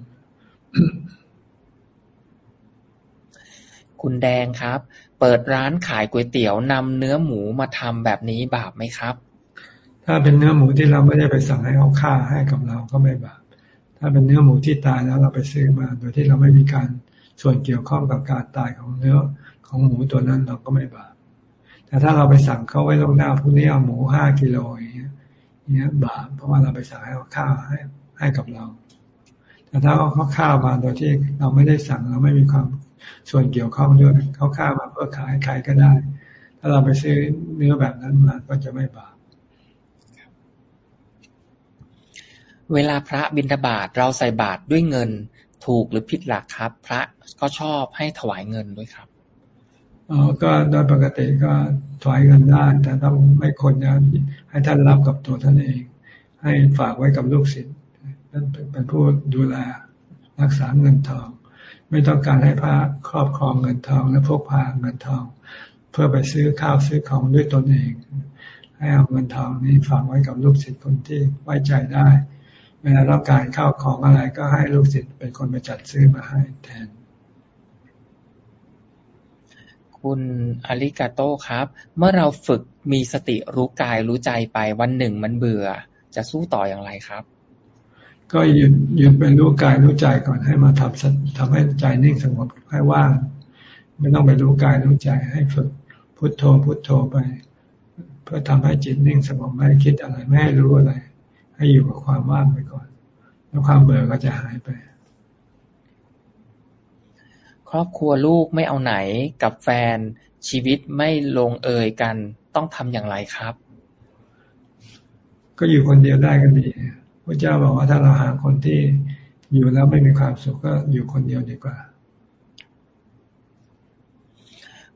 คุณแดงครับ เปิดร้านขายก๋วยเตี๋ยวนำเนื้อหมูมาทำแบบนี้บาปไหมครับ ถ้าเป็นเนื้อหมูที่เราไม่ได้ไปสั่งให้เขาฆ่าให้กับเราก็ไม่บาปถ้าเป็นเนื้อหมูที่ตายแล้วเราไปซื้อมา โดยที่เราไม่มีการส่วนเกี่ยวข้องกับการตายของเนื้อของหมูตัวนั้นเราก็ไม่บาปแต่ถ้าเราไปสั่งเขาไว้ลงหน้าพวกนี้เอาหมูห้ากิโลอย่าง เงี้ยเนี่ยบาปเพราะว่าเราไปสั่งให้เขาฆ่าให้ให้กับเรา แต่ถ้าเขาฆ่ามาโดยที่เราไม่ได้สั่งเราไม่มีความส่วนเกี่ยวข้องด้วยเขาฆ่ามาเพื่อขายใครก็ได้ ถ้าเราไปซื้อเนื้อแบบนั้นมาก็จะไม่บาปเวลาพระบิณฑบาตเราใส่บาตรด้วยเงินถูกหรือผิดหลักครับ พระก็ชอบให้ถวายเงินด้วยครับ อ๋อก็โดยปกติก็ถวายเงินได้ แต่ต้องไม่คนนะให้ท่านรับกับตัวท่านเอง ให้ฝากไว้กับลูกศิษย์นั่นเป็นผู้ดูแลรักษาเงินทอง ไม่ต้องการให้พระครอบครองเงินทอง และพกพาเงินทอง เพื่อไปซื้อข้าวซื้อของด้วยตนเอง ให้เอาเงินทองนี้ฝากไว้กับลูกศิษย์คนที่ไว้ใจได้เวลาต้องการข้าวของอะไรก็ให้ลูกศิษย์เป็นคนไปจัดซื้อมาให้แทน คุณอาริกาโตครับ เมื่อเราฝึกมีสติรู้กายรู้ใจไปวันหนึ่งมันเบื่อ จะสู้ต่ออย่างไรครับ ก็หยุดหยุดเป็นรู้กายรู้ใจก่อนให้มาทำทำให้ใจนิ่งสงบให้ว่าง ไม่ต้องไปรู้กายรู้ใจให้ฝึกพุทโธพุทโธไป เพื่อทำให้จิตนิ่งสงบไม่คิดอะไรไม่ให้รู้อะไร ให้อยู่กับความว่างไปก่อน แล้วความเบื่อก็จะหายไป ครอบครัวลูกไม่เอาไหน กับแฟน ชีวิตไม่ลงเอยกัน ต้องทำอย่างไรครับ ก็อยู่คนเดียวได้ก็ดีพระเจ้าบอกว่าถ้าเราหาคนที่อยู่แล้วไม่มีความสุขก็อยู่คนเดียวดีกว่า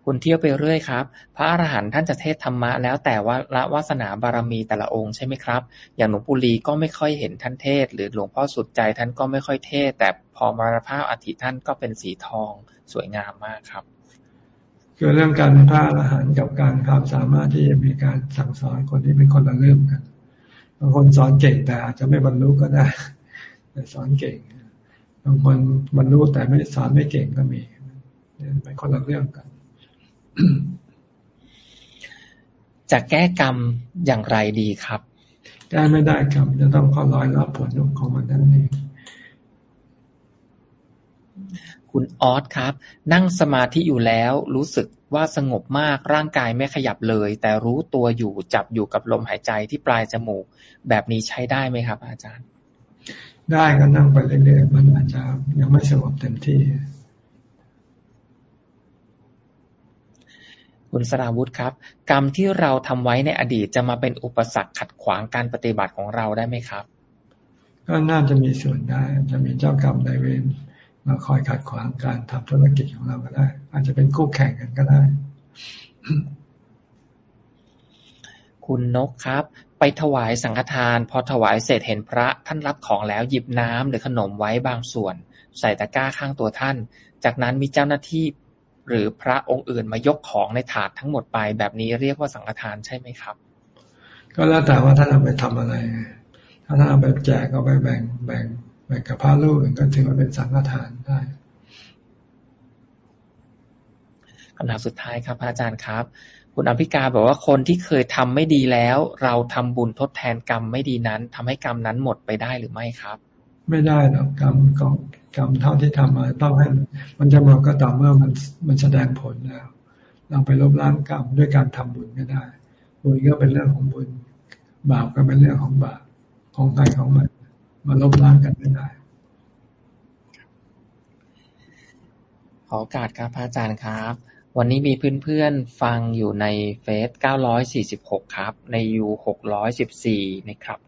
คุณเที่ยวไปเรื่อยครับ พระอรหันต์ท่านจะเทศธรรมะแล้วแต่ว่าละวาสนาบารมีแต่ละองค์ใช่ไหมครับ อย่างหลวงปู่ลีก็ไม่ค่อยเห็นท่านเทศ หรือหลวงพ่อสุดใจท่านก็ไม่ค่อยเทศแต่พอ มรณภาพอธิท่านก็เป็นสีทองสวยงามมากครับ คือเรื่องการเป็นพระอรหันต์กับการความสามารถที่จะมีการสั่งสอนคนที่เป็นคนละเรื่องกันบางคนสอนเก่งแต่อาจจะไม่บรรลุก็ได้ แต่สอนเก่งบางคนบรรลุแต่ไม่สอนไม่เก่งก็มีเป็นคนละเรื่องกันจะแก้กรรมอย่างไรดีครับ แก้ไม่ได้กรรมจะต้องเข้าร้อยรับผลของมันนั่นเอง คุณออสครับ นั่งสมาธิอยู่แล้ว รู้สึกว่าสงบมากร่างกายไม่ขยับเลย แต่รู้ตัวอยู่จับอยู่กับลมหายใจที่ปลายจมูก แบบนี้ใช้ได้ไหมครับ อาจารย์ ได้ก็นั่งไปเรื่อยๆมันอาจจะยังไม่สงบเต็มที่คุณสราวุธครับ กรรมที่เราทำไว้ในอดีตจะมาเป็นอุปสรรคขัดขวางการปฏิบัติของเราได้ไหมครับ ก็น่าจะมีส่วนได้ จะมีเจ้ากรรมนายเวร มาคอยขัดขวางการทำธุรกิจของเราก็ได้ อาจจะเป็นคู่แข่งกันก็ได้ คุณนกครับ ไปถวายสังฆทาน พอถวายเสร็จเห็นพระท่านรับของแล้วหยิบน้ำหรือขนมไว้บางส่วน ใส่ตะกร้าข้างตัวท่าน จากนั้นมีเจ้าหน้าที่หรือพระองค์อื่นมายกของในถาดทั้งหมดไป แบบนี้เรียกว่าสังฆทานใช่ไหมครับ ก็แล้วแต่ว่าท่านเอาไปทำอะไร ถ้าท่านเอาไปแจกเอาไปแบ่งแบ่ง แบ่งกับพระลูกอื่นก็ถือว่าเป็นสังฆทานได้คำถามสุดท้ายครับอาจารย์ครับ คุณอภิกาบอกว่าคนที่เคยทำไม่ดีแล้ว เราทำบุญทดแทนกรรมไม่ดีนั้นทำให้กรรมนั้นหมดไปได้หรือไม่ครับ ไม่ได้หรอกกรรมของกรรมเท่าที่ทำมาต้องให้มันจะหมดก็ต่อเมื่อมันมันแสดงผลแล้ว เราไปลบล้างกรรมด้วยการทำบุญก็ได้ บุญก็เป็นเรื่องของบุญบาปก็เป็นเรื่องของบาปของใครของมัน มาลบล้างกันไม่ได้ ขอโอกาสครับพระอาจารย์ครับ วันนี้มีเพื่อนๆฟังอยู่ในเฟซ946 ครับ ในยู614 ในครับ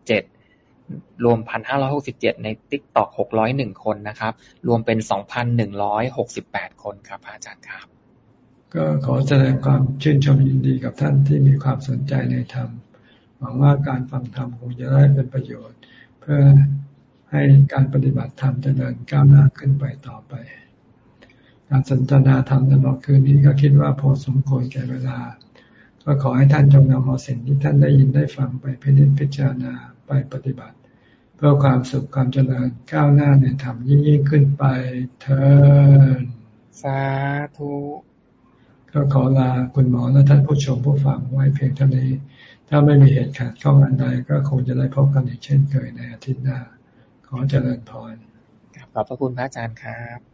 7 รวมพันห้าร้อยหกสิบเจ็ดในติ๊กตอกหกร้อยหนึ่งคนนะครับ รวมเป็นสองพันหนึ่งร้อยหกสิบแปดคนครับอาจารย์ครับ ก็ขอแสดงความชื่นชมยินดีกับท่านที่มีความสนใจในธรรมหวังว่าการฟังธรรมคงจะได้เป็นประโยชน์ เพื่อ ให้การปฏิบัติธรรมเจริญก้าวหน้าขึ้นไปต่อไป การสนทนาธรรมตลอดคืนนี้ก็คิดว่าพอสมควรแก่เวลา ก็ขอให้ท่านจงนำเอาสิ่งที่ท่านได้ยินได้ฟังไปพิจารณาไปปฏิบัติ เพื่อความสุขความเจริญก้าวหน้าในธรรมยิ่งยิ่งขึ้นไปเถิดสาธุก็ขอลาคุณหมอและท่านผู้ชมผู้ฟังไว้เพียงเท่านี้ ถ้าไม่มีเหตุขาดข้องอันใดก็คงจะได้พบกันอีกเช่นเคยในอาทิตย์หน้า ขอเจริญพรขอบพระคุณพระอาจารย์ครับ